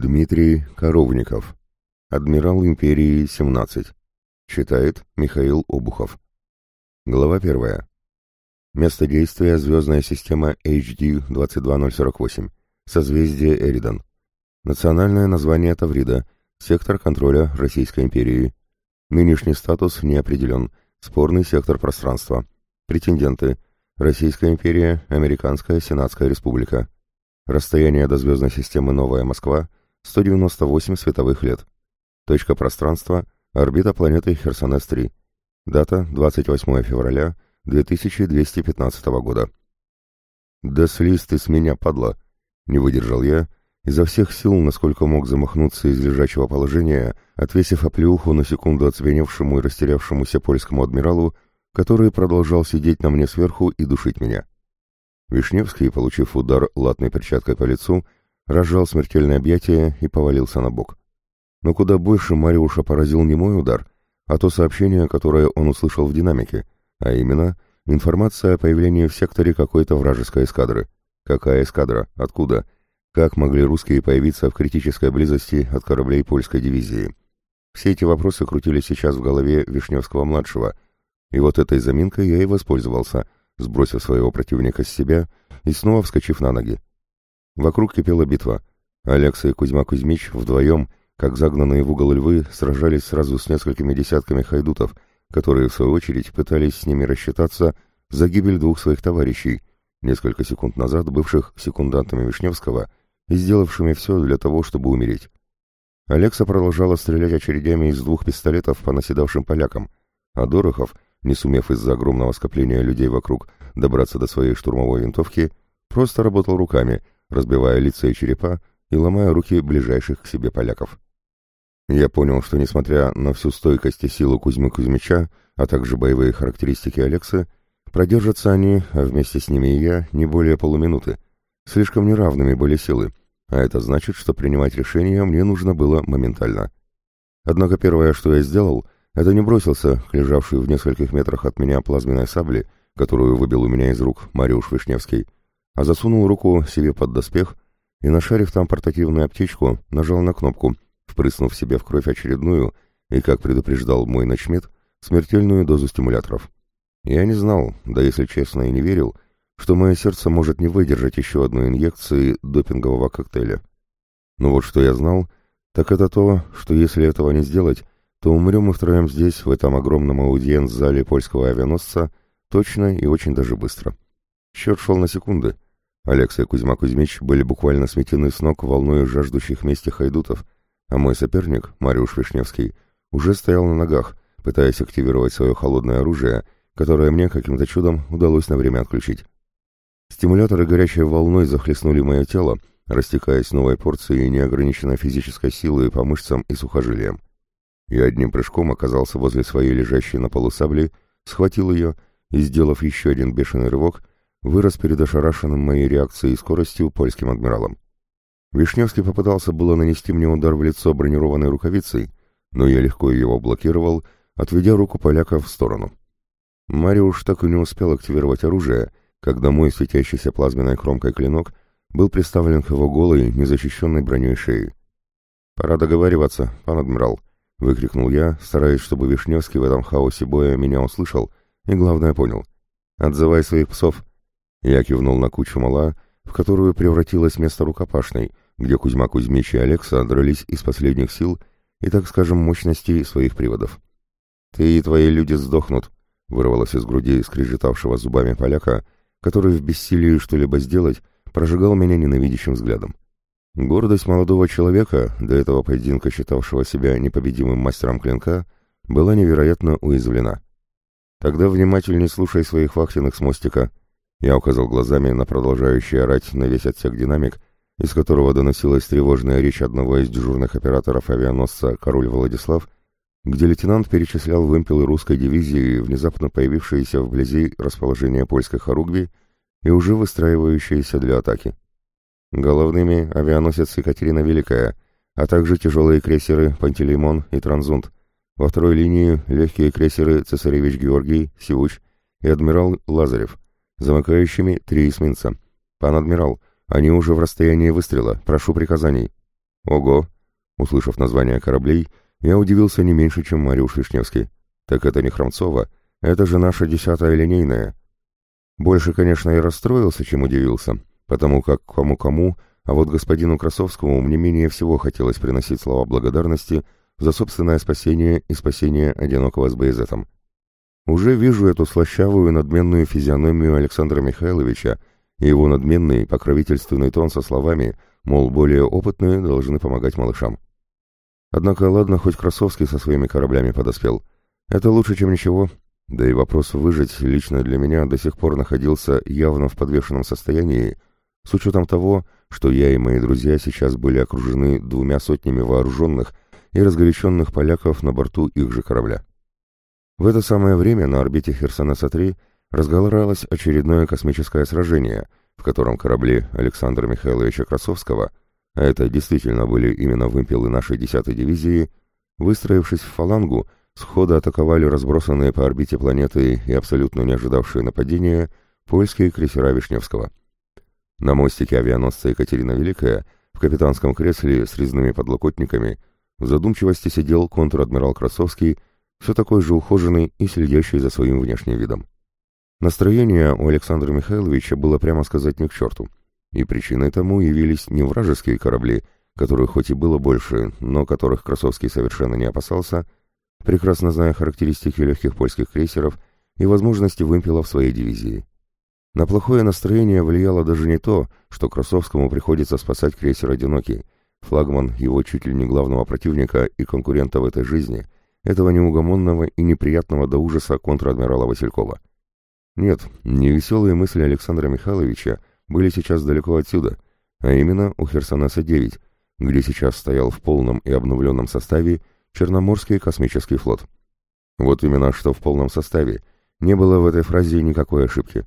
Дмитрий Коровников. Адмирал империи 17. Читает Михаил Обухов. Глава 1. Место действия звездная система HD 22048. Созвездие Эридан. Национальное название Таврида. Сектор контроля Российской империи. Нынешний статус не определен. Спорный сектор пространства. Претенденты. Российская империя, Американская Сенатская республика. Расстояние до звездной системы Новая Москва – 198 световых лет. Точка пространства – орбита планеты Херсонес-3. Дата – 28 февраля 2215 года. «Да слезь ты с меня, падла!» — не выдержал я, изо всех сил, насколько мог замахнуться из лежачего положения, отвесив оплеуху на секунду оцвеневшему и растерявшемуся польскому адмиралу, который продолжал сидеть на мне сверху и душить меня. Вишневский, получив удар латной перчаткой по лицу, разжал смертельное объятие и повалился на бок. Но куда больше Мариуша поразил не мой удар, а то сообщение, которое он услышал в динамике, а именно информация о появлении в секторе какой-то вражеской эскадры. Какая эскадра? Откуда? Как могли русские появиться в критической близости от кораблей польской дивизии? Все эти вопросы крутились сейчас в голове Вишневского-младшего, и вот этой заминкой я и воспользовался — сбросив своего противника с себя и снова вскочив на ноги. Вокруг кипела битва. Алекса и Кузьма Кузьмич вдвоем, как загнанные в угол львы, сражались сразу с несколькими десятками хайдутов, которые, в свою очередь, пытались с ними рассчитаться за гибель двух своих товарищей, несколько секунд назад бывших секундантами Вишневского и сделавшими все для того, чтобы умереть. Алекса продолжала стрелять очередями из двух пистолетов по наседавшим полякам, а Дорохов — не сумев из-за огромного скопления людей вокруг добраться до своей штурмовой винтовки, просто работал руками, разбивая лица и черепа и ломая руки ближайших к себе поляков. Я понял, что несмотря на всю стойкость и силу Кузьмы Кузьмича, а также боевые характеристики Алекса, продержатся они, а вместе с ними и я, не более полуминуты. Слишком неравными были силы, а это значит, что принимать решение мне нужно было моментально. Однако первое, что я сделал — это не бросился к лежавшей в нескольких метрах от меня плазменной сабли, которую выбил у меня из рук Мариуш Вишневский, а засунул руку себе под доспех и, нашарив там портативную аптечку, нажал на кнопку, впрыснув себе в кровь очередную и, как предупреждал мой ночмед, смертельную дозу стимуляторов. Я не знал, да если честно и не верил, что мое сердце может не выдержать еще одной инъекции допингового коктейля. Но вот что я знал, так это то, что если этого не сделать, то умрем мы втроем здесь, в этом огромном аудиенц-зале польского авианосца, точно и очень даже быстро. Счет шел на секунды. Алекса и Кузьма Кузьмич были буквально сметены с ног волной жаждущих мести хайдутов, а мой соперник, Мариуш Вишневский, уже стоял на ногах, пытаясь активировать свое холодное оружие, которое мне каким-то чудом удалось на время отключить. Стимуляторы горячей волной захлестнули мое тело, растекаясь новой порцией неограниченной физической силы по мышцам и сухожилиям. Я одним прыжком оказался возле своей лежащей на полу сабли, схватил ее и, сделав еще один бешеный рывок, вырос перед ошарашенным моей реакцией и скоростью польским адмиралом. Вишневский попытался было нанести мне удар в лицо бронированной рукавицей, но я легко его блокировал, отведя руку поляка в сторону. Мариуш так и не успел активировать оружие, когда мой светящийся плазменной кромкой клинок был приставлен к его голой, незащищенной броней шеи. «Пора договариваться, пан адмирал», — выкрикнул я, стараясь, чтобы Вишневский в этом хаосе боя меня услышал и, главное, понял. «Отзывай своих псов!» Я кивнул на кучу мала, в которую превратилось место рукопашной, где Кузьма Кузьмич и Алекса дрались из последних сил и, так скажем, мощностей своих приводов. «Ты и твои люди сдохнут», — вырвалось из груди скрежетавшего зубами поляка, который в бессилии что-либо сделать прожигал меня ненавидящим взглядом. Гордость молодого человека, до этого поединка считавшего себя непобедимым мастером клинка, была невероятно уязвлена. «Тогда внимательней слушай своих вахтенных с мостика», я указал глазами на продолжающий орать на весь отсек динамик, из которого доносилась тревожная речь одного из дежурных операторов авианосца «Король Владислав», где лейтенант перечислял вымпелы русской дивизии, внезапно появившиеся вблизи расположения польской хоругви и уже выстраивающиеся для атаки. Головными авианосец Екатерина Великая, а также тяжелые крейсеры Пантелеймон и Транзунт. Во второй линии легкие крейсеры Цесаревич Георгий, Сивуч и адмирал Лазарев, замыкающими три эсминца. Пан адмирал, они уже в расстоянии выстрела, прошу приказаний. Ого! Услышав название кораблей, я удивился не меньше, чем Мариуш Вишневский. Так это не Хромцова, это же наша десятая линейная. Больше, конечно, и расстроился, чем удивился, потому как кому-кому, а вот господину Красовскому мне менее всего хотелось приносить слова благодарности за собственное спасение и спасение одинокого с Боязетом. Уже вижу эту слащавую надменную физиономию Александра Михайловича и его надменный покровительственный тон со словами, мол, более опытные должны помогать малышам. Однако, ладно, хоть Красовский со своими кораблями подоспел. Это лучше, чем ничего. Да и вопрос выжить лично для меня до сих пор находился явно в подвешенном состоянии, с учетом того, что я и мои друзья сейчас были окружены двумя сотнями вооруженных и разгоряченных поляков на борту их же корабля. В это самое время на орбите Херсонеса-3 разгоралось очередное космическое сражение, в котором корабли Александра Михайловича Красовского, а это действительно были именно вымпелы нашей 10-й дивизии, выстроившись в фалангу, сходу атаковали разбросанные по орбите планеты и абсолютно не ожидавшие нападения польские крейсера Вишневского. На мостике авианосца Екатерина Великая в капитанском кресле с резными подлокотниками в задумчивости сидел контр-адмирал Красовский все такой же ухоженный и следящий за своим внешним видом. Настроение у Александра Михайловича было, прямо сказать, не к черту, и причиной тому явились не вражеские корабли, которых хоть и было больше, но которых Красовский совершенно не опасался, прекрасно зная характеристики легких польских крейсеров и возможности вымпела в своей дивизии. На плохое настроение влияло даже не то, что Красовскому приходится спасать крейсер «Одинокий», флагман его чуть ли не главного противника и конкурента в этой жизни — этого неугомонного и неприятного до ужаса контр-адмирала Василькова. Нет, невеселые мысли Александра Михайловича были сейчас далеко отсюда, а именно у Херсонеса-9, где сейчас стоял в полном и обновленном составе Черноморский космический флот. Вот именно что в полном составе. Не было в этой фразе никакой ошибки.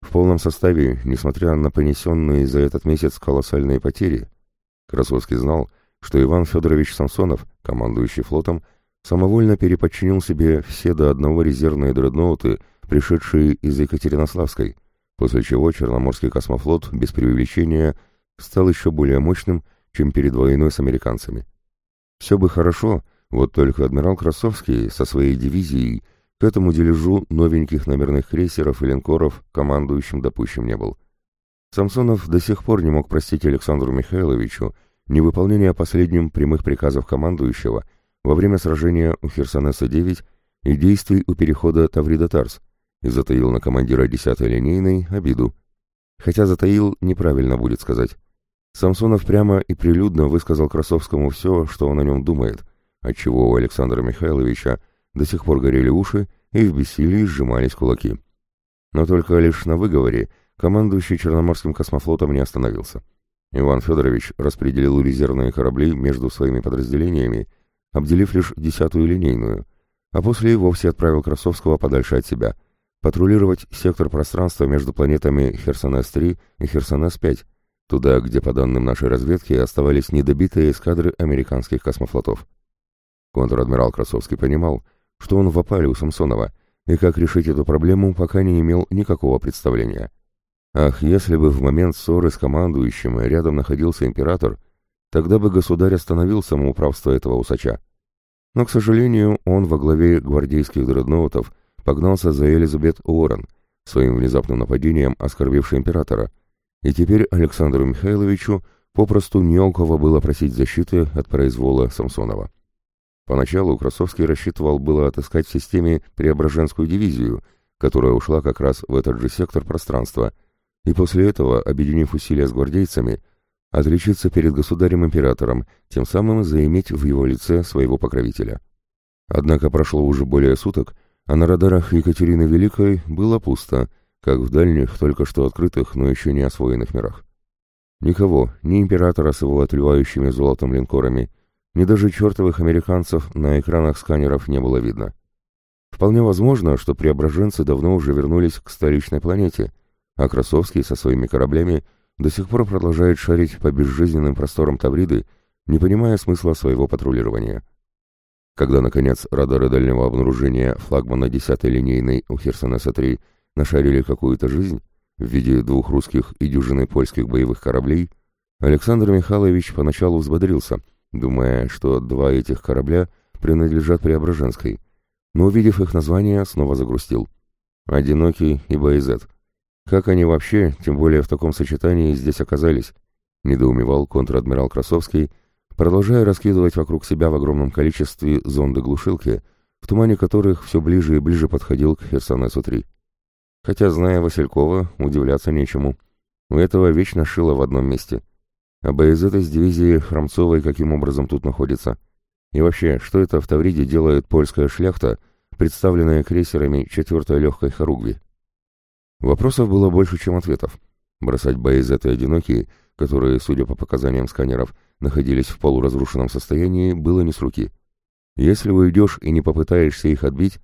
В полном составе, несмотря на понесенные за этот месяц колоссальные потери, Красовский знал, что Иван Федорович Самсонов, командующий флотом, самовольно переподчинил себе все до одного резервные дредноуты, пришедшие из Екатеринославской, после чего Черноморский космофлот, без преувеличения, стал еще более мощным, чем перед войной с американцами. Все бы хорошо, вот только адмирал Красовский со своей дивизией к этому дележу новеньких номерных крейсеров и линкоров командующим допущен не был. Самсонов до сих пор не мог простить Александру Михайловичу невыполнение последним прямых приказов командующего – во время сражения у Херсонеса-9 и действий у перехода Таврида-Тарс и затаил на командира 10-й линейной обиду. Хотя затаил, неправильно будет сказать. Самсонов прямо и прилюдно высказал Красовскому все, что он о нем думает, отчего у Александра Михайловича до сих пор горели уши и в бессилии сжимались кулаки. Но только лишь на выговоре командующий Черноморским космофлотом не остановился. Иван Федорович распределил резервные корабли между своими подразделениями обделив лишь десятую линейную, а после и вовсе отправил Красовского подальше от себя, патрулировать сектор пространства между планетами Херсонес-3 и Херсонес-5, туда, где, по данным нашей разведки, оставались недобитые эскадры американских космофлотов. Контр-адмирал Красовский понимал, что он в опале у Самсонова, и как решить эту проблему пока не имел никакого представления. Ах, если бы в момент ссоры с командующим рядом находился император, тогда бы государь остановил самоуправство этого усача. Но, к сожалению, он во главе гвардейских дредноутов погнался за Элизабет Уоррен, своим внезапным нападением оскорбивший императора, и теперь Александру Михайловичу попросту не у кого было просить защиты от произвола Самсонова. Поначалу Красовский рассчитывал было отыскать в системе Преображенскую дивизию, которая ушла как раз в этот же сектор пространства, и после этого, объединив усилия с гвардейцами, отличиться перед государем-императором, тем самым заиметь в его лице своего покровителя. Однако прошло уже более суток, а на радарах Екатерины Великой было пусто, как в дальних, только что открытых, но еще не освоенных мирах. Никого, ни императора с его отливающими золотом линкорами, ни даже чертовых американцев на экранах сканеров не было видно. Вполне возможно, что преображенцы давно уже вернулись к столичной планете, а Красовский со своими кораблями до сих пор продолжает шарить по безжизненным просторам Тавриды, не понимая смысла своего патрулирования. Когда, наконец, радары дальнего обнаружения флагмана 10-й линейной у Херсонеса-3 нашарили какую-то жизнь в виде двух русских и дюжины польских боевых кораблей, Александр Михайлович поначалу взбодрился, думая, что два этих корабля принадлежат Преображенской, но, увидев их название, снова загрустил. «Одинокий» и «Боязет». Как они вообще, тем более в таком сочетании, здесь оказались? Недоумевал контр-адмирал Красовский, продолжая раскидывать вокруг себя в огромном количестве зонды-глушилки, в тумане которых все ближе и ближе подходил к Херсонесу-3. Хотя, зная Василькова, удивляться нечему. У этого вечно шило в одном месте. А БЗ из дивизии Храмцовой каким образом тут находится? И вообще, что это в Тавриде делает польская шляхта, представленная крейсерами 4-й легкой Харугви? Вопросов было больше, чем ответов. Бросать боезеты одинокие, которые, судя по показаниям сканеров, находились в полуразрушенном состоянии, было не с руки. Если уйдешь и не попытаешься их отбить,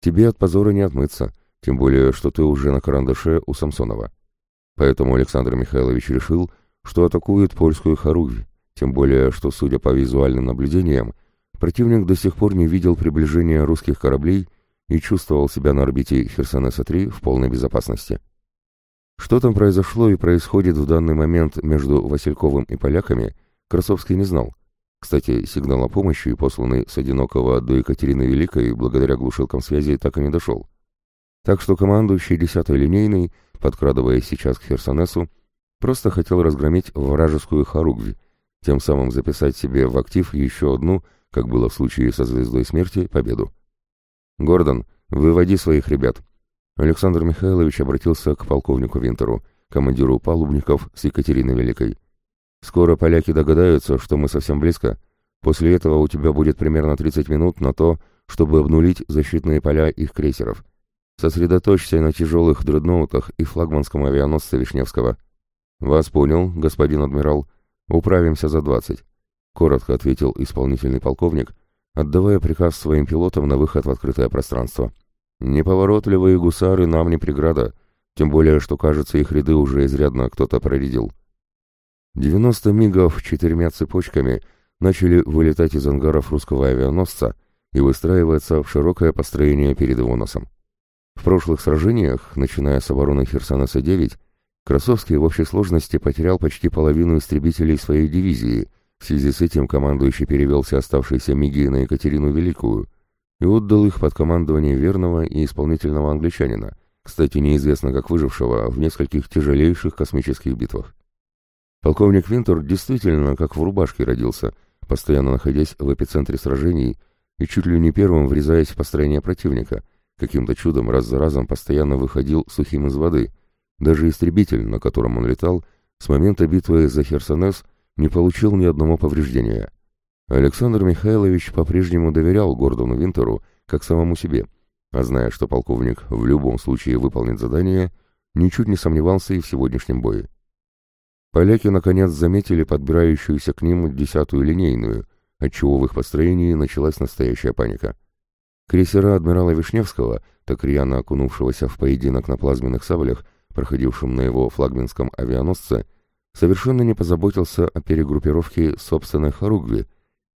тебе от позора не отмыться, тем более, что ты уже на карандаше у Самсонова. Поэтому Александр Михайлович решил, что атакует польскую Харугви, тем более, что, судя по визуальным наблюдениям, противник до сих пор не видел приближения русских кораблей и чувствовал себя на орбите Херсонеса-3 в полной безопасности. Что там произошло и происходит в данный момент между Васильковым и поляками, Красовский не знал. Кстати, сигнал о помощи, посланный с Одинокого до Екатерины Великой, благодаря глушилкам связи, так и не дошел. Так что командующий 10-й линейный, подкрадываясь сейчас к Херсонесу, просто хотел разгромить вражескую Харугви, тем самым записать себе в актив еще одну, как было в случае со Звездой Смерти, победу. «Гордон, выводи своих ребят». Александр Михайлович обратился к полковнику Винтеру, командиру палубников с Екатериной Великой. «Скоро поляки догадаются, что мы совсем близко. После этого у тебя будет примерно 30 минут на то, чтобы обнулить защитные поля их крейсеров. Сосредоточься на тяжелых дредноутах и флагманском авианосце Вишневского». «Вас понял, господин адмирал. Управимся за 20», — коротко ответил исполнительный полковник, отдавая приказ своим пилотам на выход в открытое пространство. «Неповоротливые гусары нам не преграда, тем более, что, кажется, их ряды уже изрядно кто-то проредил». 90 мигов четырьмя цепочками начали вылетать из ангаров русского авианосца и выстраиваться в широкое построение перед его носом. В прошлых сражениях, начиная с обороны Херсонеса-9, Красовский в общей сложности потерял почти половину истребителей своей дивизии, в связи с этим командующий перевел все оставшиеся МиГи на Екатерину Великую и отдал их под командование верного и исполнительного англичанина, кстати, неизвестно как выжившего в нескольких тяжелейших космических битвах. Полковник Винтер действительно как в рубашке родился, постоянно находясь в эпицентре сражений и чуть ли не первым врезаясь в построение противника, каким-то чудом раз за разом постоянно выходил сухим из воды. Даже истребитель, на котором он летал, с момента битвы за Херсонес – не получил ни одного повреждения. Александр Михайлович по-прежнему доверял Гордону Винтеру как самому себе, а зная, что полковник в любом случае выполнит задание, ничуть не сомневался и в сегодняшнем бое. Поляки наконец заметили подбирающуюся к ним десятую линейную, отчего в их построении началась настоящая паника. Крейсера адмирала Вишневского, так рьяно окунувшегося в поединок на плазменных саблях, проходившем на его флагманском авианосце, совершенно не позаботился о перегруппировке собственной Харугви,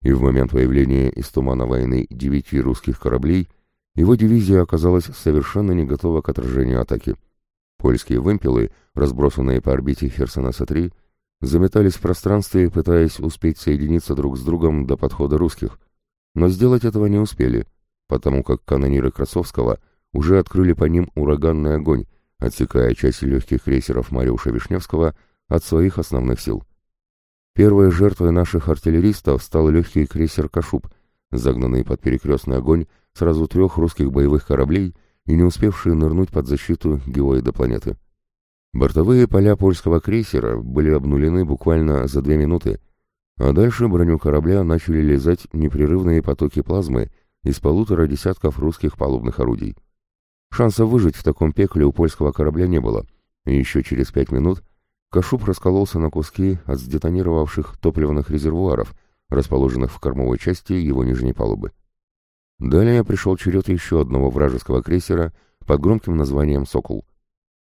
и в момент появления из тумана войны девяти русских кораблей его дивизия оказалась совершенно не готова к отражению атаки. Польские вымпелы, разбросанные по орбите Херсонеса-3, заметались в пространстве, пытаясь успеть соединиться друг с другом до подхода русских, но сделать этого не успели, потому как канониры Красовского уже открыли по ним ураганный огонь, отсекая часть легких крейсеров Мариуша Вишневского от своих основных сил. Первой жертвой наших артиллеристов стал легкий крейсер «Кашуб», загнанный под перекрестный огонь сразу трех русских боевых кораблей и не успевший нырнуть под защиту геоида планеты. Бортовые поля польского крейсера были обнулены буквально за две минуты, а дальше броню корабля начали лизать непрерывные потоки плазмы из полутора десятков русских палубных орудий. Шансов выжить в таком пекле у польского корабля не было, и еще через пять минут Кашуб раскололся на куски от сдетонировавших топливных резервуаров, расположенных в кормовой части его нижней палубы. Далее пришел черед еще одного вражеского крейсера под громким названием «Сокол».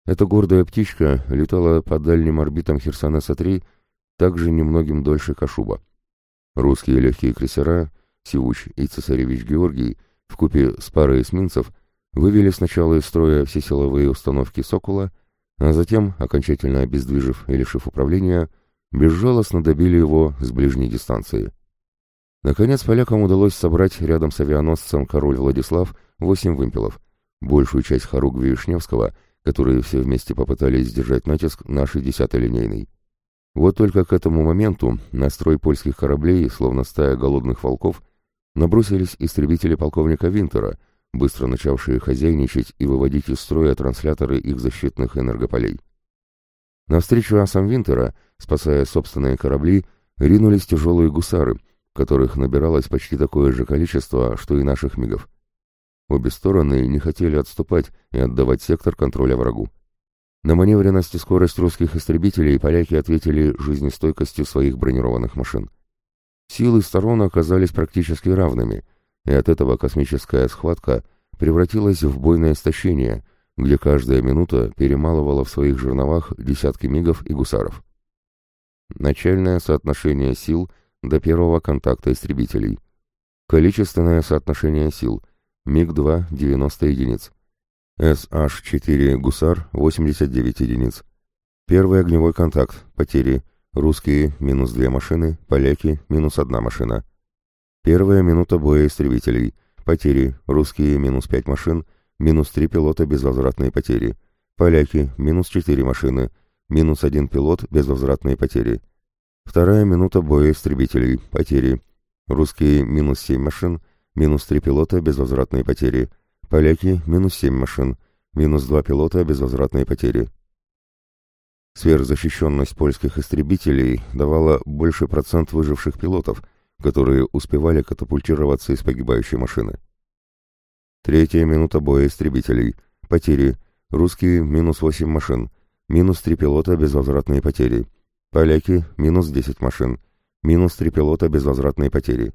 Эта гордая птичка летала по дальним орбитам Херсонеса-3 также немногим дольше Кашуба. Русские легкие крейсера Сивуч и Цесаревич Георгий вкупе с парой эсминцев вывели сначала из строя все силовые установки «Сокола», а затем, окончательно обездвижив и лишив управления, безжалостно добили его с ближней дистанции. Наконец полякам удалось собрать рядом с авианосцем «Король Владислав» восемь вымпелов, большую часть Харугви Вишневского, которые все вместе попытались сдержать натиск нашей десятой линейной. Вот только к этому моменту на строй польских кораблей, словно стая голодных волков, набросились истребители полковника Винтера, быстро начавшие хозяйничать и выводить из строя трансляторы их защитных энергополей. Навстречу асам Винтера, спасая собственные корабли, ринулись тяжелые гусары, которых набиралось почти такое же количество, что и наших мигов. Обе стороны не хотели отступать и отдавать сектор контроля врагу. На маневренность и скорость русских истребителей поляки ответили жизнестойкостью своих бронированных машин. Силы сторон оказались практически равными, и от этого космическая схватка превратилась в бойное истощение, где каждая минута перемалывала в своих жерновах десятки мигов и гусаров. Начальное соотношение сил до первого контакта истребителей. Количественное соотношение сил. МиГ-2 – 90 единиц. SH-4 «Гусар» — 89 единиц. Первый огневой контакт. Потери. Русские — минус две машины, поляки — минус одна машина. Первая минута боя истребителей. Потери. Русские — минус пять машин, минус три пилота безвозвратные потери. Поляки — минус четыре машины, минус один пилот безвозвратные потери. Вторая минута боя истребителей. Потери. Русские — минус семь машин, минус три пилота безвозвратные потери. Поляки — минус 7 машин, минус 2 пилота, безвозвратные потери. Сверхзащищенность польских истребителей давала больший процент выживших пилотов, которые успевали катапультироваться из погибающей машины. Третья минута боя истребителей. Потери. Русские — минус 8 машин, минус 3 пилота, безвозвратные потери. Поляки — минус 10 машин, минус 3 пилота, безвозвратные потери.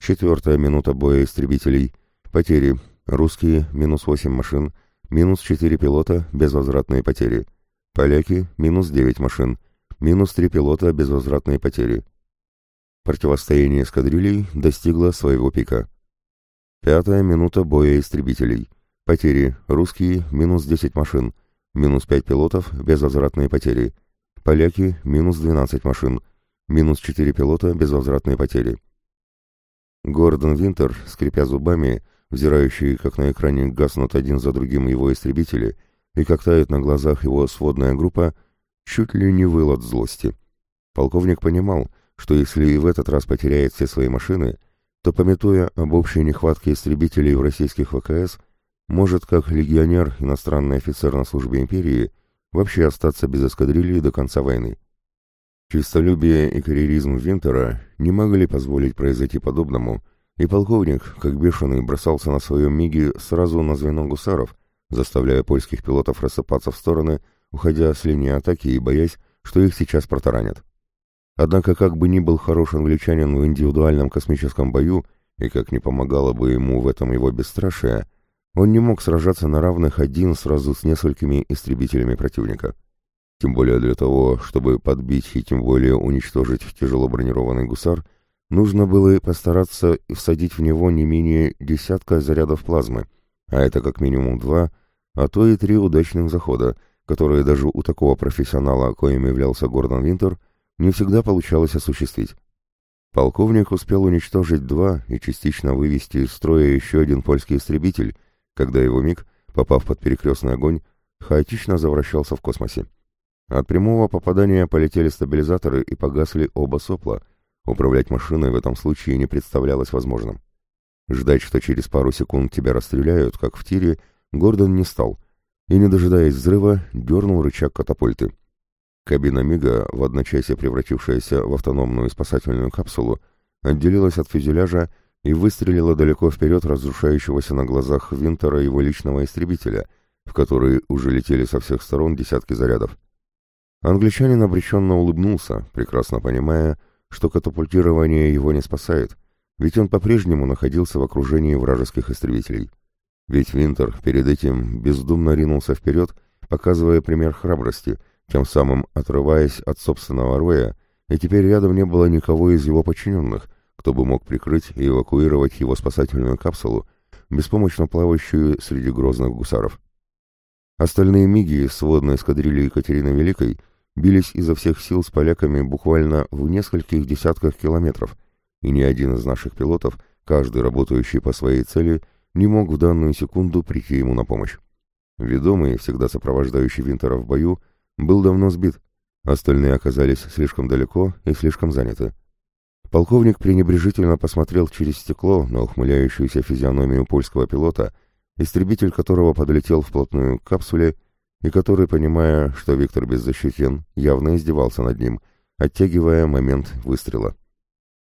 Четвертая минута боя истребителей. Потери. Русские – минус 8 машин, минус 4 пилота, безвозвратные потери. Поляки – минус 9 машин, минус 3 пилота, безвозвратные потери. Противостояние эскадрилей достигло своего пика. Пятая минута боя истребителей. Потери. Русские – минус 10 машин, минус 5 пилотов, безвозвратные потери. Поляки – минус 12 машин, минус 4 пилота, безвозвратные потери. Гордон Винтер, скрипя зубами, взирающие, как на экране гаснут один за другим его истребители, и как тает на глазах его сводная группа, чуть ли не выл от злости. Полковник понимал, что если и в этот раз потеряет все свои машины, то, пометуя об общей нехватке истребителей в российских ВКС, может, как легионер, иностранный офицер на службе империи, вообще остаться без эскадрильи до конца войны. Чистолюбие и карьеризм Винтера не могли позволить произойти подобному, и полковник, как бешеный, бросался на своем миге сразу на звено гусаров, заставляя польских пилотов рассыпаться в стороны, уходя с линии атаки и боясь, что их сейчас протаранят. Однако, как бы ни был хорош англичанин в индивидуальном космическом бою, и как не помогало бы ему в этом его бесстрашие, он не мог сражаться на равных один сразу с несколькими истребителями противника. Тем более для того, чтобы подбить и тем более уничтожить тяжело бронированный гусар, Нужно было постараться всадить в него не менее десятка зарядов плазмы, а это как минимум два, а то и три удачных захода, которые даже у такого профессионала, коим являлся Гордон Винтер, не всегда получалось осуществить. Полковник успел уничтожить два и частично вывести из строя еще один польский истребитель, когда его МиГ, попав под перекрестный огонь, хаотично завращался в космосе. От прямого попадания полетели стабилизаторы и погасли оба сопла — Управлять машиной в этом случае не представлялось возможным. Ждать, что через пару секунд тебя расстреляют, как в тире, Гордон не стал, и, не дожидаясь взрыва, дернул рычаг катапульты. Кабина Мига, в одночасье превратившаяся в автономную спасательную капсулу, отделилась от фюзеляжа и выстрелила далеко вперед разрушающегося на глазах Винтера его личного истребителя, в который уже летели со всех сторон десятки зарядов. Англичанин обреченно улыбнулся, прекрасно понимая, что катапультирование его не спасает, ведь он по-прежнему находился в окружении вражеских истребителей. Ведь Винтер перед этим бездумно ринулся вперед, показывая пример храбрости, тем самым отрываясь от собственного роя, и теперь рядом не было никого из его подчиненных, кто бы мог прикрыть и эвакуировать его спасательную капсулу, беспомощно плавающую среди грозных гусаров. Остальные миги сводной эскадрильи Екатерины Великой бились изо всех сил с поляками буквально в нескольких десятках километров, и ни один из наших пилотов, каждый работающий по своей цели, не мог в данную секунду прийти ему на помощь. Ведомый, всегда сопровождающий Винтера в бою, был давно сбит, остальные оказались слишком далеко и слишком заняты. Полковник пренебрежительно посмотрел через стекло на ухмыляющуюся физиономию польского пилота, истребитель которого подлетел вплотную к капсуле и который, понимая, что Виктор беззащитен, явно издевался над ним, оттягивая момент выстрела.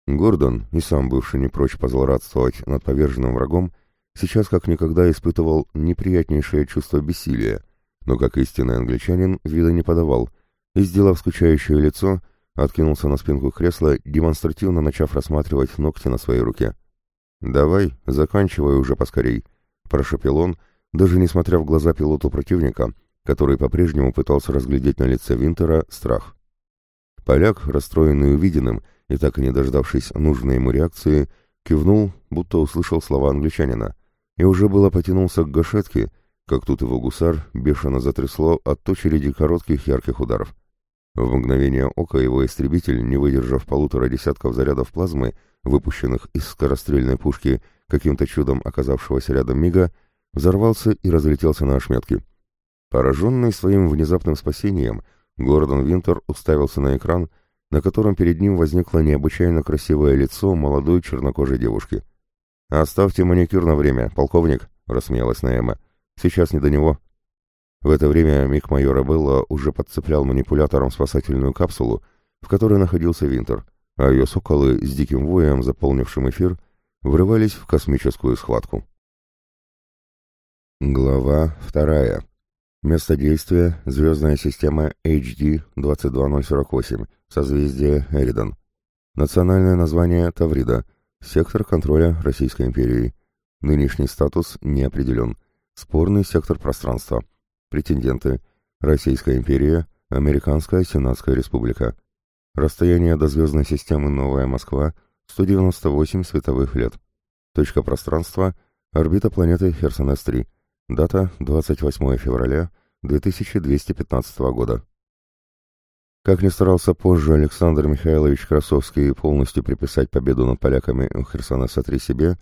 Гордон, и сам бывший не прочь позлорадствовать над поверженным врагом, сейчас как никогда испытывал неприятнейшее чувство бессилия, но как истинный англичанин вида не подавал, и, сделав скучающее лицо, откинулся на спинку кресла, демонстративно начав рассматривать ногти на своей руке. «Давай, заканчивай уже поскорей», — прошепел он, даже несмотря в глаза пилоту противника, который по-прежнему пытался разглядеть на лице Винтера страх. Поляк, расстроенный увиденным и так и не дождавшись нужной ему реакции, кивнул, будто услышал слова англичанина, и уже было потянулся к гашетке, как тут его гусар бешено затрясло от очереди коротких ярких ударов. В мгновение ока его истребитель, не выдержав полутора десятков зарядов плазмы, выпущенных из скорострельной пушки каким-то чудом оказавшегося рядом мига, взорвался и разлетелся на ошметки. Пораженный своим внезапным спасением, Гордон Винтер уставился на экран, на котором перед ним возникло необычайно красивое лицо молодой чернокожей девушки. «Оставьте маникюр на время, полковник», — рассмеялась Наэма. «Сейчас не до него». В это время миг майора Белла уже подцеплял манипулятором спасательную капсулу, в которой находился Винтер, а ее соколы с диким воем, заполнившим эфир, врывались в космическую схватку. Глава вторая. Место действия – звездная система HD 22048, созвездие Эридан. Национальное название – Таврида, сектор контроля Российской империи. Нынешний статус не определен. Спорный сектор пространства – Претенденты. Российская империя, Американская Сенатская республика. Расстояние до звездной системы Новая Москва 198 световых лет. Точка пространства – орбита планеты Херсонес-3. Дата – 28 февраля 2215 года. Как ни старался позже Александр Михайлович Красовский полностью приписать победу над поляками у Херсонеса-3 себе,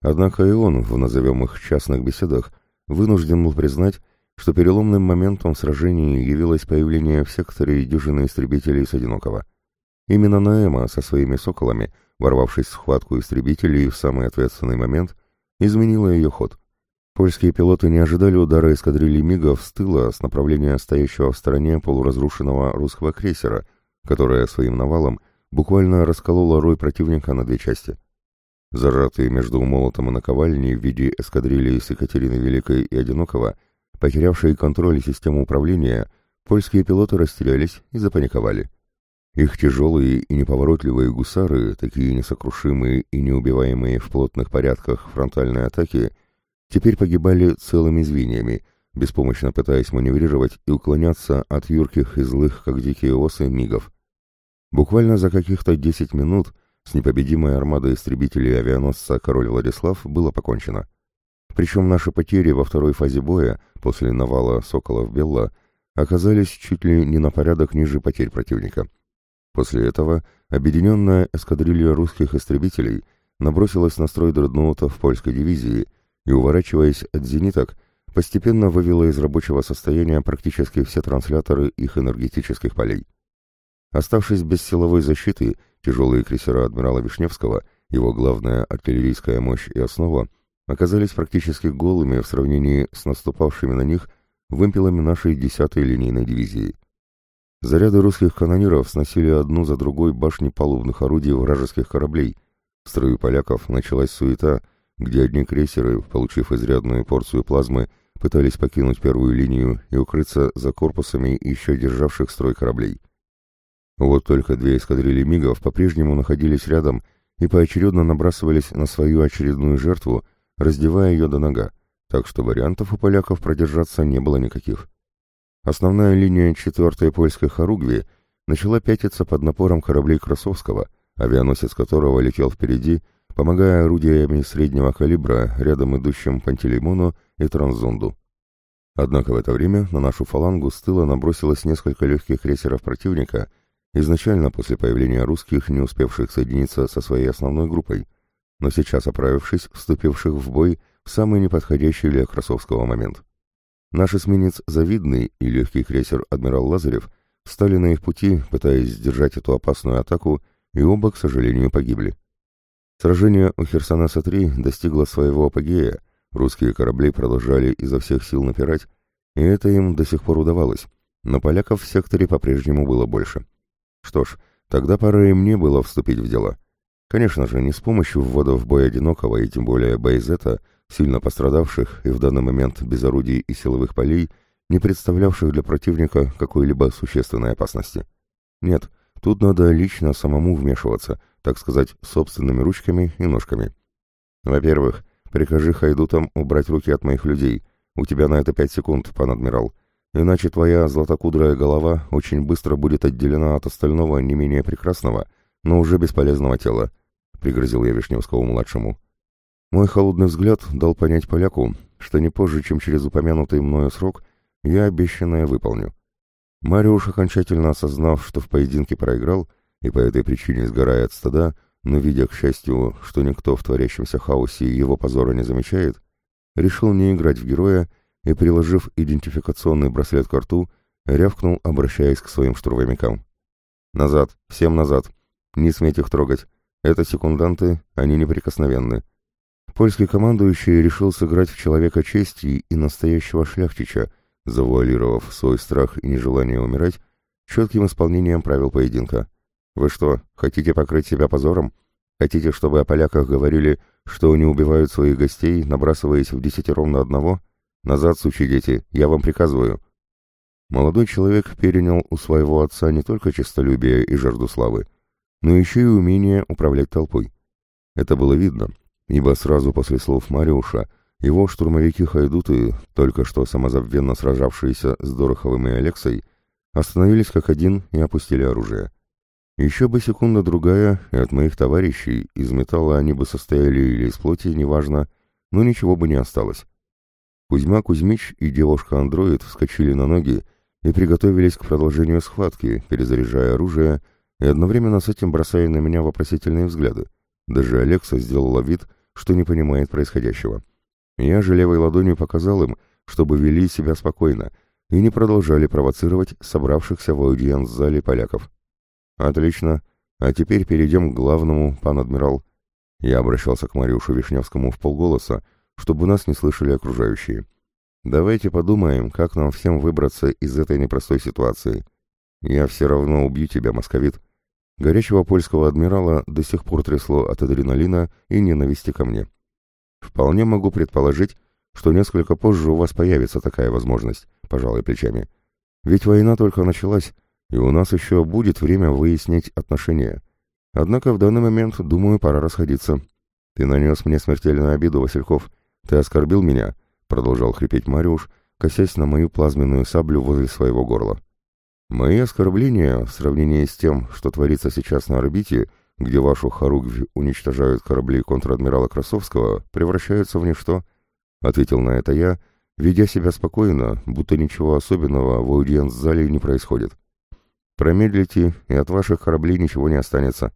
однако и он, в назовем их частных беседах, вынужден был признать, что переломным моментом в сражении явилось появление в секторе дюжины истребителей с одинокого. Именно Наэма со своими «Соколами», ворвавшись в схватку истребителей в самый ответственный момент, изменила ее ход. Польские пилоты не ожидали удара эскадрильи МиГов с тыла с направления стоящего в стороне полуразрушенного русского крейсера, которая своим навалом буквально расколола рой противника на две части. Зажатые между молотом и наковальней в виде эскадрильи с Екатерины Великой и Одинокого – Потерявшие контроль и систему управления, польские пилоты растерялись и запаниковали. Их тяжелые и неповоротливые гусары, такие несокрушимые и неубиваемые в плотных порядках фронтальной атаки, теперь погибали целыми звеньями, беспомощно пытаясь маневрировать и уклоняться от юрких и злых, как дикие осы, мигов. Буквально за каких-то десять минут с непобедимой армадой истребителей авианосца «Король Владислав» было покончено. Причем наши потери во второй фазе боя, после навала Соколов-Белла, оказались чуть ли не на порядок ниже потерь противника. После этого объединенная эскадрилья русских истребителей набросилась на строй дредноутов польской дивизии и, уворачиваясь от зениток, постепенно вывела из рабочего состояния практически все трансляторы их энергетических полей. Оставшись без силовой защиты, тяжелые крейсера адмирала Вишневского, его главная артиллерийская мощь и основа, оказались практически голыми в сравнении с наступавшими на них вымпелами нашей 10-й линейной дивизии. Заряды русских канониров сносили одну за другой башни палубных орудий вражеских кораблей. В строю поляков началась суета, где одни крейсеры, получив изрядную порцию плазмы, пытались покинуть первую линию и укрыться за корпусами еще державших строй кораблей. Вот только две эскадрильи мигов по-прежнему находились рядом и поочередно набрасывались на свою очередную жертву, раздевая ее до нога, так что вариантов у поляков продержаться не было никаких. Основная линия 4-й польской Харугви начала пятиться под напором кораблей Красовского, авианосец которого летел впереди, помогая орудиями среднего калибра рядом идущим Пантелеймону и Транзунду. Однако в это время на нашу фалангу с тыла набросилось несколько легких крейсеров противника, изначально после появления русских, не успевших соединиться со своей основной группой, но сейчас оправившись, вступивших в бой в самый неподходящий для Красовского момент. Наш эсминец «Завидный» и легкий крейсер «Адмирал Лазарев» встали на их пути, пытаясь сдержать эту опасную атаку, и оба, к сожалению, погибли. Сражение у Херсонеса-3 достигло своего апогея, русские корабли продолжали изо всех сил напирать, и это им до сих пор удавалось, но поляков в секторе по-прежнему было больше. Что ж, тогда пора и мне было вступить в дело. Конечно же, не с помощью ввода в бой одинокого и тем более Байзета, сильно пострадавших и в данный момент без орудий и силовых полей, не представлявших для противника какой-либо существенной опасности. Нет, тут надо лично самому вмешиваться, так сказать, собственными ручками и ножками. Во-первых, прикажи хайдутам убрать руки от моих людей. У тебя на это пять секунд, пан адмирал. Иначе твоя златокудрая голова очень быстро будет отделена от остального не менее прекрасного, но уже бесполезного тела, — пригрозил я Вишневскому-младшему. Мой холодный взгляд дал понять поляку, что не позже, чем через упомянутый мною срок, я обещанное выполню. Мариуш, окончательно осознав, что в поединке проиграл, и по этой причине сгорая от стыда, но видя, к счастью, что никто в творящемся хаосе его позора не замечает, решил не играть в героя и, приложив идентификационный браслет к рту, рявкнул, обращаясь к своим штурмовикам. «Назад! Всем назад! Не смейте их трогать! Это секунданты, они неприкосновенны!» Польский командующий решил сыграть в человека чести и настоящего шляхтича, завуалировав свой страх и нежелание умирать четким исполнением правил поединка. «Вы что, хотите покрыть себя позором? Хотите, чтобы о поляках говорили, что они убивают своих гостей, набрасываясь в десятером на одного? Назад, сучи дети, я вам приказываю!» Молодой человек перенял у своего отца не только честолюбие и жажду славы, но еще и умение управлять толпой. Это было видно, ибо сразу после слов Мариуша его штурмовики-хайдуты, только что самозабвенно сражавшиеся с Дороховым и Алексой, остановились как один и опустили оружие. Еще бы секунда-другая, и от моих товарищей из металла они бы состояли или из плоти, неважно, но ничего бы не осталось. Кузьма Кузьмич и девушка-андроид вскочили на ноги и приготовились к продолжению схватки, перезаряжая оружие и одновременно с этим бросая на меня вопросительные взгляды. Даже Алекса сделала вид, что не понимает происходящего. Я же левой ладонью показал им, чтобы вели себя спокойно и не продолжали провоцировать собравшихся в аудиенц-зале поляков. «Отлично. А теперь перейдем к главному, пан адмирал». Я обращался к Мариушу Вишневскому в полголоса, чтобы нас не слышали окружающие. «Давайте подумаем, как нам всем выбраться из этой непростой ситуации. Я все равно убью тебя, московит». Горячего польского адмирала до сих пор трясло от адреналина и ненависти ко мне. Вполне могу предположить, что несколько позже у вас появится такая возможность, пожалуй, плечами. Ведь война только началась, и у нас еще будет время выяснить отношения. Однако в данный момент, думаю, пора расходиться. Ты нанес мне смертельную обиду, Васильков. Ты оскорбил меня, продолжал хрипеть Мариуш, косясь на мою плазменную саблю возле своего горла. Мои оскорбления в сравнении с тем, что творится сейчас на орбите, где вашу Харугвь уничтожают корабли контр-адмирала Красовского, превращаются в ничто, — ответил на это я, ведя себя спокойно, будто ничего особенного в аудиенц-зале не происходит. Промедлите, и от ваших кораблей ничего не останется.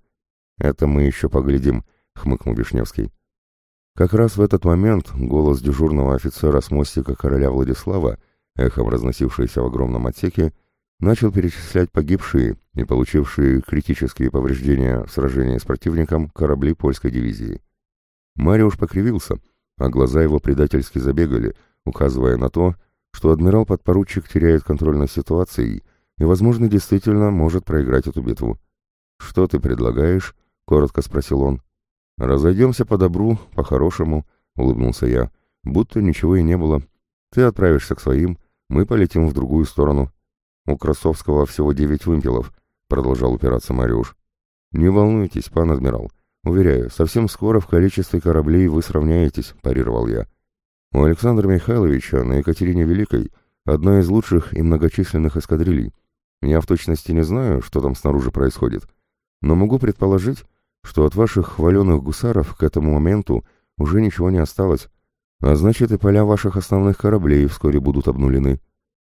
Это мы еще поглядим, — хмыкнул Вишневский. Как раз в этот момент голос дежурного офицера с мостика короля Владислава, эхом разносившийся в огромном отсеке, начал перечислять погибшие и получившие критические повреждения в сражении с противником корабли польской дивизии. Мариуш покривился, а глаза его предательски забегали, указывая на то, что адмирал-подпоручик теряет контроль над ситуацией и, возможно, действительно может проиграть эту битву. «Что ты предлагаешь?» — коротко спросил он. «Разойдемся по добру, по-хорошему», — улыбнулся я, — «будто ничего и не было. Ты отправишься к своим, мы полетим в другую сторону. «У Красовского всего девять вымпелов», — продолжал упираться Мариуш. «Не волнуйтесь, пан адмирал. Уверяю, совсем скоро в количестве кораблей вы сравняетесь», — парировал я. «У Александра Михайловича на Екатерине Великой одна из лучших и многочисленных эскадрилей. Я в точности не знаю, что там снаружи происходит, но могу предположить, что от ваших хваленых гусаров к этому моменту уже ничего не осталось, А значит, и поля ваших основных кораблей вскоре будут обнулены.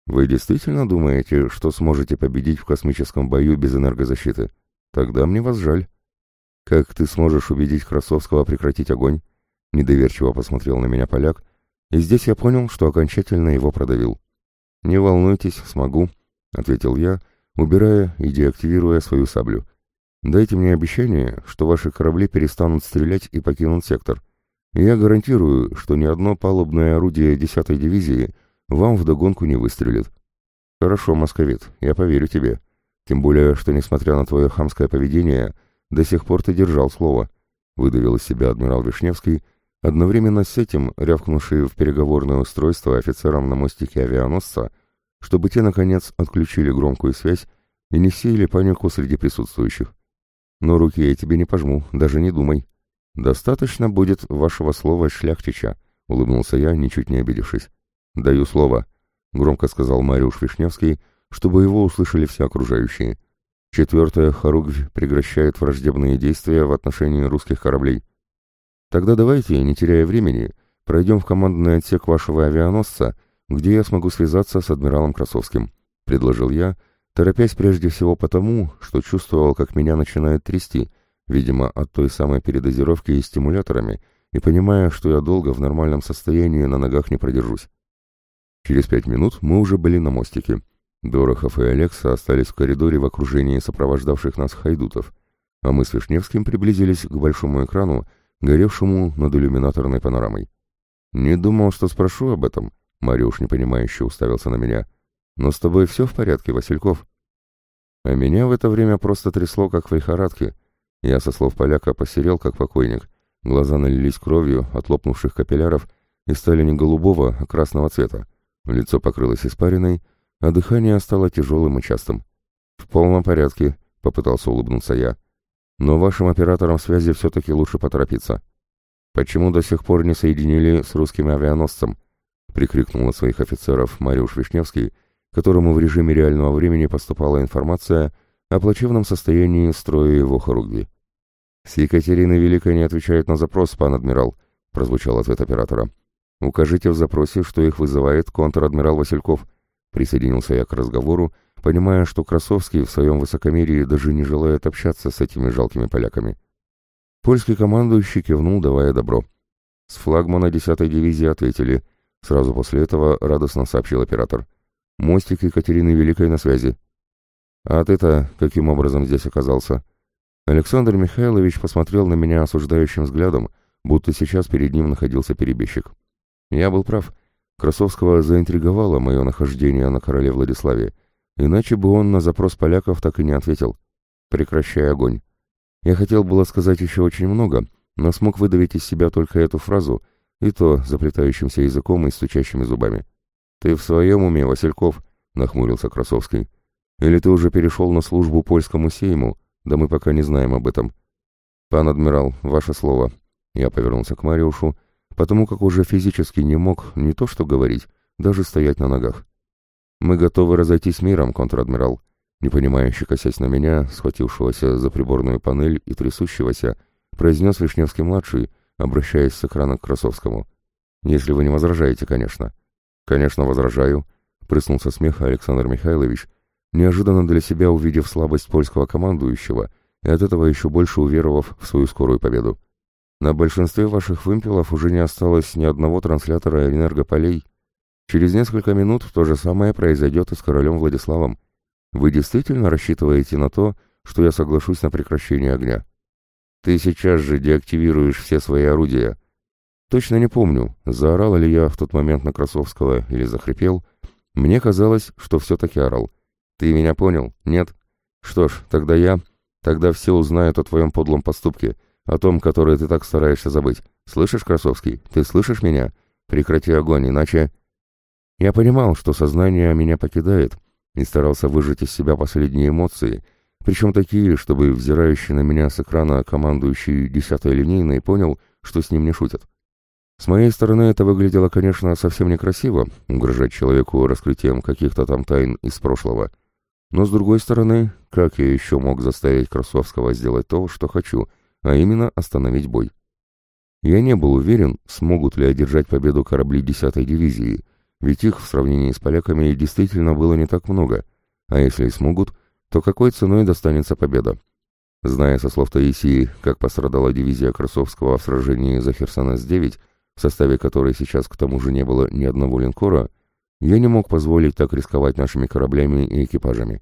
Вы действительно думаете, что сможете победить в космическом бою без энергозащиты? Тогда мне вас жаль. Как ты сможешь убедить Красовского прекратить огонь? Недоверчиво посмотрел на меня поляк, и здесь я понял, что окончательно его продавил. «Не волнуйтесь, смогу», — ответил я, убирая и деактивируя свою саблю. «Дайте мне обещание, что ваши корабли перестанут стрелять и покинут сектор. Я гарантирую, что ни одно палубное орудие 10-й дивизии вам вдогонку не выстрелит». «Хорошо, московит, я поверю тебе. Тем более, что, несмотря на твое хамское поведение, до сих пор ты держал слово», — выдавил из себя адмирал Вишневский, — Одновременно с этим рявкнувшие в переговорное устройство офицерам на мостике авианосца, чтобы те, наконец, отключили громкую связь и не сеяли панику среди присутствующих. Но руки я тебе не пожму, даже не думай. Достаточно будет вашего слова шляхтича, улыбнулся я, ничуть не обидевшись. Даю слово, громко сказал Мариуш Вишневский, чтобы его услышали все окружающие. Четвертая Харугвь прекращает враждебные действия в отношении русских кораблей. Тогда давайте, не теряя времени, пройдем в командный отсек вашего авианосца, где я смогу связаться с адмиралом Красовским», — предложил я, торопясь прежде всего потому, что чувствовал, как меня начинает трясти, видимо, от той самой передозировки и стимуляторами, и понимая, что я долго в нормальном состоянии на ногах не продержусь. Через пять минут мы уже были на мостике. Дорохов и Алекса остались в коридоре в окружении сопровождавших нас хайдутов, а мы с Вишневским приблизились к большому экрану, горевшему над иллюминаторной панорамой. «Не думал, что спрошу об этом», — Мариуш непонимающе уставился на меня. «Но с тобой все в порядке, Васильков?» А меня в это время просто трясло, как в лихорадке. Я, со слов поляка, посерел, как покойник. Глаза налились кровью от лопнувших капилляров и стали не голубого, а красного цвета. Лицо покрылось испариной, а дыхание стало тяжелым и частым. «В полном порядке», — попытался улыбнуться я. Но вашим операторам связи все-таки лучше поторопиться. Почему до сих пор не соединили с русским авианосцем? Прикрикнул на своих офицеров Мариуш Вишневский, которому в режиме реального времени поступала информация о плачевном состоянии строя его хоругви. «С Екатериной Великой не отвечает на запрос, пан адмирал», — прозвучал ответ оператора. «Укажите в запросе, что их вызывает контр-адмирал Васильков», — присоединился я к разговору, — понимая, что Красовский в своем высокомерии даже не желает общаться с этими жалкими поляками. Польский командующий кивнул, давая добро. С флагмана 10-й дивизии ответили. Сразу после этого радостно сообщил оператор. «Мостик Екатерины Великой на связи». «А ты-то каким образом здесь оказался?» Александр Михайлович посмотрел на меня осуждающим взглядом, будто сейчас перед ним находился перебежчик. Я был прав. Красовского заинтриговало мое нахождение на короле Владиславе, Иначе бы он на запрос поляков так и не ответил. «Прекращай огонь». Я хотел было сказать еще очень много, но смог выдавить из себя только эту фразу, и то заплетающимся языком и стучащими зубами. «Ты в своем уме, Васильков?» — нахмурился Красовский. «Или ты уже перешел на службу польскому сейму? Да мы пока не знаем об этом». «Пан адмирал, ваше слово». Я повернулся к Мариушу, потому как уже физически не мог не то что говорить, даже стоять на ногах. «Мы готовы разойтись миром, контр-адмирал», непонимающе косясь на меня, схватившегося за приборную панель и трясущегося, произнес Вишневский-младший, обращаясь с экрана к Красовскому. «Если вы не возражаете, конечно». «Конечно, возражаю», — прыснулся смеха Александр Михайлович, неожиданно для себя увидев слабость польского командующего и от этого еще больше уверовав в свою скорую победу. «На большинстве ваших вымпелов уже не осталось ни одного транслятора энергополей, Через несколько минут то же самое произойдет и с королем Владиславом. Вы действительно рассчитываете на то, что я соглашусь на прекращение огня? Ты сейчас же деактивируешь все свои орудия. Точно не помню, заорал ли я в тот момент на Красовского или захрипел. Мне казалось, что все-таки орал. Ты меня понял? Нет? Что ж, тогда я... Тогда все узнают о твоем подлом поступке, о том, который ты так стараешься забыть. Слышишь, Красовский? Ты слышишь меня? Прекрати огонь, иначе... Я понимал, что сознание меня покидает, и старался выжать из себя последние эмоции, причем такие, чтобы взирающий на меня с экрана командующий десятой линейной понял, что с ним не шутят. С моей стороны это выглядело, конечно, совсем некрасиво, угрожать человеку раскрытием каких-то там тайн из прошлого. Но с другой стороны, как я еще мог заставить Красовского сделать то, что хочу, а именно остановить бой? Я не был уверен, смогут ли одержать победу корабли 10-й дивизии, ведь их в сравнении с поляками действительно было не так много, а если и смогут, то какой ценой достанется победа? Зная со слов Таисии, как пострадала дивизия Красовского в сражении за Херсонес-9, в составе которой сейчас к тому же не было ни одного линкора, я не мог позволить так рисковать нашими кораблями и экипажами.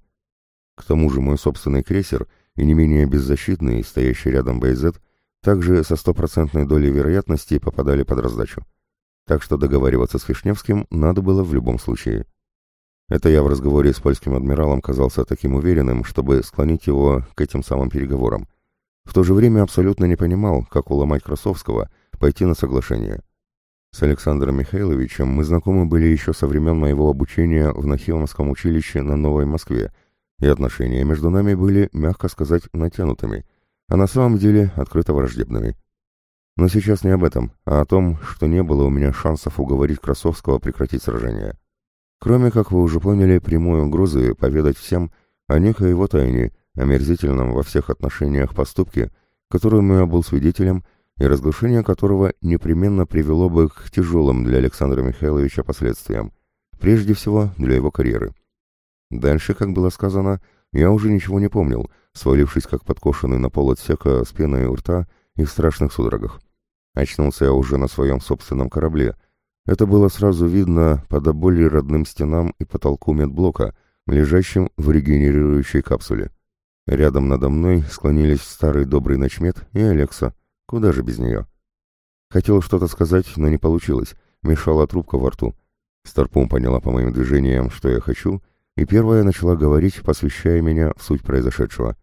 К тому же мой собственный крейсер и не менее беззащитный, стоящий рядом БЗ, также со стопроцентной долей вероятности попадали под раздачу. Так что договариваться с Вишневским надо было в любом случае. Это я в разговоре с польским адмиралом казался таким уверенным, чтобы склонить его к этим самым переговорам. В то же время абсолютно не понимал, как уломать Красовского, пойти на соглашение. С Александром Михайловичем мы знакомы были еще со времен моего обучения в Нахиловском училище на Новой Москве, и отношения между нами были, мягко сказать, натянутыми, а на самом деле открыто враждебными. Но сейчас не об этом, а о том, что не было у меня шансов уговорить Красовского прекратить сражение. Кроме, как вы уже поняли, прямой угрозы поведать всем о некой его тайне, омерзительном во всех отношениях поступке, которому я был свидетелем и разглашение которого непременно привело бы к тяжелым для Александра Михайловича последствиям, прежде всего для его карьеры. Дальше, как было сказано, я уже ничего не помнил, свалившись как подкошенный на пол отсека с пеной у рта и в страшных судорогах. Очнулся я уже на своем собственном корабле, это было сразу видно по до боли родным стенам и потолку медблока, лежащим в регенерирующей капсуле. Рядом надо мной склонились старый добрый ночмед и Алекса. Куда же без нее? Хотел что-то сказать, но не получилось. Мешала трубка во рту. Старпум поняла по моим движениям, что я хочу, и первая начала говорить, посвящая меня в суть произошедшего.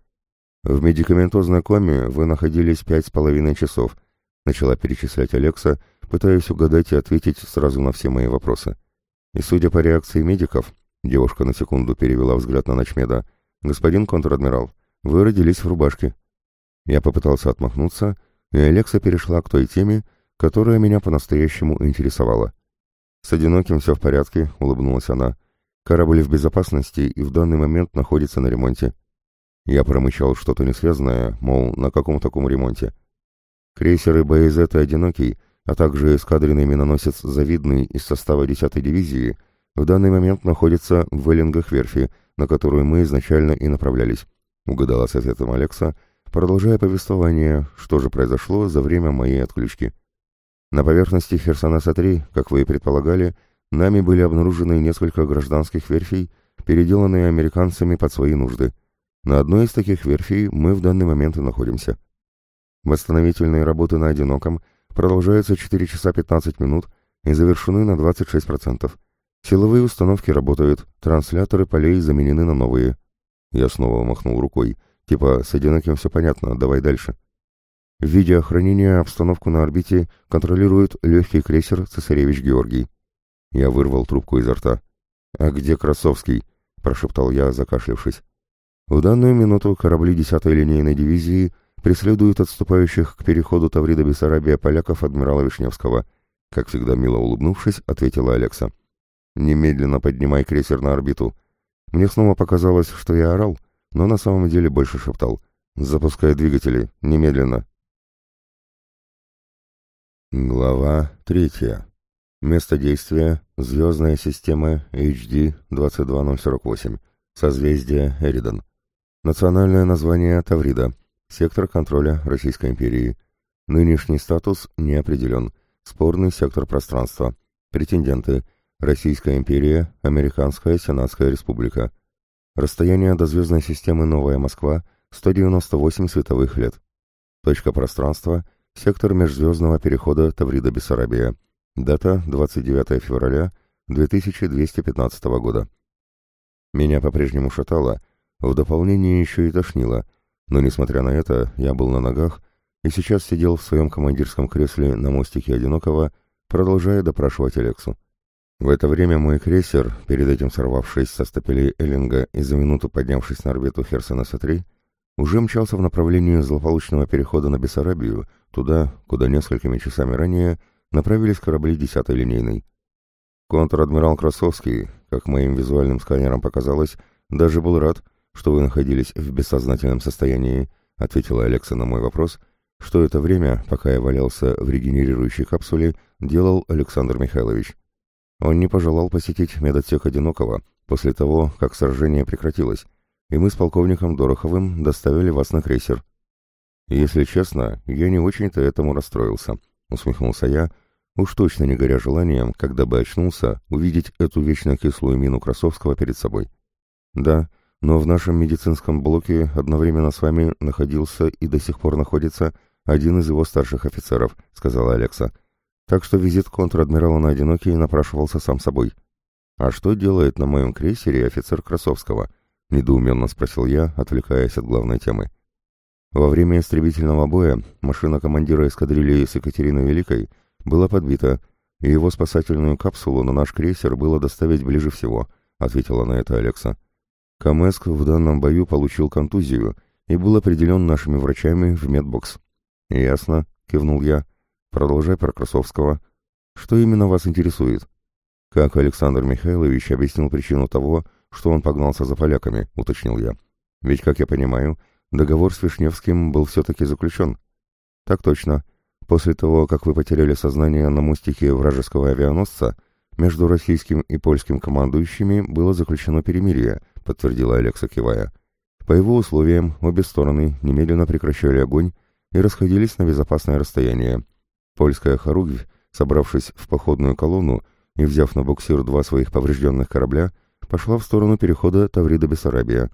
«В медикаментозной коме вы находились пять с половиной часов», — начала перечислять Алекса, пытаясь угадать и ответить сразу на все мои вопросы. И судя по реакции медиков, девушка на секунду перевела взгляд на ночмеда, «Господин контр-адмирал, вы родились в рубашке». Я попытался отмахнуться, и Алекса перешла к той теме, которая меня по-настоящему интересовала. «С одиноким все в порядке», — улыбнулась она. «Корабль в безопасности и в данный момент находится на ремонте». Я промычал что-то несвязанное, мол, на каком таком ремонте. Крейсеры БЗ «Одинокий» а также эскадренный миноносец «Завидный» из состава 10-й дивизии, в данный момент находится в Эллингах верфи, на которую мы изначально и направлялись. Угадала с ответом Алекса, продолжая повествование, что же произошло за время моей отключки. На поверхности Херсонеса-3, как вы и предполагали, нами были обнаружены несколько гражданских верфей, переделанные американцами под свои нужды. На одной из таких верфей мы в данный момент и находимся. Восстановительные работы на «Одиноком» продолжаются 4 часа 15 минут и завершены на 26%. Силовые установки работают, трансляторы полей заменены на новые. Я снова махнул рукой, типа «с одиноким все понятно, давай дальше». В виде охранения обстановку на орбите контролирует легкий крейсер «Цесаревич Георгий». Я вырвал трубку изо рта. «А где Красовский?» – прошептал я, закашлявшись. В данную минуту корабли 10-й линейной дивизии преследуют отступающих к переходу Таврида-Бессарабия поляков адмирала Вишневского. Как всегда мило улыбнувшись, ответила Алекса. «Немедленно поднимай крейсер на орбиту». Мне снова показалось, что я орал, но на самом деле больше шептал. «Запускай двигатели, немедленно». Глава третья. Место действия — звездная система HD 22048, созвездие Эридан. Национальное название Таврида, Сектор контроля Российской империи. Нынешний статус не определен. Спорный сектор пространства. Претенденты. Российская империя, Американская Сенатская республика. Расстояние до звездной системы Новая Москва 198 световых лет. Точка пространства. Сектор межзвездного перехода Таврида-Бессарабия. Дата 29 февраля 2215 года. Меня по-прежнему шатало, в дополнение еще и тошнило – но, несмотря на это, я был на ногах и сейчас сидел в своем командирском кресле на мостике Одинокого, продолжая допрашивать Алексу. В это время мой крейсер, перед этим сорвавшись со стапелей Эллинга и за минуту поднявшись на орбиту Херсонеса-3, уже мчался в направлении злополучного перехода на Бессарабию, туда, куда несколькими часами ранее направились корабли 10-й линейной. Контр-адмирал Красовский, как моим визуальным сканером показалось, даже был рад, что вы находились в бессознательном состоянии», — ответила Алекса на мой вопрос, Что это время, пока я валялся в регенерирующей капсуле, делал Александр Михайлович. Он не пожелал посетить медотсек Одинокого после того, как сражение прекратилось, и мы с полковником Дороховым доставили вас на крейсер. Если честно, я не очень-то этому расстроился, усмехнулся я, уж точно не горя желанием, когда бы очнулся, увидеть эту вечно кислую мину Красовского перед собой. Да, но в нашем медицинском блоке одновременно с вами находился и до сих пор находится один из его старших офицеров, сказала Алекса. Так что визит контр-адмирала на одинокий напрашивался сам собой. «А что делает на моем крейсере офицер Красовского?» — недоуменно спросил я, отвлекаясь от главной темы. Во время истребительного боя машина командира эскадрильи с Екатериной Великой была подбита, и его спасательную капсулу на наш крейсер было доставить ближе всего, — ответила на это Алекса. Камеск в данном бою получил контузию и был определен нашими врачами в медбокс. «Ясно», — кивнул я. Продолжай про Красовского. Что именно вас интересует? Как Александр Михайлович объяснил причину того, что он погнался за поляками, уточнил я. Ведь, как я понимаю, договор с Вишневским был все-таки заключен. Так точно. После того, как вы потеряли сознание на мостике вражеского авианосца, между российским и польским командующими было заключено перемирие, подтвердила Алекса кивая. По его условиям обе стороны немедленно прекращали огонь и расходились на безопасное расстояние, Польская хоругвь, собравшись в походную колонну и взяв на буксир два своих поврежденных корабля, пошла в сторону перехода Таврида-Бессарабия.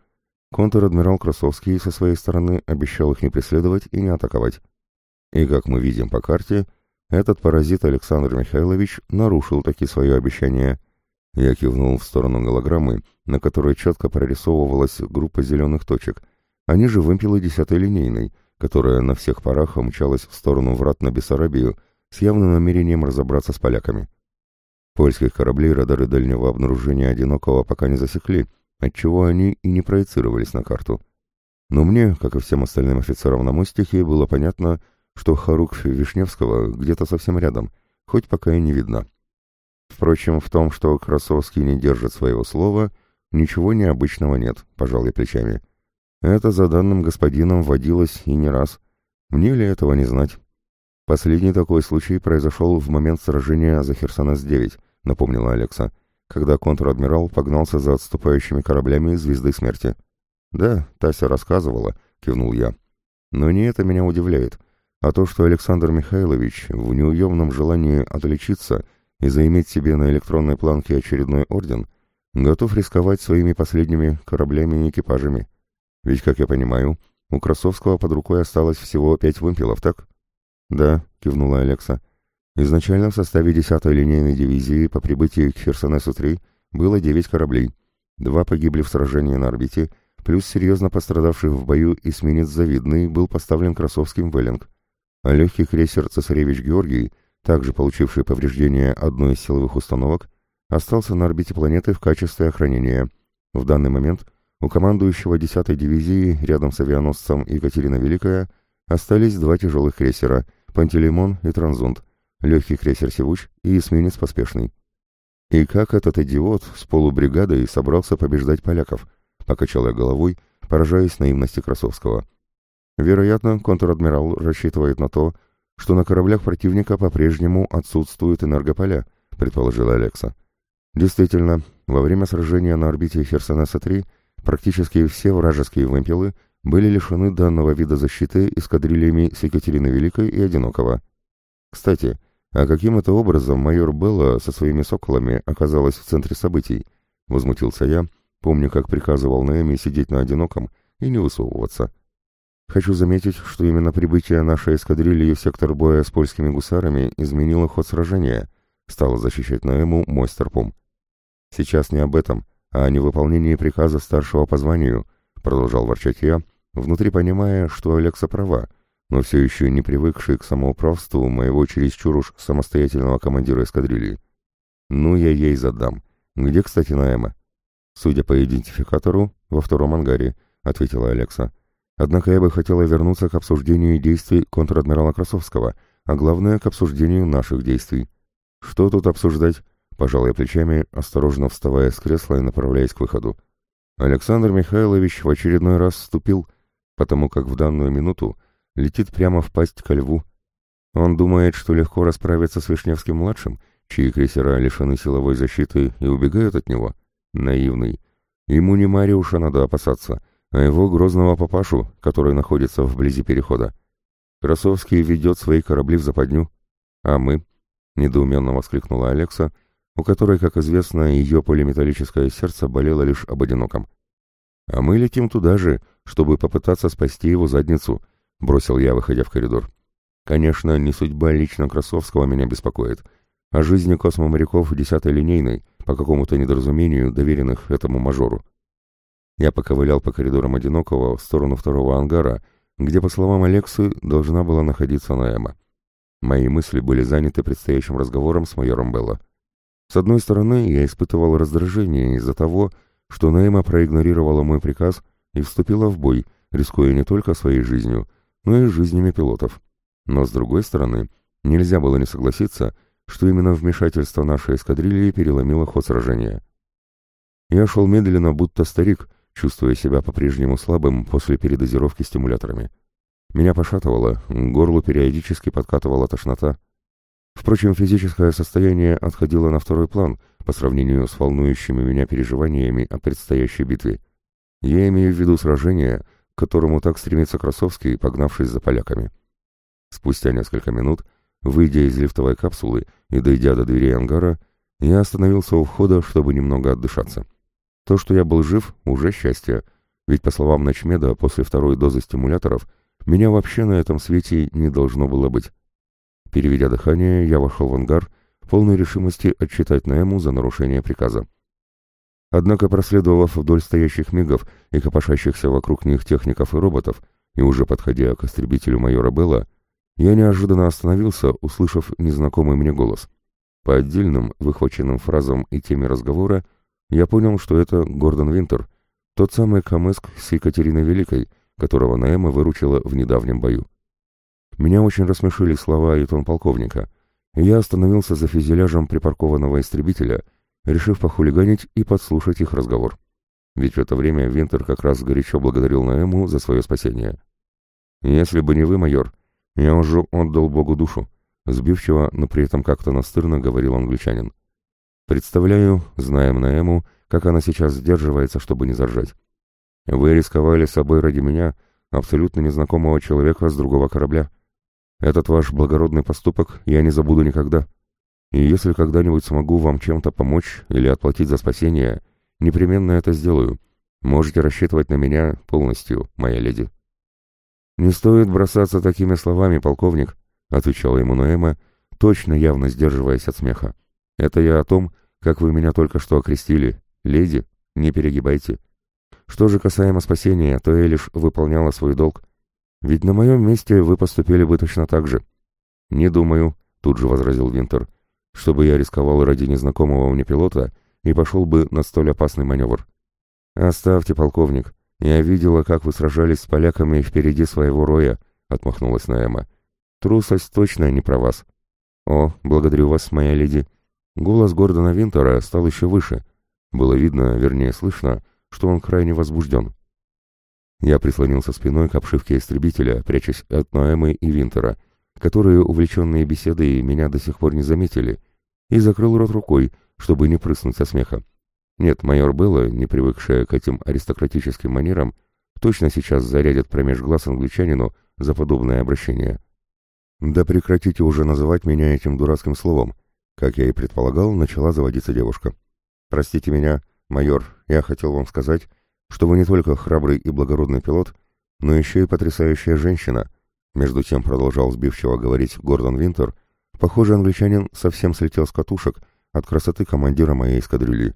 Контр-адмирал Красовский со своей стороны обещал их не преследовать и не атаковать. И, как мы видим по карте, этот паразит Александр Михайлович нарушил таки свое обещание. Я кивнул в сторону голограммы, на которой четко прорисовывалась группа зеленых точек. Они же вымпелы десятой линейной — которая на всех парах умчалась в сторону врат на Бессарабию с явным намерением разобраться с поляками. Польских кораблей радары дальнего обнаружения одинокого пока не засекли, отчего они и не проецировались на карту. Но мне, как и всем остальным офицерам на мостике, было понятно, что Харук Вишневского где-то совсем рядом, хоть пока и не видно. Впрочем, в том, что Красовский не держит своего слова, ничего необычного нет, пожал я плечами. Это за данным господином водилось и не раз. Мне ли этого не знать? Последний такой случай произошел в момент сражения за Херсонес-9, напомнила Алекса, когда контр-адмирал погнался за отступающими кораблями Звезды Смерти. Да, Тася рассказывала, кивнул я. Но не это меня удивляет, а то, что Александр Михайлович в неуемном желании отличиться и заиметь себе на электронной планке очередной орден, готов рисковать своими последними кораблями и экипажами. Ведь, как я понимаю, у Красовского под рукой осталось всего пять вымпелов, так? Да, кивнула Алекса. Изначально в составе 10-й линейной дивизии по прибытии к Херсонесу-3 было 9 кораблей. Два погибли в сражении на орбите, плюс серьезно пострадавший в бою эсминец «Завидный» был поставлен Красовским в Эллинг. А легкий крейсер «Цесаревич Георгий», также получивший повреждение одной из силовых установок, остался на орбите планеты в качестве охранения. В данный момент у командующего 10-й дивизии рядом с авианосцем Екатерина Великая остались два тяжелых крейсера «Пантелеймон» и «Транзунд», легкий крейсер «Севуч» и эсминец «Поспешный». И как этот идиот с полубригадой собрался побеждать поляков, покачал я головой, поражаясь наивности Красовского. Вероятно, контр-адмирал рассчитывает на то, что на кораблях противника по-прежнему отсутствуют энергополя, предположила Алекса. Действительно, во время сражения на орбите Херсонеса-3 Практически все вражеские вымпелы были лишены данного вида защиты эскадрильями с Екатерины Великой и Одинокого. Кстати, а каким это образом майор Белла со своими соколами оказалась в центре событий? Возмутился я, помню, как приказывал Наэми сидеть на Одиноком и не высовываться. Хочу заметить, что именно прибытие нашей эскадрильи в сектор боя с польскими гусарами изменило ход сражения, стало защищать Наэму мой старпом. Сейчас не об этом, о невыполнении приказа старшего по званию, продолжал ворчать я, внутри понимая, что Алекса права, но все еще не привыкший к самоуправству моего чересчур уж самостоятельного командира эскадрильи. Ну, я ей задам. Где, кстати, Наэма? Судя по идентификатору, во втором ангаре, ответила Алекса. Однако я бы хотела вернуться к обсуждению действий контр-адмирала Красовского, а главное, к обсуждению наших действий. Что тут обсуждать? Пожал я плечами, осторожно вставая с кресла и направляясь к выходу. Александр Михайлович в очередной раз вступил, потому как в данную минуту летит прямо в пасть ко льву. Он думает, что легко расправиться с Вишневским-младшим, чьи крейсера лишены силовой защиты и убегают от него. Наивный. Ему не Мариуша надо опасаться, а его грозного папашу, который находится вблизи перехода. Красовский ведет свои корабли в западню. А мы? Недоуменно воскликнула Алекса, у которой, как известно, ее полиметаллическое сердце болело лишь об одиноком. А мы летим туда же, чтобы попытаться спасти его задницу, бросил я, выходя в коридор. Конечно, не судьба лично Красовского меня беспокоит, а жизни космоморяков десятой линейной, по какому-то недоразумению, доверенных этому мажору. Я поковылял по коридорам одинокого в сторону второго ангара, где, по словам Алексы, должна была находиться Наэма. Мои мысли были заняты предстоящим разговором с майором Белла. С одной стороны, я испытывал раздражение из-за того, что Наэма проигнорировала мой приказ и вступила в бой, рискуя не только своей жизнью, но и жизнями пилотов. Но с другой стороны, нельзя было не согласиться, что именно вмешательство нашей эскадрильи переломило ход сражения. Я шел медленно, будто старик, чувствуя себя по-прежнему слабым после передозировки стимуляторами. Меня пошатывало, к горлу периодически подкатывала тошнота. Впрочем, физическое состояние отходило на второй план по сравнению с волнующими меня переживаниями о предстоящей битве. Я имею в виду сражение, к которому так стремится Красовский, погнавшись за поляками. Спустя несколько минут, выйдя из лифтовой капсулы и дойдя до дверей ангара, я остановился у входа, чтобы немного отдышаться. То, что я был жив, уже счастье, ведь, по словам Ночмеда, после второй дозы стимуляторов меня вообще на этом свете не должно было быть. Переведя дыхание, я вошел в ангар, полной решимости отчитать Наэму за нарушение приказа. Однако, проследовав вдоль стоящих мигов и копошащихся вокруг них техников и роботов, и уже подходя к истребителю майора Белла, я неожиданно остановился, услышав незнакомый мне голос. По отдельным, выхваченным фразам и теме разговора я понял, что это Гордон Винтер, тот самый Камыск с Екатериной Великой, которого Наэма выручила в недавнем бою. Меня очень рассмешили слова и тон полковника, и я остановился за фюзеляжем припаркованного истребителя, решив похулиганить и подслушать их разговор. Ведь в это время Винтер как раз горячо благодарил Наэму за свое спасение. «Если бы не вы, майор, я уже отдал Богу душу», сбивчиво, но при этом как-то настырно говорил англичанин. Представляю, знаем Наэму, как она сейчас сдерживается, чтобы не заржать. Вы рисковали собой ради меня, абсолютно незнакомого человека с другого корабля. Этот ваш благородный поступок я не забуду никогда. И если когда-нибудь смогу вам чем-то помочь или отплатить за спасение, непременно это сделаю. Можете рассчитывать на меня полностью, моя леди. «Не стоит бросаться такими словами, полковник», — отвечала ему Ноэма, точно явно сдерживаясь от смеха. Это я о том, как вы меня только что окрестили. Леди, не перегибайте. Что же касаемо спасения, то я лишь выполняла свой долг. Ведь на моем месте вы поступили бы точно так же. Не думаю, тут же возразил Винтер, чтобы я рисковал ради незнакомого мне пилота и пошел бы на столь опасный маневр. Оставьте, полковник. Я видела, как вы сражались с поляками впереди своего роя, отмахнулась Наэма. Трусость точно не про вас. О, благодарю вас, моя леди. Голос Гордона Винтера стал еще выше. Было видно, вернее слышно, что он крайне возбужден. Я прислонился спиной к обшивке истребителя, прячась от Ноэмы и Винтера, которые, увлеченные беседой, меня до сих пор не заметили, и закрыл рот рукой, чтобы не прыснуть со смеха. Нет, майор Белла, не привыкшая к этим аристократическим манерам, точно сейчас зарядит промеж глаз англичанину за подобное обращение. Да прекратите уже называть меня этим дурацким словом, как я и предполагал, начала заводиться девушка. «Простите меня, майор, я хотел вам сказать, что вы не только храбрый и благородный пилот, но еще и потрясающая женщина», между тем продолжал сбивчиво говорить Гордон Винтер, похоже, англичанин совсем слетел с катушек от красоты командира моей эскадрильи.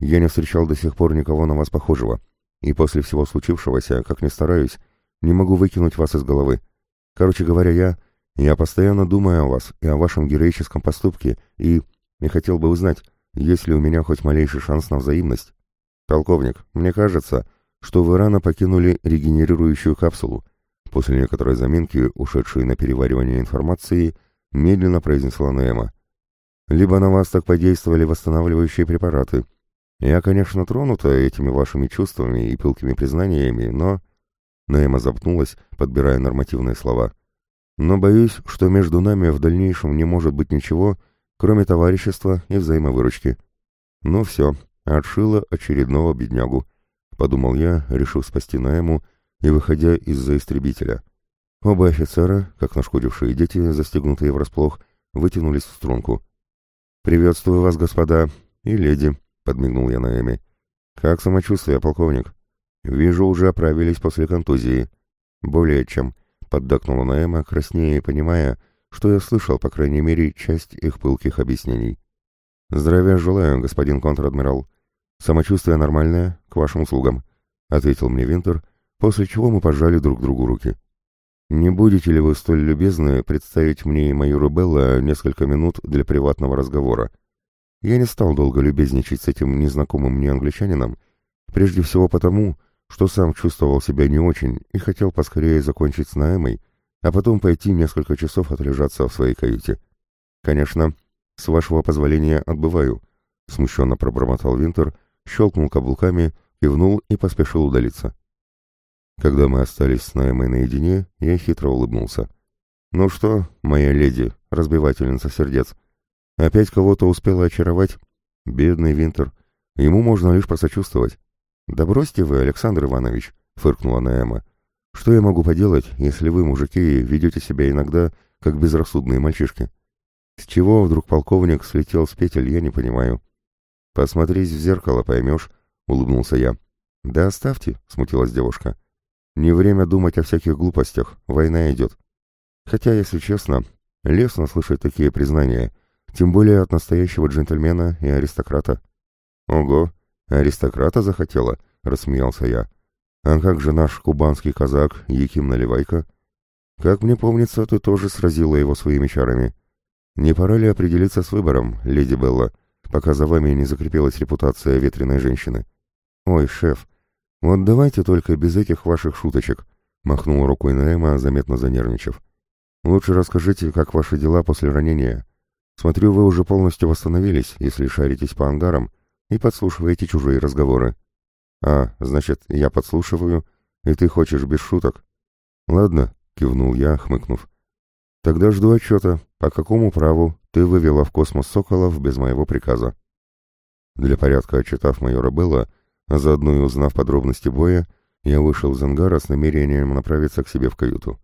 «Я не встречал до сих пор никого на вас похожего, и после всего случившегося, как ни стараюсь, не могу выкинуть вас из головы. Короче говоря, я я постоянно думаю о вас и о вашем героическом поступке, и... не хотел бы узнать, есть ли у меня хоть малейший шанс на взаимность. Полковник, мне кажется, что вы рано покинули регенерирующую капсулу. После некоторой заминки, ушедшей на переваривание информации, медленно произнесла Немо. Либо на вас так подействовали восстанавливающие препараты. Я, конечно, тронута этими вашими чувствами и пылкими признаниями, но... Наэма запнулась, подбирая нормативные слова. «Но боюсь, что между нами в дальнейшем не может быть ничего, кроме товарищества и взаимовыручки. Ну все, отшила очередного беднягу», — подумал я, решив спасти Наэму и выходя из-за истребителя. Оба офицера, как нашкодившие дети, застегнутые врасплох, вытянулись в струнку. «Приветствую вас, господа и леди», — подмигнул я Наэме. «Как самочувствие, полковник?» «Вижу, уже оправились после контузии». «Более чем», — поддакнула Наэма, краснея и понимая, что я слышал, по крайней мере, часть их пылких объяснений. «Здравия желаю, господин контр-адмирал. Самочувствие нормальное, к вашим услугам», — ответил мне Винтер, после чего мы пожали друг другу руки. «Не будете ли вы столь любезны представить мне и майору Белла несколько минут для приватного разговора?» Я не стал долго любезничать с этим незнакомым мне англичанином, прежде всего потому, что сам чувствовал себя не очень и хотел поскорее закончить с Наэмой, а потом пойти несколько часов отлежаться в своей каюте. «Конечно, с вашего позволения отбываю», — смущенно пробормотал Винтер, щелкнул каблуками, кивнул и поспешил удалиться. Когда мы остались с Наэмой наедине, я хитро улыбнулся. «Ну что, моя леди, разбивательница сердец, опять кого-то успела очаровать? Бедный Винтер. Ему можно лишь посочувствовать». «Да бросьте вы, Александр Иванович», — фыркнула Наэма. «Что я могу поделать, если вы, мужики, ведете себя иногда, как безрассудные мальчишки? С чего вдруг полковник слетел с петель, я не понимаю». «Посмотрись в зеркало, поймешь», — улыбнулся я. «Да оставьте», — смутилась девушка. Не время думать о всяких глупостях, война идет. Хотя, если честно, лестно слышать такие признания, тем более от настоящего джентльмена и аристократа. Ого, аристократа захотела, рассмеялся я. А как же наш кубанский казак Яким Наливайко? Как мне помнится, ты тоже сразила его своими чарами. Не пора ли определиться с выбором, леди Белла, пока за вами не закрепилась репутация ветреной женщины? Ой, шеф, «Вот давайте только без этих ваших шуточек», — махнул рукой Наэма, заметно занервничав. «Лучше расскажите, как ваши дела после ранения. Смотрю, вы уже полностью восстановились, если шаритесь по ангарам и подслушиваете чужие разговоры». «А, значит, я подслушиваю, и ты хочешь без шуток?» «Ладно», — кивнул я, хмыкнув. «Тогда жду отчета, по какому праву ты вывела в космос Соколов без моего приказа». Для порядка отчитав майора Белла, а заодно и узнав подробности боя, я вышел из ангара с намерением направиться к себе в каюту.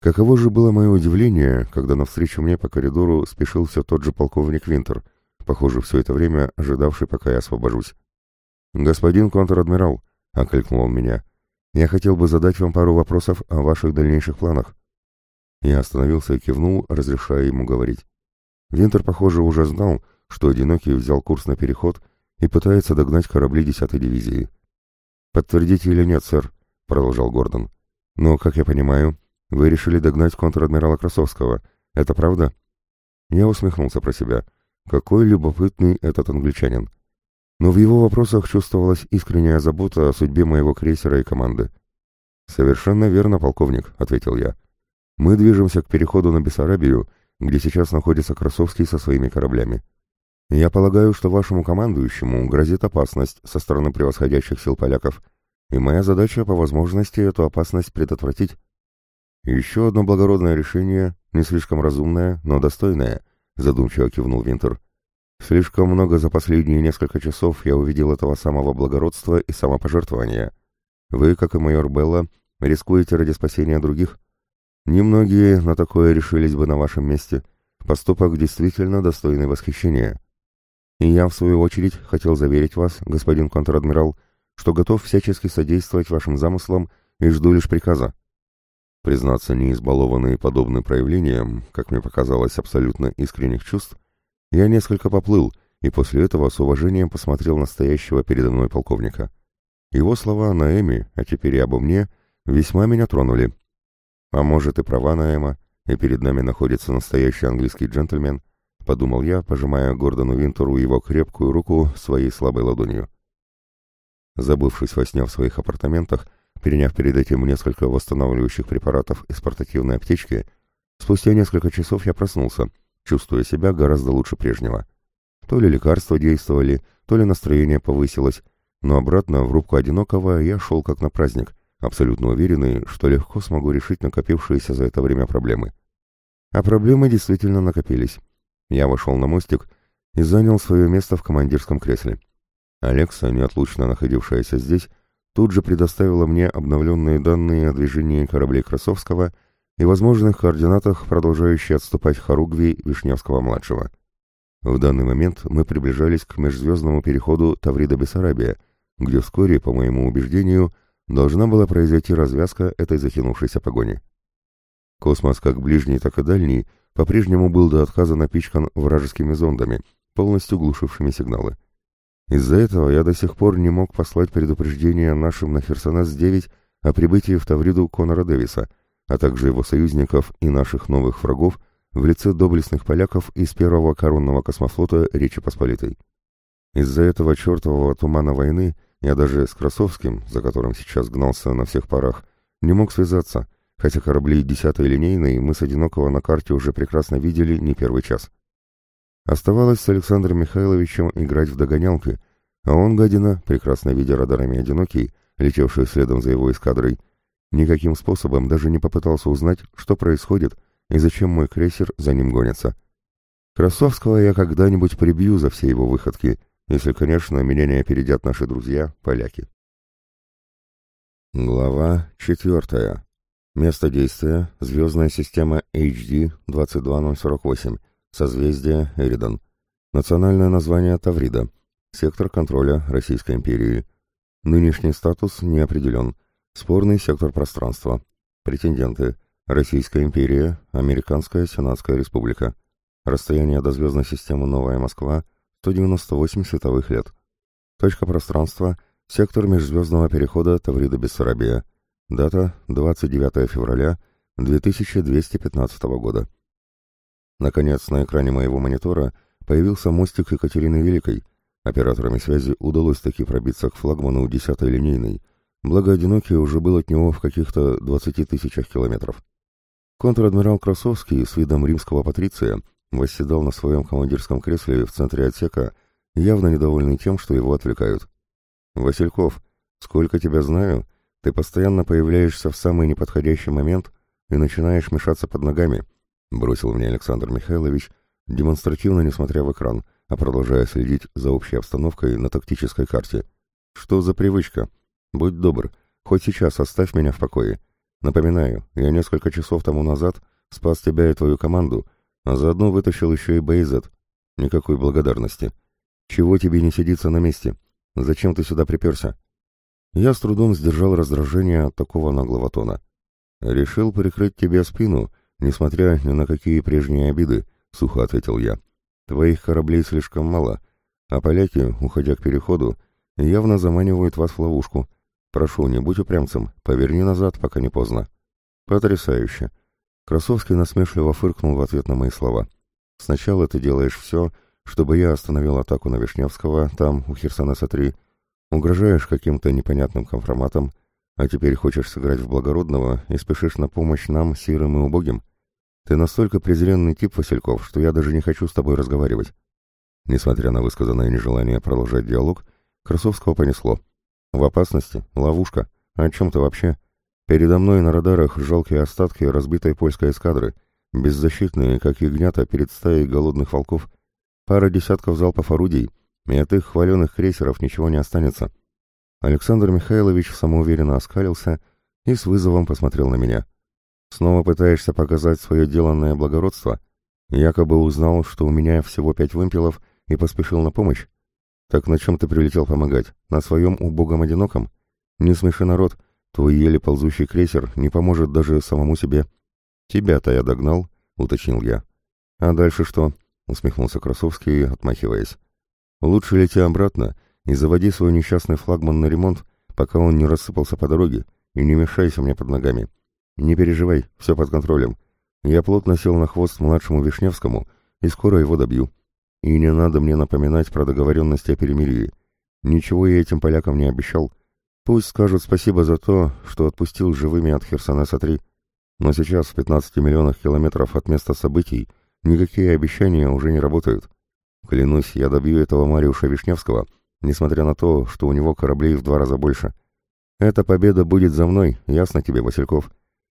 Каково же было мое удивление, когда навстречу мне по коридору спешил все тот же полковник Винтер, похоже, все это время ожидавший, пока я освобожусь. «Господин контр-адмирал», — окликнул он меня, — «я хотел бы задать вам пару вопросов о ваших дальнейших планах». Я остановился и кивнул, разрешая ему говорить. Винтер, похоже, уже знал, что Одинокий взял курс на переход — и пытается догнать корабли 10-й дивизии. «Подтвердите или нет, сэр», — продолжал Гордон. «Но, как я понимаю, вы решили догнать контр-адмирала Красовского. Это правда?» Я усмехнулся про себя. Какой любопытный этот англичанин. Но в его вопросах чувствовалась искренняя забота о судьбе моего крейсера и команды. «Совершенно верно, полковник», — ответил я. «Мы движемся к переходу на Бессарабию, где сейчас находится Красовский со своими кораблями. Я полагаю, что вашему командующему грозит опасность со стороны превосходящих сил поляков, и моя задача по возможности эту опасность предотвратить. Еще одно благородное решение, не слишком разумное, но достойное, задумчиво кивнул Винтер. Слишком много за последние несколько часов я увидел этого самого благородства и самопожертвования. Вы, как и майор Белла, рискуете ради спасения других. Немногие на такое решились бы на вашем месте. Поступок действительно достойный восхищения. И я, в свою очередь, хотел заверить вас, господин контр-адмирал, что готов всячески содействовать вашим замыслам и жду лишь приказа. Признаться, не избалованный подобным проявлением, как мне показалось, абсолютно искренних чувств, я несколько поплыл и после этого с уважением посмотрел на стоящего передо мной полковника. Его слова на Эми, а теперь и обо мне, весьма меня тронули. А может и права на Эма, и перед нами находится настоящий английский джентльмен — подумал я, пожимая Гордону Винтеру его крепкую руку своей слабой ладонью. Забывшись во сне в своих апартаментах, переняв перед этим несколько восстанавливающих препаратов из портативной аптечки, спустя несколько часов я проснулся, чувствуя себя гораздо лучше прежнего. То ли лекарства действовали, то ли настроение повысилось, но обратно в рубку одинокого я шел как на праздник, абсолютно уверенный, что легко смогу решить накопившиеся за это время проблемы. А проблемы действительно накопились. Я вошел на мостик и занял свое место в командирском кресле. Алекса, неотлучно находившаяся здесь, тут же предоставила мне обновленные данные о движении кораблей Красовского и возможных координатах, продолжающей отступать Харугви Вишневского-младшего. В данный момент мы приближались к межзвездному переходу Таврида-Бессарабия, где вскоре, по моему убеждению, должна была произойти развязка этой затянувшейся погони. Космос, как ближний, так и дальний, по-прежнему был до отказа напичкан вражескими зондами, полностью глушившими сигналы. Из-за этого я до сих пор не мог послать предупреждение нашим на Херсонес-9 о прибытии в Тавриду Конора Дэвиса, а также его союзников и наших новых врагов в лице доблестных поляков из первого коронного космофлота Речи Посполитой. Из-за этого чертового тумана войны я даже с Красовским, за которым сейчас гнался на всех парах, не мог связаться, хотя корабли 10-й линейной мы с Одинокого на карте уже прекрасно видели не первый час. Оставалось с Александром Михайловичем играть в догонялки, а он, гадина, прекрасно видя радарами «Одинокий», летевший следом за его эскадрой, никаким способом даже не попытался узнать, что происходит и зачем мой крейсер за ним гонится. Красовского я когда-нибудь прибью за все его выходки, если, конечно, меня не опередят наши друзья, поляки. Глава четвертая. Место действия — звездная система HD 22048, созвездие Эридан. Национальное название Таврида. Сектор контроля Российской империи. Нынешний статус не определен. Спорный сектор пространства. Претенденты. Российская империя, Американская Сенатская республика. Расстояние до звездной системы Новая Москва — 198 световых лет. Точка пространства — сектор межзвездного перехода Таврида-Бессарабия. Дата 29 февраля 2215 года. Наконец, на экране моего монитора появился мостик Екатерины Великой. Операторами связи удалось таки пробиться к флагману 10-й линейной, благо одинокий уже был от него в каких-то 20 тысячах километров. Контр-адмирал Красовский с видом римского патриция восседал на своем командирском кресле в центре отсека, явно недовольный тем, что его отвлекают. «Васильков, сколько тебя знаю, ты постоянно появляешься в самый неподходящий момент и начинаешь мешаться под ногами», — бросил мне Александр Михайлович, демонстративно не смотря в экран, а продолжая следить за общей обстановкой на тактической карте. «Что за привычка? Будь добр, хоть сейчас оставь меня в покое. Напоминаю, я несколько часов тому назад спас тебя и твою команду, а заодно вытащил еще и Бейзет. Никакой благодарности. Чего тебе не сидится на месте? Зачем ты сюда приперся?» Я с трудом сдержал раздражение от такого наглого тона. «Решил прикрыть тебе спину, несмотря ни на какие прежние обиды», — сухо ответил я. «Твоих кораблей слишком мало, а поляки, уходя к переходу, явно заманивают вас в ловушку. Прошу, не будь упрямцем, поверни назад, пока не поздно». «Потрясающе!» Красовский насмешливо фыркнул в ответ на мои слова. «Сначала ты делаешь все, чтобы я остановил атаку на Вишневского, там, у Херсонеса-3, Угрожаешь каким-то непонятным компроматом, а теперь хочешь сыграть в благородного и спешишь на помощь нам, сирым и убогим? Ты настолько презренный тип, Васильков, что я даже не хочу с тобой разговаривать. Несмотря на высказанное нежелание продолжать диалог, Красовского понесло. В опасности? Ловушка? О чем ты вообще? Передо мной на радарах жалкие остатки разбитой польской эскадры, беззащитные, как ягнята перед стаей голодных волков, пара десятков залпов орудий — и от их хваленых крейсеров ничего не останется. Александр Михайлович самоуверенно оскалился и с вызовом посмотрел на меня. «Снова пытаешься показать свое деланное благородство? Якобы узнал, что у меня всего пять вымпелов и поспешил на помощь? Так на чем ты прилетел помогать? На своем убогом одиноком? Не смеши народ, твой еле ползущий крейсер не поможет даже самому себе». «Тебя-то я догнал», — уточнил я. «А дальше что?» — усмехнулся Красовский, отмахиваясь. Лучше лети обратно и заводи свой несчастный флагман на ремонт, пока он не рассыпался по дороге, и не мешайся мне под ногами. Не переживай, все под контролем. Я плотно сел на хвост младшему Вишневскому и скоро его добью. И не надо мне напоминать про договоренности о перемирии. Ничего я этим полякам не обещал. Пусть скажут спасибо за то, что отпустил живыми от Херсонеса-3. Но сейчас, в 15 миллионах километров от места событий, никакие обещания уже не работают. Клянусь, я добью этого Мариуша Вишневского, несмотря на то, что у него кораблей в два раза больше. Эта победа будет за мной, ясно тебе, Васильков.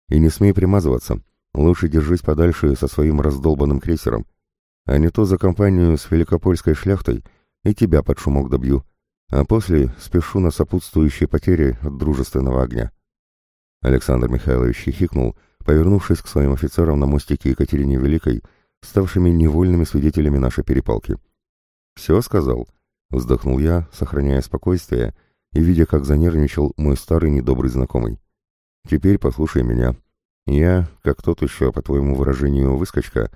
И не смей примазываться. Лучше держись подальше со своим раздолбанным крейсером. А не то за компанию с великопольской шляхтой и тебя под шумок добью. А после спешу на сопутствующие потери от дружественного огня. Александр Михайлович хихикнул, повернувшись к своим офицерам на мостике Екатерине Великой, ставшими невольными свидетелями нашей перепалки. «Все сказал?» — вздохнул я, сохраняя спокойствие и видя, как занервничал мой старый недобрый знакомый. «Теперь послушай меня. Я, как тот еще, по твоему выражению, выскочка,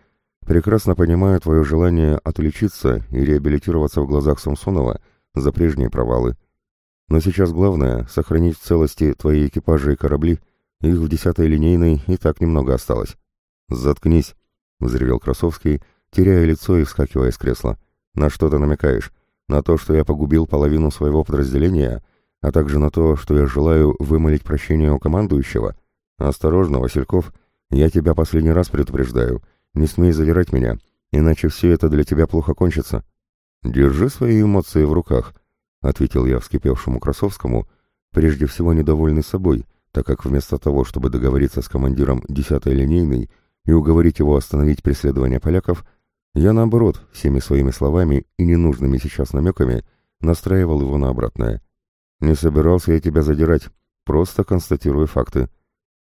прекрасно понимаю твое желание отличиться и реабилитироваться в глазах Самсонова за прежние провалы. Но сейчас главное — сохранить в целости твои экипажи и корабли, их в десятой линейной и так немного осталось. «Заткнись!» — взревел Красовский, теряя лицо и вскакивая с кресла. «На что ты намекаешь? На то, что я погубил половину своего подразделения, а также на то, что я желаю вымолить прощение у командующего? Осторожно, Васильков, я тебя последний раз предупреждаю. Не смей задирать меня, иначе все это для тебя плохо кончится. Держи свои эмоции в руках, — ответил я вскипевшему Красовскому, прежде всего недовольный собой, так как вместо того, чтобы договориться с командиром 10-й линейной и уговорить его остановить преследование поляков, я, наоборот, всеми своими словами и ненужными сейчас намеками настраивал его на обратное. «Не собирался я тебя задирать, просто констатирую факты.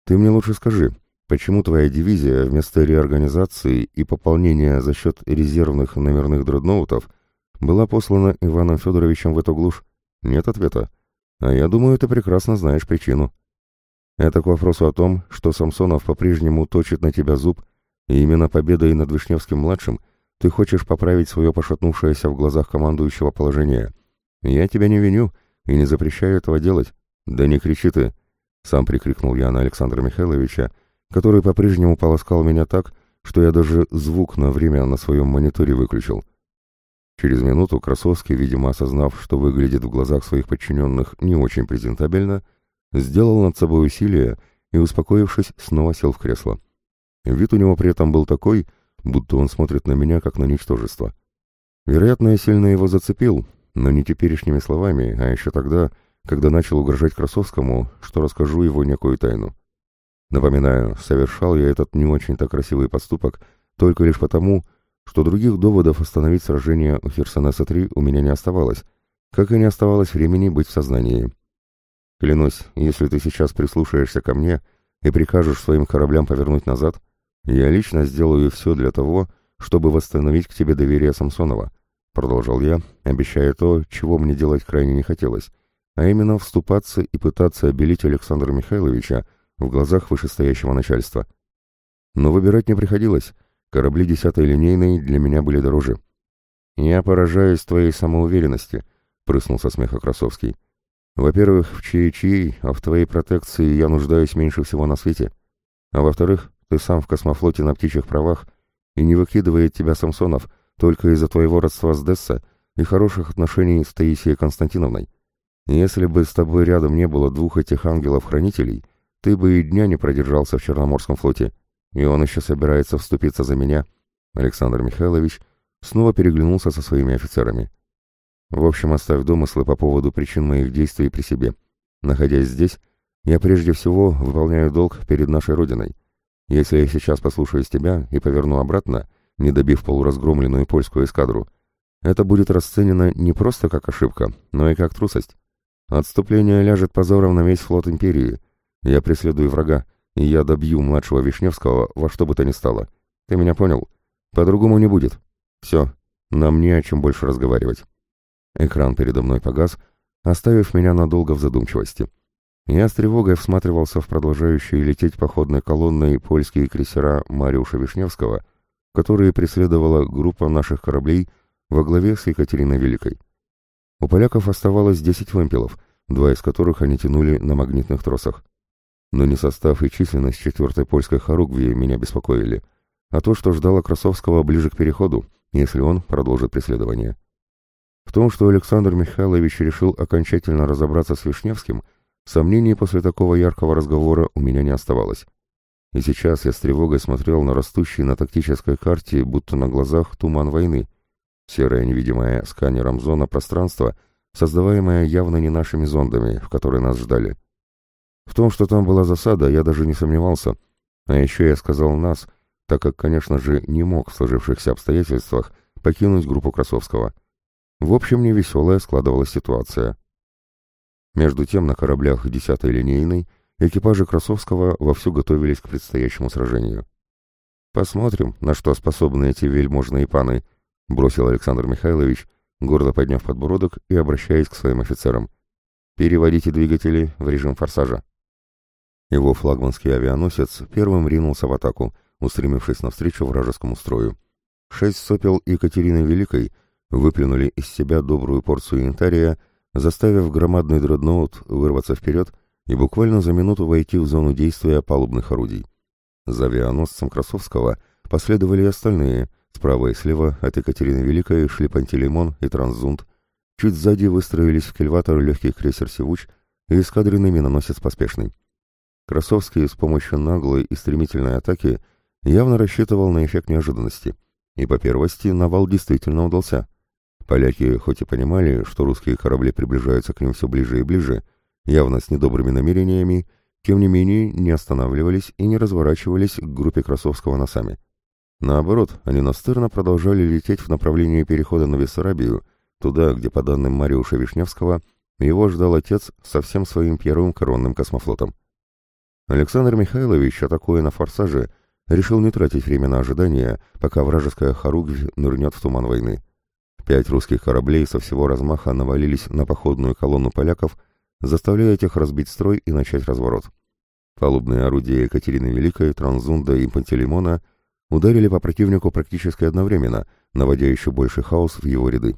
Ты мне лучше скажи, почему твоя дивизия вместо реорганизации и пополнения за счет резервных номерных дредноутов была послана Иваном Федоровичем в эту глушь? Нет ответа. А я думаю, ты прекрасно знаешь причину». Это к вопросу о том, что Самсонов по-прежнему точит на тебя зуб, и именно победой над Вишневским-младшим ты хочешь поправить свое пошатнувшееся в глазах командующего положение. Я тебя не виню и не запрещаю этого делать. Да не кричи ты, — сам прикрикнул я на Александра Михайловича, который по-прежнему полоскал меня так, что я даже звук на время на своем мониторе выключил. Через минуту Красовский, видимо осознав, что выглядит в глазах своих подчиненных не очень презентабельно, — сделал над собой усилие и, успокоившись, снова сел в кресло. Вид у него при этом был такой, будто он смотрит на меня, как на ничтожество. Вероятно, я сильно его зацепил, но не теперешними словами, а еще тогда, когда начал угрожать Красовскому, что расскажу его некую тайну. Напоминаю, совершал я этот не очень-то красивый поступок только лишь потому, что других доводов остановить сражение у Херсонеса-3 у меня не оставалось, как и не оставалось времени быть в сознании. Клянусь, если ты сейчас прислушаешься ко мне и прикажешь своим кораблям повернуть назад, я лично сделаю все для того, чтобы восстановить к тебе доверие Самсонова, продолжал я, обещая то, чего мне делать крайне не хотелось, а именно вступаться и пытаться обелить Александра Михайловича в глазах вышестоящего начальства. Но выбирать не приходилось, корабли десятой линейной для меня были дороже. «Я поражаюсь твоей самоуверенности», — прыснул со смеха Красовский. Во-первых, в чьей-чьей, а в твоей протекции я нуждаюсь меньше всего на свете. А во-вторых, ты сам в космофлоте на птичьих правах, и не выкидывает тебя Самсонов только из-за твоего родства с Десса и хороших отношений с Таисией Константиновной. Если бы с тобой рядом не было двух этих ангелов-хранителей, ты бы и дня не продержался в Черноморском флоте, и он еще собирается вступиться за меня. Александр Михайлович снова переглянулся со своими офицерами. В общем, оставь домыслы по поводу причин моих действий при себе. Находясь здесь, я прежде всего выполняю долг перед нашей Родиной. Если я сейчас послушаюсь тебя и поверну обратно, не добив полуразгромленную польскую эскадру, это будет расценено не просто как ошибка, но и как трусость. Отступление ляжет позором на весь флот империи. Я преследую врага, я добью младшего Вишневского во что бы то ни стало. Ты меня понял? По-другому не будет. Все, нам не о чем больше разговаривать. Экран передо мной погас, оставив меня надолго в задумчивости. Я с тревогой всматривался в продолжающие лететь походной колонной польские крейсера Мариуша Вишневского, которые преследовала группа наших кораблей во главе с Екатериной Великой. У поляков оставалось 10 вымпелов, два из которых они тянули на магнитных тросах. Но не состав и численность четвертой польской хоругвии меня беспокоили, а то, что ждало Красовского ближе к переходу, если он продолжит преследование. В том, что Александр Михайлович решил окончательно разобраться с Вишневским, сомнений после такого яркого разговора у меня не оставалось. И сейчас я с тревогой смотрел на растущий на тактической карте, будто на глазах туман войны. Серая невидимая сканером зона пространства создаваемая явно не нашими зондами, в которые нас ждали. В том, что там была засада, я даже не сомневался, а еще я сказал «нас», так как, конечно же, не мог в сложившихся обстоятельствах покинуть группу Красовского. В общем, невеселая складывалась ситуация. Между тем, на кораблях 10-й линейной экипажи Красовского вовсю готовились к предстоящему сражению. «Посмотрим, на что способны эти вельможные паны», — бросил Александр Михайлович, гордо подняв подбородок и обращаясь к своим офицерам. «Переводите двигатели в режим форсажа». Его флагманский авианосец первым ринулся в атаку, устремившись навстречу вражескому строю. Шесть сопел Екатерины Великой выплюнули из себя добрую порцию янтария, заставив громадный дредноут вырваться вперед и буквально за минуту войти в зону действия палубных орудий. За авианосцем Красовского последовали остальные, справа и слева от Екатерины Великой шли Пантелеймон и Транзунд, чуть сзади выстроились в кильватор легкий крейсер «Севуч» и эскадренный миноносец «Поспешный». Красовский с помощью наглой и стремительной атаки явно рассчитывал на эффект неожиданности. И по первости навал действительно удался. Поляки хоть и понимали, что русские корабли приближаются к ним все ближе и ближе, явно с недобрыми намерениями, тем не менее не останавливались и не разворачивались к группе Красовского носами. Наоборот, они настырно продолжали лететь в направлении перехода на Бессарабию, туда, где, по данным Мариуша Вишневского, его ждал отец со всем своим первым коронным космофлотом. Александр Михайлович, атакуя на форсаже, решил не тратить время на ожидание, пока вражеская хоругвь нырнет в туман войны. Пять русских кораблей со всего размаха навалились на походную колонну поляков, заставляя тех разбить строй и начать разворот. Палубные орудия Екатерины Великой, Транзунда и Пантелеймона ударили по противнику практически одновременно, наводя еще больше хаос в его ряды.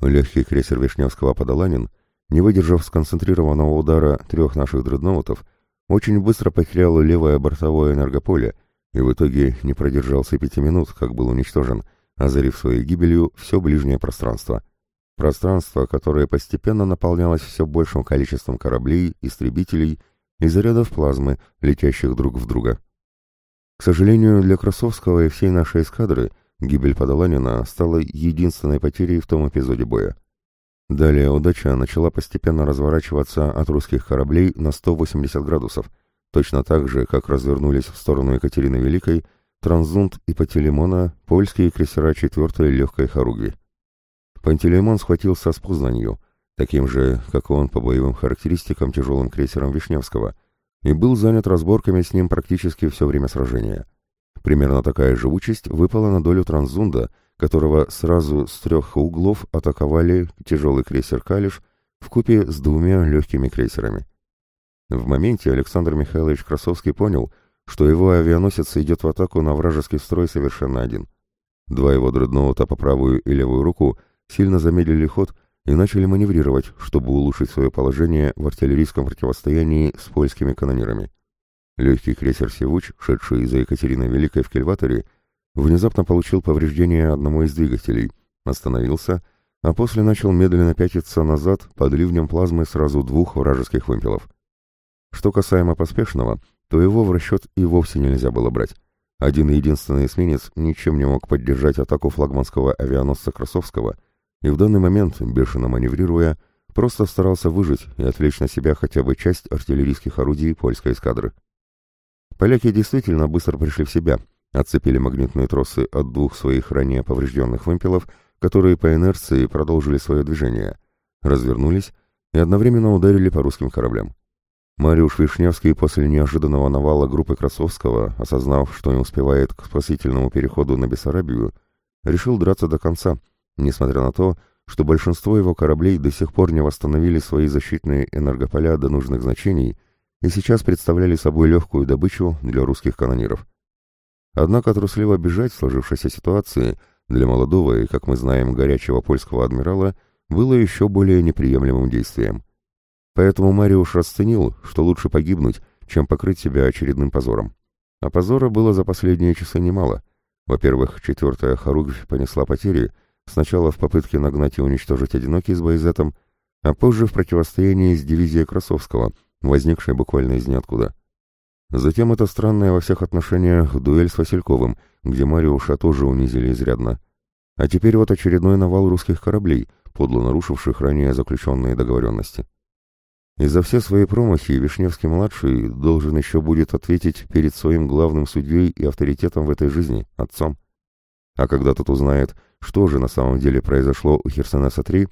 Легкий крейсер Вишневского «Подоланин», не выдержав сконцентрированного удара трех наших дредноутов, очень быстро потерял левое бортовое энергополе и в итоге не продержался пяти минут, как был уничтожен, озарив своей гибелью все ближнее пространство. Пространство, которое постепенно наполнялось все большим количеством кораблей, истребителей и зарядов плазмы, летящих друг в друга. К сожалению, для Красовского и всей нашей эскадры гибель Подоланина стала единственной потерей в том эпизоде боя. Далее удача начала постепенно разворачиваться от русских кораблей на 180 градусов, точно так же, как развернулись в сторону Екатерины Великой Транзунт и Пантелеймона польские крейсера 4-й легкой Харугви. Пантелеймон схватился с Познанью, таким же, как и он по боевым характеристикам тяжелым крейсером Вишневского, и был занят разборками с ним практически все время сражения. Примерно такая же участь выпала на долю Транзунда, которого сразу с трех углов атаковали тяжелый крейсер «Калиш» купе с двумя легкими крейсерами. В моменте Александр Михайлович Красовский понял, что его авианосец идет в атаку на вражеский строй совершенно один. Два его дредноута по правую и левую руку сильно замедлили ход и начали маневрировать, чтобы улучшить свое положение в артиллерийском противостоянии с польскими канонирами. Легкий крейсер «Севуч», шедший за Екатериной Великой в Кельваторе, внезапно получил повреждение одному из двигателей, остановился, а после начал медленно пятиться назад под ливнем плазмы сразу двух вражеских вымпелов. Что касаемо поспешного, то его в расчет и вовсе нельзя было брать. Один единственный эсминец ничем не мог поддержать атаку флагманского авианосца Красовского, и в данный момент, бешено маневрируя, просто старался выжить и отвлечь на себя хотя бы часть артиллерийских орудий польской эскадры. Поляки действительно быстро пришли в себя, Отцепили магнитные тросы от двух своих ранее поврежденных вымпелов, которые по инерции продолжили свое движение, развернулись и одновременно ударили по русским кораблям. Мариуш Вишневский после неожиданного навала группы Красовского, осознав, что не успевает к спасительному переходу на Бессарабию, решил драться до конца, несмотря на то, что большинство его кораблей до сих пор не восстановили свои защитные энергополя до нужных значений и сейчас представляли собой легкую добычу для русских канониров. Однако трусливо бежать в сложившейся ситуации для молодого и, как мы знаем, горячего польского адмирала было еще более неприемлемым действием. Поэтому Мариуш расценил, что лучше погибнуть, чем покрыть себя очередным позором. А позора было за последние часы немало. Во-первых, четвертая Харугвь понесла потери, сначала в попытке нагнать и уничтожить одинокий с боезетом, а позже в противостоянии с дивизией Красовского, возникшей буквально из ниоткуда. Затем это странная во всех отношениях дуэль с Васильковым, где Мариуша тоже унизили изрядно. А теперь вот очередной навал русских кораблей, подло нарушивших ранее заключенные договоренности. И за все свои промахи Вишневский-младший должен еще будет ответить перед своим главным судьей и авторитетом в этой жизни, отцом. А когда тот узнает, что же на самом деле произошло у Херсонеса-3,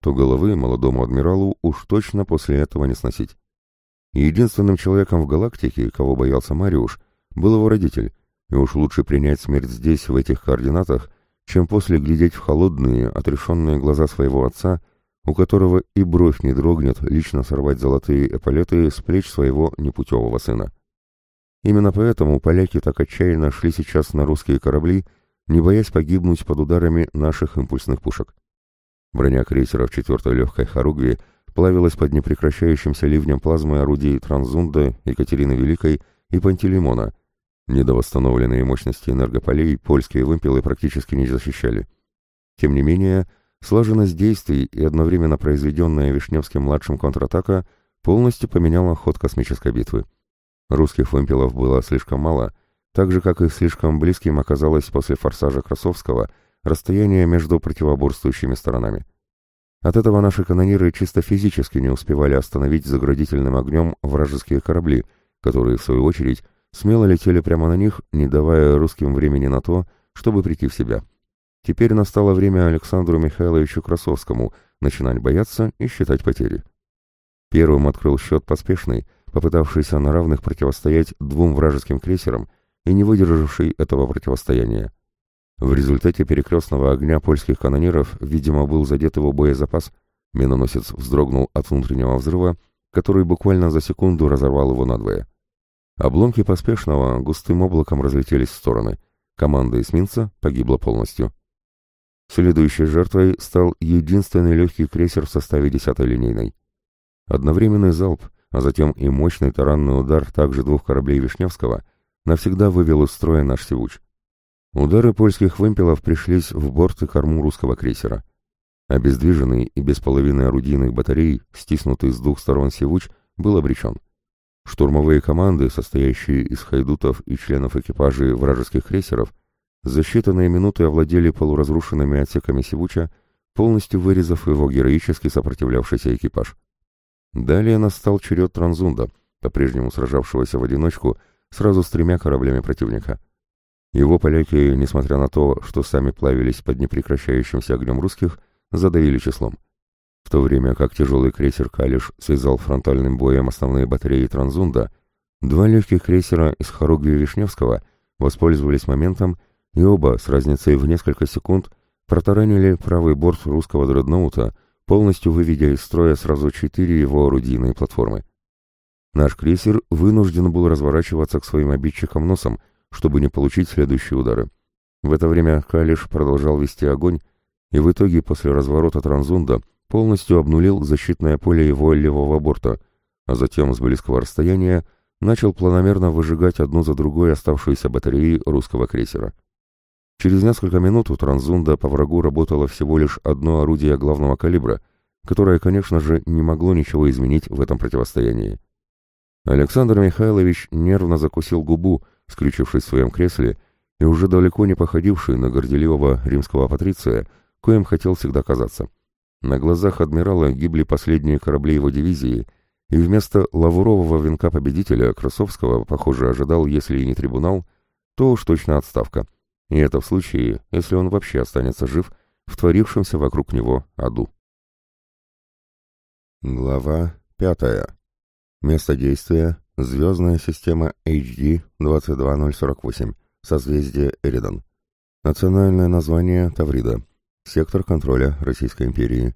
то головы молодому адмиралу уж точно после этого не сносить. Единственным человеком в галактике, кого боялся Мариуш, был его родитель, и уж лучше принять смерть здесь, в этих координатах, чем после глядеть в холодные, отрешенные глаза своего отца, у которого и бровь не дрогнет лично сорвать золотые эполеты с плеч своего непутевого сына. Именно поэтому поляки так отчаянно шли сейчас на русские корабли, не боясь погибнуть под ударами наших импульсных пушек. Броня крейсеров 4-й легкой Харугви плавилась под непрекращающимся ливнем плазмы орудий Транзунда, Екатерины Великой и Пантелеймона. Недовосстановленные мощности энергополей польские вымпелы практически не защищали. Тем не менее, слаженность действий и одновременно произведенная Вишневским-младшим контратака полностью поменяла ход космической битвы. Русских вымпелов было слишком мало — так же, как и слишком близким оказалось после форсажа Красовского расстояние между противоборствующими сторонами. От этого наши канониры чисто физически не успевали остановить заградительным огнем вражеские корабли, которые, в свою очередь, смело летели прямо на них, не давая русским времени на то, чтобы прийти в себя. Теперь настало время Александру Михайловичу Красовскому начинать бояться и считать потери. Первым открыл счет поспешный, попытавшийся на равных противостоять двум вражеским крейсерам, и не выдержавший этого противостояния. В результате перекрестного огня польских канониров, видимо, был задет его боезапас, миноносец вздрогнул от внутреннего взрыва, который буквально за секунду разорвал его надвое. Обломки поспешного густым облаком разлетелись в стороны. Команда эсминца погибла полностью. Следующей жертвой стал единственный легкий крейсер в составе 10-й линейной. Одновременный залп, а затем и мощный таранный удар также двух кораблей Вишневского навсегда вывел из строя наш Севуч. Удары польских вымпелов пришлись в борт и корму русского крейсера. Обездвиженный и без половины орудийных батарей, стиснутый с двух сторон Севуч, был обречен. Штурмовые команды, состоящие из хайдутов и членов экипажей вражеских крейсеров, за считанные минуты овладели полуразрушенными отсеками Севуча, полностью вырезав его героически сопротивлявшийся экипаж. Далее настал черед Транзунда, по-прежнему сражавшегося в одиночку сразу с тремя кораблями противника. Его поляки, несмотря на то, что сами плавились под непрекращающимся огнем русских, задавили числом. В то время как тяжелый крейсер «Калиш» связал фронтальным боем основные батареи «Транзунда», два легких крейсера из Хоругви Вишневского воспользовались моментом и оба с разницей в несколько секунд протаранили правый борт русского дредноута, полностью выведя из строя сразу четыре его орудийные платформы. Наш крейсер вынужден был разворачиваться к своим обидчикам носом, чтобы не получить следующие удары. В это время Калиш продолжал вести огонь, и в итоге после разворота Транзунда полностью обнулил защитное поле его левого борта, а затем с близкого расстояния начал планомерно выжигать одну за другой оставшиеся батареи русского крейсера. Через несколько минут у Транзунда по врагу работало всего лишь одно орудие главного калибра, которое, конечно же, не могло ничего изменить в этом противостоянии. Александр Михайлович нервно закусил губу, скрючившись в своем кресле, и уже далеко не походивший на горделивого римского патриция, коим хотел всегда казаться. На глазах адмирала гибли последние корабли его дивизии, и вместо лаврового венка победителя Красовского, похоже, ожидал, если и не трибунал, то уж точно отставка. И это в случае, если он вообще останется жив в творившемся вокруг него аду. Глава пятая Место действия – звездная система HD 22048, созвездие Эридан. Национальное название – Таврида. Сектор контроля Российской империи.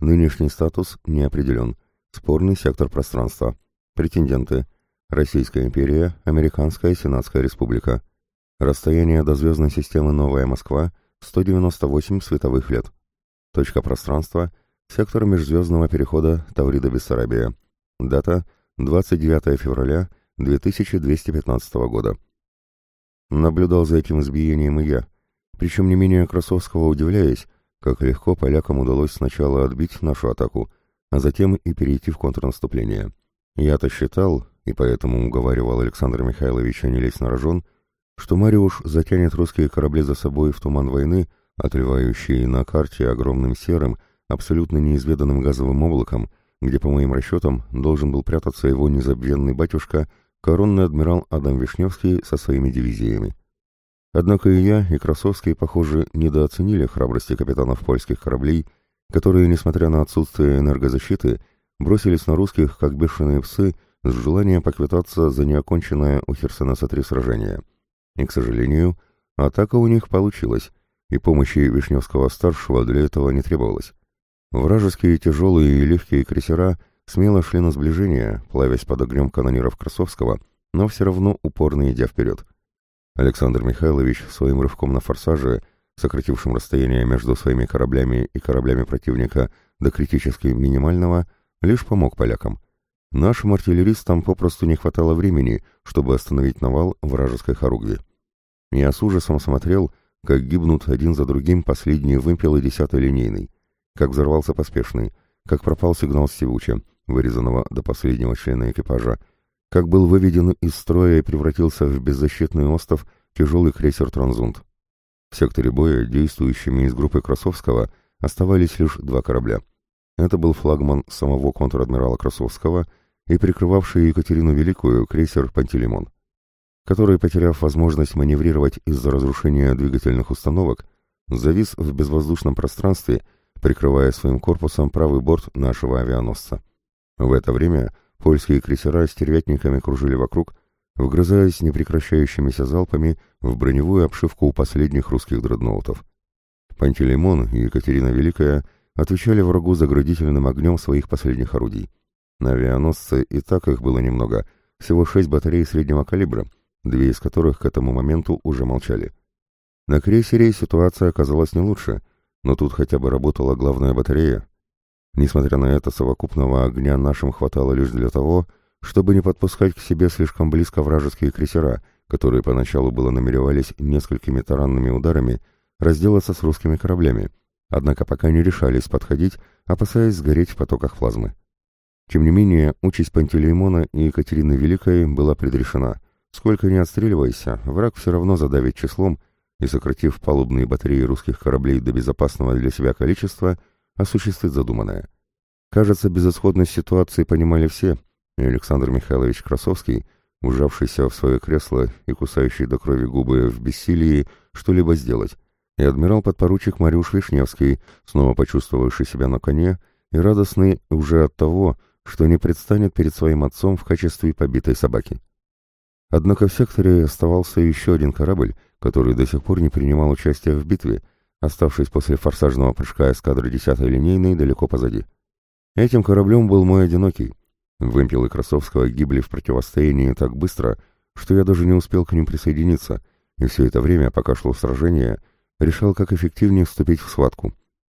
Нынешний статус не определен. Спорный сектор пространства. Претенденты – Российская империя, Американская Сенатская республика. Расстояние до звездной системы Новая Москва – 198 световых лет. Точка пространства – сектор межзвездного перехода Таврида-Бессарабия. Дата – 29 февраля 2215 года. Наблюдал за этим избиением и я, причем не менее Красовского удивляясь, как легко полякам удалось сначала отбить нашу атаку, а затем и перейти в контрнаступление. Я-то считал, и поэтому уговаривал Александра Михайловича не лезть на рожон, что Мариуш затянет русские корабли за собой в туман войны, отливающий на карте огромным серым, абсолютно неизведанным газовым облаком, где, по моим расчетам, должен был прятаться его незабвенный батюшка, коронный адмирал Адам Вишневский со своими дивизиями. Однако и я, и Красовский, похоже, недооценили храбрости капитанов польских кораблей, которые, несмотря на отсутствие энергозащиты, бросились на русских, как бешеные псы, с желанием поквитаться за неоконченное у Херсонеса-3 сражение. И, к сожалению, атака у них получилась, и помощи Вишневского-старшего для этого не требовалось. Вражеские тяжелые и легкие крейсера смело шли на сближение, плавясь под огнем канониров Красовского, но все равно упорно идя вперед. Александр Михайлович своим рывком на форсаже, сократившим расстояние между своими кораблями и кораблями противника до критически минимального, лишь помог полякам. Нашим артиллеристам попросту не хватало времени, чтобы остановить навал вражеской хоругви. Я с ужасом смотрел, как гибнут один за другим последние вымпелы десятой линейной, как взорвался поспешный, как пропал сигнал Севуча, вырезанного до последнего члена экипажа, как был выведен из строя и превратился в беззащитный остров тяжелый крейсер «Транзунд». В секторе боя, действующими из группы Красовского, оставались лишь два корабля. Это был флагман самого контр-адмирала Красовского и прикрывавший Екатерину Великую крейсер «Пантелеймон», который, потеряв возможность маневрировать из-за разрушения двигательных установок, завис в безвоздушном пространстве, прикрывая своим корпусом правый борт нашего авианосца. В это время Польские крейсера стервятниками кружили вокруг, вгрызаясь непрекращающимися залпами в броневую обшивку у последних русских дредноутов. Пантелеймон и Екатерина Великая отвечали врагу заградительным огнем своих последних орудий. На авианосце и так их было немного, всего шесть батарей среднего калибра, две из которых к этому моменту уже молчали. На крейсере ситуация оказалась не лучше, но тут хотя бы работала главная батарея, Несмотря на это, совокупного огня нашим хватало лишь для того, чтобы не подпускать к себе слишком близко вражеские крейсера, которые поначалу было намеревались несколькими таранными ударами разделаться с русскими кораблями, однако пока не решались подходить, опасаясь сгореть в потоках плазмы. Тем не менее, участь Пантелеймона и Екатерины Великой была предрешена. Сколько ни отстреливайся, враг все равно задавит числом и, сократив палубные батареи русских кораблей до безопасного для себя количества, осуществит задуманное. Кажется, безысходность ситуации понимали все, и Александр Михайлович Красовский, ужавшийся в свое кресло и кусающий до крови губы в бессилии что-либо сделать, и адмирал-подпоручик Мариуш Вишневский, снова почувствовавший себя на коне и радостный уже от того, что не предстанет перед своим отцом в качестве побитой собаки. Однако в секторе оставался еще один корабль, который до сих пор не принимал участия в битве, оставшись после форсажного прыжка эскадры 10-й линейной далеко позади. Этим кораблем был мой одинокий. Вымпелы Красовского гибли в противостоянии так быстро, что я даже не успел к ним присоединиться, и все это время, пока шло сражение, решал, как эффективнее вступить в схватку.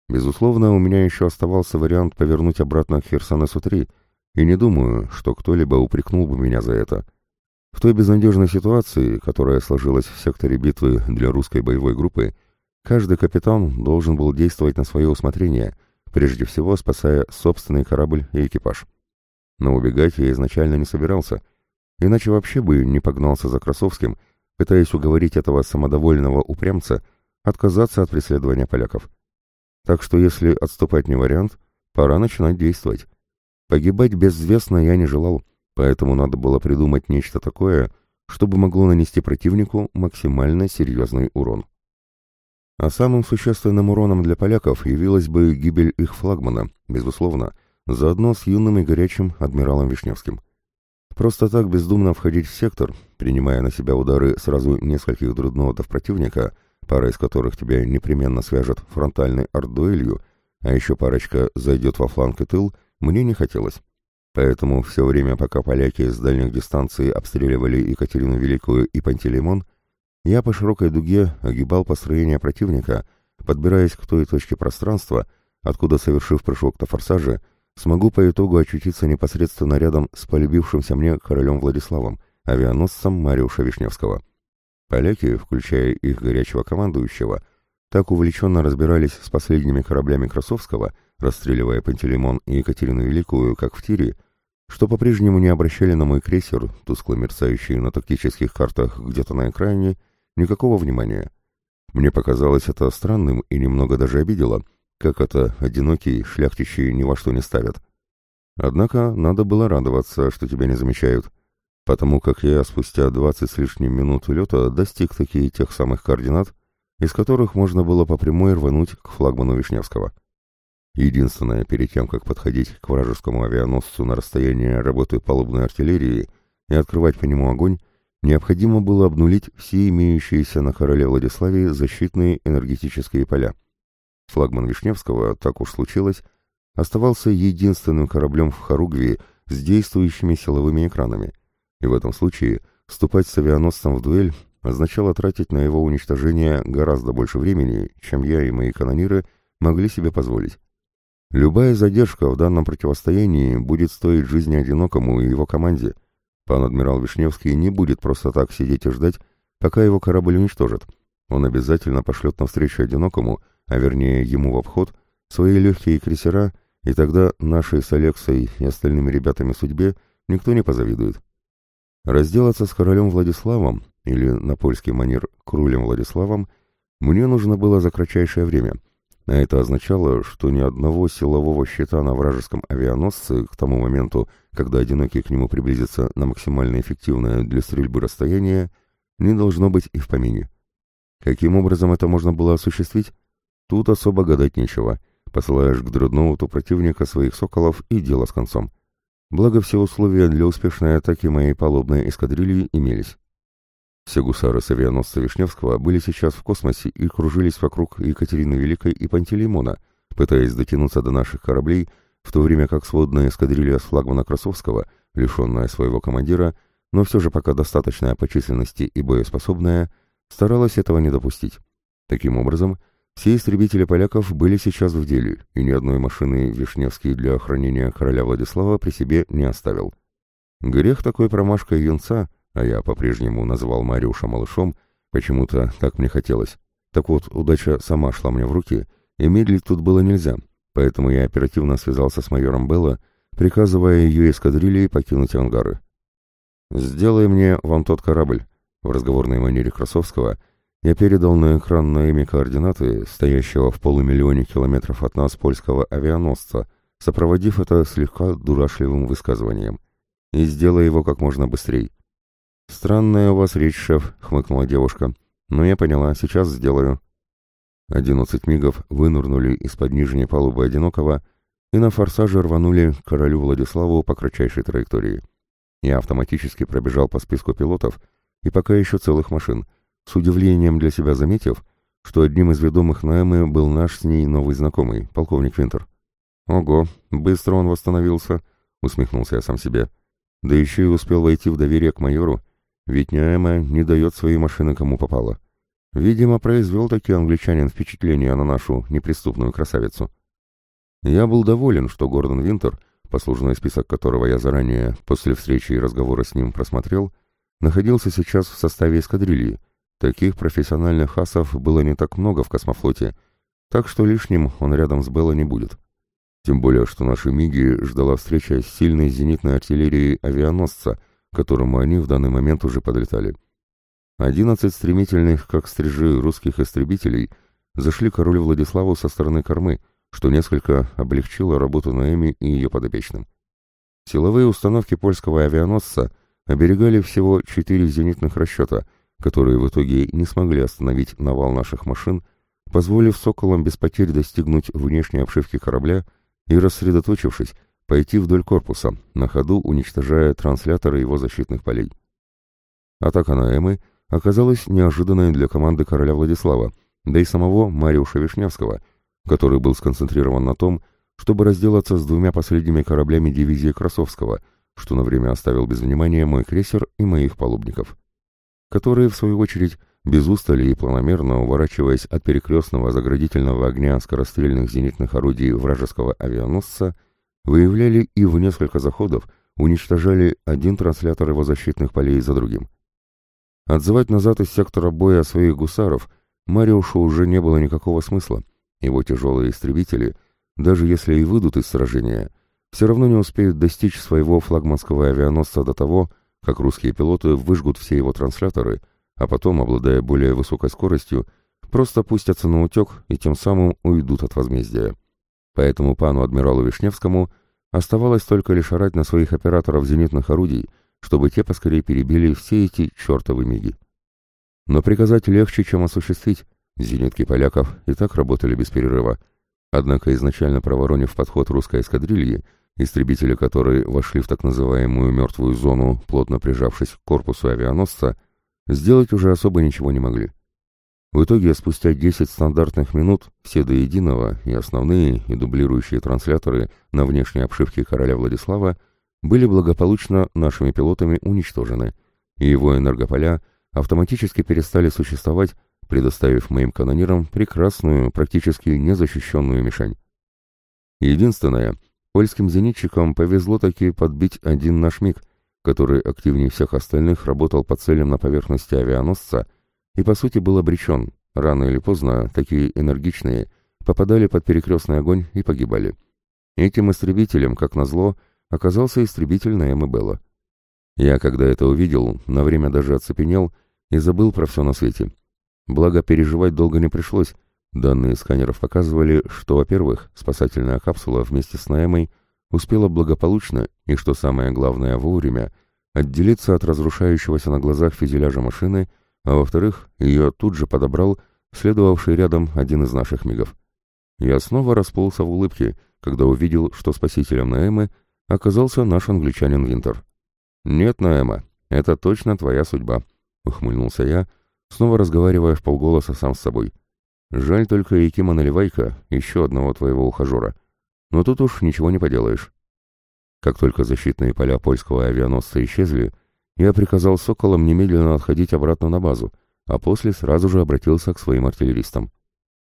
Безусловно, у меня еще оставался вариант повернуть обратно к Херсонесу-3, и не думаю, что кто-либо упрекнул бы меня за это. В той безнадежной ситуации, которая сложилась в секторе битвы для русской боевой группы, Каждый капитан должен был действовать на свое усмотрение, прежде всего спасая собственный корабль и экипаж. Но убегать я изначально не собирался, иначе вообще бы не погнался за Красовским, пытаясь уговорить этого самодовольного упрямца отказаться от преследования поляков. Так что если отступать не вариант, пора начинать действовать. Погибать безвестно я не желал, поэтому надо было придумать нечто такое, чтобы могло нанести противнику максимально серьезный урон. А самым существенным уроном для поляков явилась бы гибель их флагмана, безусловно, заодно с юным и горячим адмиралом Вишневским. Просто так бездумно входить в сектор, принимая на себя удары сразу нескольких дредноутов противника, пара из которых тебя непременно свяжет фронтальной артдуэлью, а еще парочка зайдет во фланг и тыл, мне не хотелось. Поэтому все время, пока поляки с дальних дистанций обстреливали Екатерину Великую и Пантелеймон, я по широкой дуге огибал построение противника, подбираясь к той точке пространства, откуда, совершив прыжок на форсаже, смогу по итогу очутиться непосредственно рядом с полюбившимся мне королем Владиславом, авианосцем Мариуша Вишневского. Поляки, включая их горячего командующего, так увлеченно разбирались с последними кораблями Красовского, расстреливая Пантелеймон и Екатерину Великую, как в тире, что по-прежнему не обращали на мой крейсер, тускло мерцающий на тактических картах где-то на экране, Никакого внимания. Мне показалось это странным и немного даже обидело, Как это одинокий, шляхтичи ни во что не ставят. Однако надо было радоваться, что тебя не замечают, потому как я спустя двадцать с лишним минут лета достиг такие тех самых координат, из которых можно было по прямой рвануть к флагману Вишневского. Единственное, перед тем, как подходить к вражескому авианосцу на расстояние работы палубной артиллерии и открывать по нему огонь, необходимо было обнулить все имеющиеся на короле Владиславе защитные энергетические поля. Флагман Вишневского, так уж случилось, оставался единственным кораблем в Харугвии с действующими силовыми экранами, и в этом случае вступать с авианосцем в дуэль означало тратить на его уничтожение гораздо больше времени, чем я и мои канониры могли себе позволить. Любая задержка в данном противостоянии будет стоить жизни одинокому и его команде. Пан адмирал Вишневский не будет просто так сидеть и ждать, пока его корабль уничтожат. Он обязательно пошлет навстречу одинокому, а вернее ему в обход, свои легкие крейсера, и тогда нашей с Алексой и остальными ребятами судьбе никто не позавидует. Разделаться с королем Владиславом, или на польский манер крулем Владиславом, мне нужно было за кратчайшее время — а это означало, что ни одного силового щита на вражеском авианосце к тому моменту, когда одинокий к нему приблизится на максимально эффективное для стрельбы расстояние, не должно быть и в помине. Каким образом это можно было осуществить? Тут особо гадать нечего. Посылаешь к дредноуту противника своих соколов и дело с концом. Благо все условия для успешной атаки моей палубной эскадрильи имелись. Все гусары с авианосца Вишневского были сейчас в космосе и кружились вокруг Екатерины Великой и Пантелеймона, пытаясь дотянуться до наших кораблей, в то время как сводная эскадрилья с флагмана Красовского, лишенная своего командира, но все же пока достаточная по численности и боеспособная, старалась этого не допустить. Таким образом, все истребители поляков были сейчас в деле, и ни одной машины Вишневский для охранения короля Владислава при себе не оставил. Грех такой промашкой юнца — а я по-прежнему называл Мариуша малышом, почему-то так мне хотелось. Так вот, удача сама шла мне в руки, и медлить тут было нельзя, поэтому я оперативно связался с майором Белла, приказывая ее эскадрильей покинуть ангары. «Сделай мне вон тот корабль», — в разговорной манере Красовского я передал на экран на имя координаты, стоящего в полумиллионе километров от нас польского авианосца, сопроводив это слегка дурашливым высказыванием. «И сделай его как можно быстрее. «Странная у вас речь, шеф», — хмыкнула девушка. «Но я поняла, сейчас сделаю». Одиннадцать мигов вынурнули из-под нижней палубы одинокого и на форсаже рванули к королю Владиславу по кратчайшей траектории. Я автоматически пробежал по списку пилотов и пока еще целых машин, с удивлением для себя заметив, что одним из ведомых Наэмы был наш с ней новый знакомый, полковник Винтер. «Ого, быстро он восстановился», — усмехнулся я сам себе. «Да еще и успел войти в доверие к майору, ведь Няэма не дает свои машины кому попало. Видимо, произвел таки англичанин впечатление на нашу неприступную красавицу. Я был доволен, что Гордон Винтер, послужной список которого я заранее, после встречи и разговора с ним просмотрел, находился сейчас в составе эскадрильи. Таких профессиональных асов было не так много в космофлоте, так что лишним он рядом с Белло не будет. Тем более, что наши МИГи ждала встреча с сильной зенитной артиллерией авианосца, которому они в данный момент уже подлетали. Одиннадцать стремительных, как стрижи, русских истребителей зашли королю Владиславу со стороны кормы, что несколько облегчило работу Наэми и ее подопечным. Силовые установки польского авианосца оберегали всего четыре зенитных расчета, которые в итоге не смогли остановить навал наших машин, позволив «Соколам» без потерь достигнуть внешней обшивки корабля и, рассредоточившись, пойти вдоль корпуса, на ходу уничтожая трансляторы его защитных полей. Атака на Эмы оказалась неожиданной для команды короля Владислава, да и самого Мариуша Вишневского, который был сконцентрирован на том, чтобы разделаться с двумя последними кораблями дивизии Красовского, что на время оставил без внимания мой крейсер и моих палубников, которые, в свою очередь, без устали и планомерно, уворачиваясь от перекрестного заградительного огня скорострельных зенитных орудий вражеского авианосца, выявляли и в несколько заходов уничтожали один транслятор его защитных полей за другим. Отзывать назад из сектора боя своих гусаров Мариушу уже не было никакого смысла. Его тяжелые истребители, даже если и выйдут из сражения, все равно не успеют достичь своего флагманского авианосца до того, как русские пилоты выжгут все его трансляторы, а потом, обладая более высокой скоростью, просто пустятся на утек и тем самым уйдут от возмездия. Поэтому пану адмиралу Вишневскому оставалось только лишь орать на своих операторов зенитных орудий, чтобы те поскорее перебили все эти чертовы миги. Но приказать легче, чем осуществить. Зенитки поляков и так работали без перерыва. Однако изначально проворонив подход русской эскадрильи, истребители которой вошли в так называемую мертвую зону, плотно прижавшись к корпусу авианосца, сделать уже особо ничего не могли. В итоге, спустя 10 стандартных минут, все до единого, и основные, и дублирующие трансляторы на внешней обшивке короля Владислава были благополучно нашими пилотами уничтожены, и его энергополя автоматически перестали существовать, предоставив моим канонирам прекрасную, практически незащищенную мишень. Единственное, польским зенитчикам повезло таки подбить один наш МиГ, который активнее всех остальных работал по целям на поверхности авианосца и по сути был обречен, рано или поздно такие энергичные попадали под перекрестный огонь и погибали. Этим истребителем, как назло, оказался истребитель на Эммебелла. Я, когда это увидел, на время даже оцепенел и забыл про все на свете. Благо, переживать долго не пришлось. Данные сканеров показывали, что, во-первых, спасательная капсула вместе с Наэмой успела благополучно и, что самое главное, вовремя, отделиться от разрушающегося на глазах фюзеляжа машины, а во-вторых, ее тут же подобрал следовавший рядом один из наших мигов. Я снова расплылся в улыбке, когда увидел, что спасителем Наэмы оказался наш англичанин Винтер. «Нет, Наэма, это точно твоя судьба», — ухмыльнулся я, снова разговаривая в полголоса сам с собой. «Жаль только Якима Наливайка, еще одного твоего ухажера. Но тут уж ничего не поделаешь». Как только защитные поля польского авианосца исчезли, я приказал «Соколам» немедленно отходить обратно на базу, а после сразу же обратился к своим артиллеристам.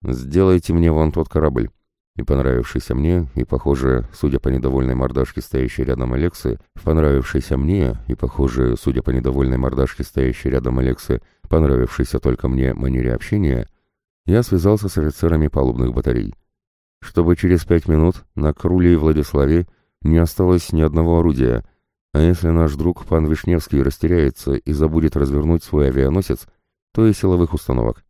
«Сделайте мне вон тот корабль и понравившийся мне, и, похоже, судя по недовольной мордашке, стоящей рядом Алексы, понравившийся мне, и, похоже, судя по недовольной мордашке, стоящей рядом Алексы, понравившейся только мне манере общения, я связался с офицерами палубных батарей. Чтобы через пять минут на Круле и Владиславе не осталось ни одного орудия, а если наш друг пан Вишневский растеряется и забудет развернуть свой авианосец, то и силовых установок.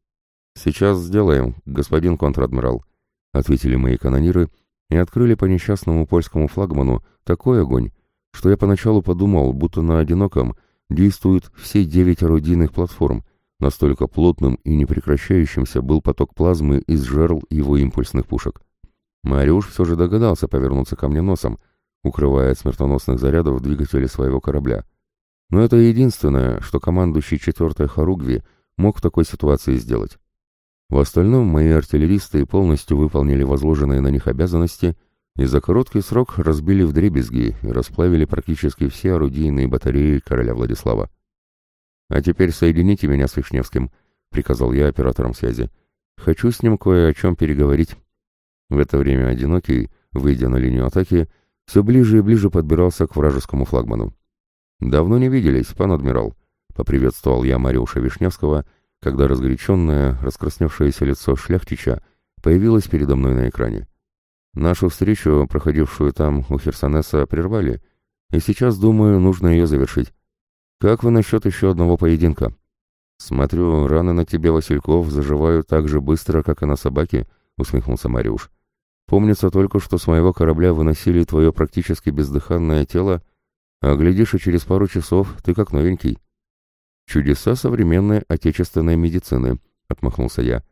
«Сейчас сделаем, господин контр-адмирал», ответили мои канониры и открыли по несчастному польскому флагману такой огонь, что я поначалу подумал, будто на одиноком действуют все девять орудийных платформ, настолько плотным и непрекращающимся был поток плазмы из жерл его импульсных пушек. Мариуш все же догадался повернуться ко мне носом, укрывая от смертоносных зарядов двигатели своего корабля. Но это единственное, что командующий четвертой Харугви мог в такой ситуации сделать. В остальном мои артиллеристы полностью выполнили возложенные на них обязанности и за короткий срок разбили вдребезги и расплавили практически все орудийные батареи короля Владислава. «А теперь соедините меня с Вишневским», — приказал я операторам связи. «Хочу с ним кое о чем переговорить». В это время Одинокий, выйдя на линию атаки, все ближе и ближе подбирался к вражескому флагману. «Давно не виделись, пан адмирал», — поприветствовал я Мариуша Вишневского — когда разгоряченное, раскрасневшееся лицо шляхтича появилось передо мной на экране. Нашу встречу, проходившую там у Херсонеса, прервали, и сейчас, думаю, нужно ее завершить. Как вы насчет еще одного поединка? Смотрю, раны на тебе, Васильков, заживают так же быстро, как и на собаке, усмехнулся Мариуш. Помнится только, что с моего корабля выносили твое практически бездыханное тело, а глядишь, и через пару часов ты как новенький. «Чудеса современной отечественной медицины», — отмахнулся я.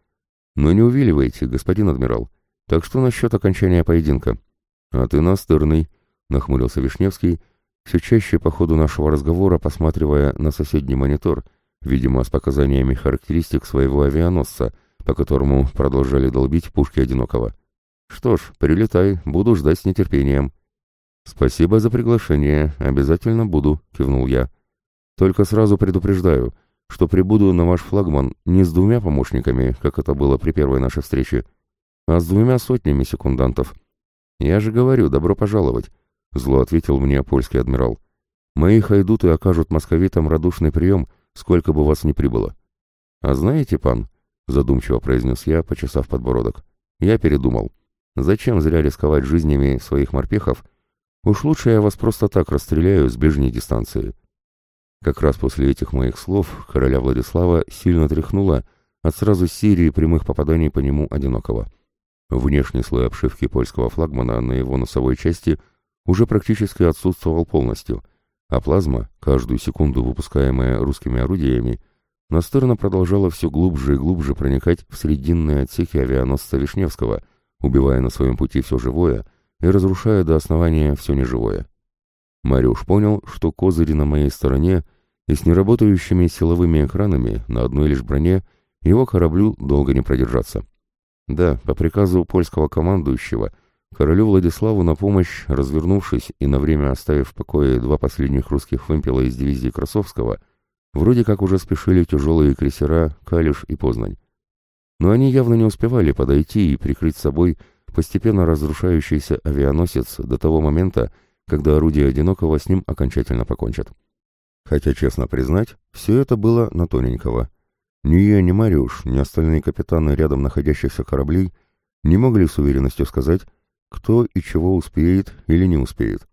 «Но не увиливайте, господин адмирал. Так что насчет окончания поединка?» «А ты настырный», — нахмурился Вишневский, все чаще по ходу нашего разговора посматривая на соседний монитор, видимо, с показаниями характеристик своего авианосца, по которому продолжали долбить пушки Одинокого. «Что ж, прилетай, буду ждать с нетерпением». «Спасибо за приглашение, обязательно буду», — кивнул я. Только сразу предупреждаю, что прибуду на ваш флагман не с двумя помощниками, как это было при первой нашей встрече, а с двумя сотнями секундантов. Я же говорю, добро пожаловать, зло ответил мне польский адмирал. Мои хайдуты окажут московитам радушный прием, сколько бы вас ни прибыло. А знаете, пан, задумчиво произнес я, почесав подбородок, я передумал. Зачем зря рисковать жизнями своих морпехов? Уж лучше я вас просто так расстреляю с ближней дистанции. Как раз после этих моих слов короля Владислава сильно тряхнуло, от сразу серии прямых попаданий по нему одинокого. Внешний слой обшивки польского флагмана на его носовой части уже практически отсутствовал полностью, а плазма, каждую секунду выпускаемая русскими орудиями, настырно продолжала все глубже и глубже проникать в срединные отсеки авианосца Вишневского, убивая на своем пути все живое и разрушая до основания все неживое. Мариуш понял, что козыри на моей стороне и с неработающими силовыми экранами на одной лишь броне его кораблю долго не продержаться. Да, по приказу польского командующего, королю Владиславу на помощь, развернувшись и на время оставив в покое два последних русских вымпела из дивизии Красовского, вроде как уже спешили тяжелые крейсера Калиш и Познань. Но они явно не успевали подойти и прикрыть собой постепенно разрушающийся авианосец до того момента, когда орудия одинокого с ним окончательно покончат. Хотя, честно признать, все это было на тоненького. Ни я, ни Мариуш, ни остальные капитаны рядом находящихся кораблей не могли с уверенностью сказать, кто и чего успеет или не успеет.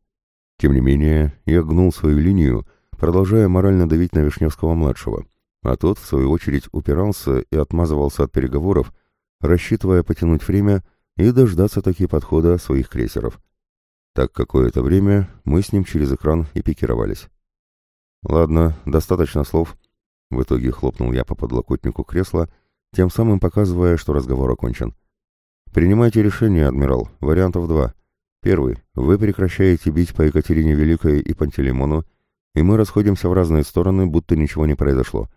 Тем не менее, я гнул свою линию, продолжая морально давить на Вишневского-младшего, а тот, в свою очередь, упирался и отмазывался от переговоров, рассчитывая потянуть время и дождаться таки подхода своих крейсеров. Так какое-то время мы с ним через экран и пикировались. «Ладно, достаточно слов», в итоге хлопнул я по подлокотнику кресла, тем самым показывая, что разговор окончен. «Принимайте решение, адмирал. Вариантов два. Первый. Вы прекращаете бить по Екатерине Великой и Пантелеймону, и мы расходимся в разные стороны, будто ничего не произошло.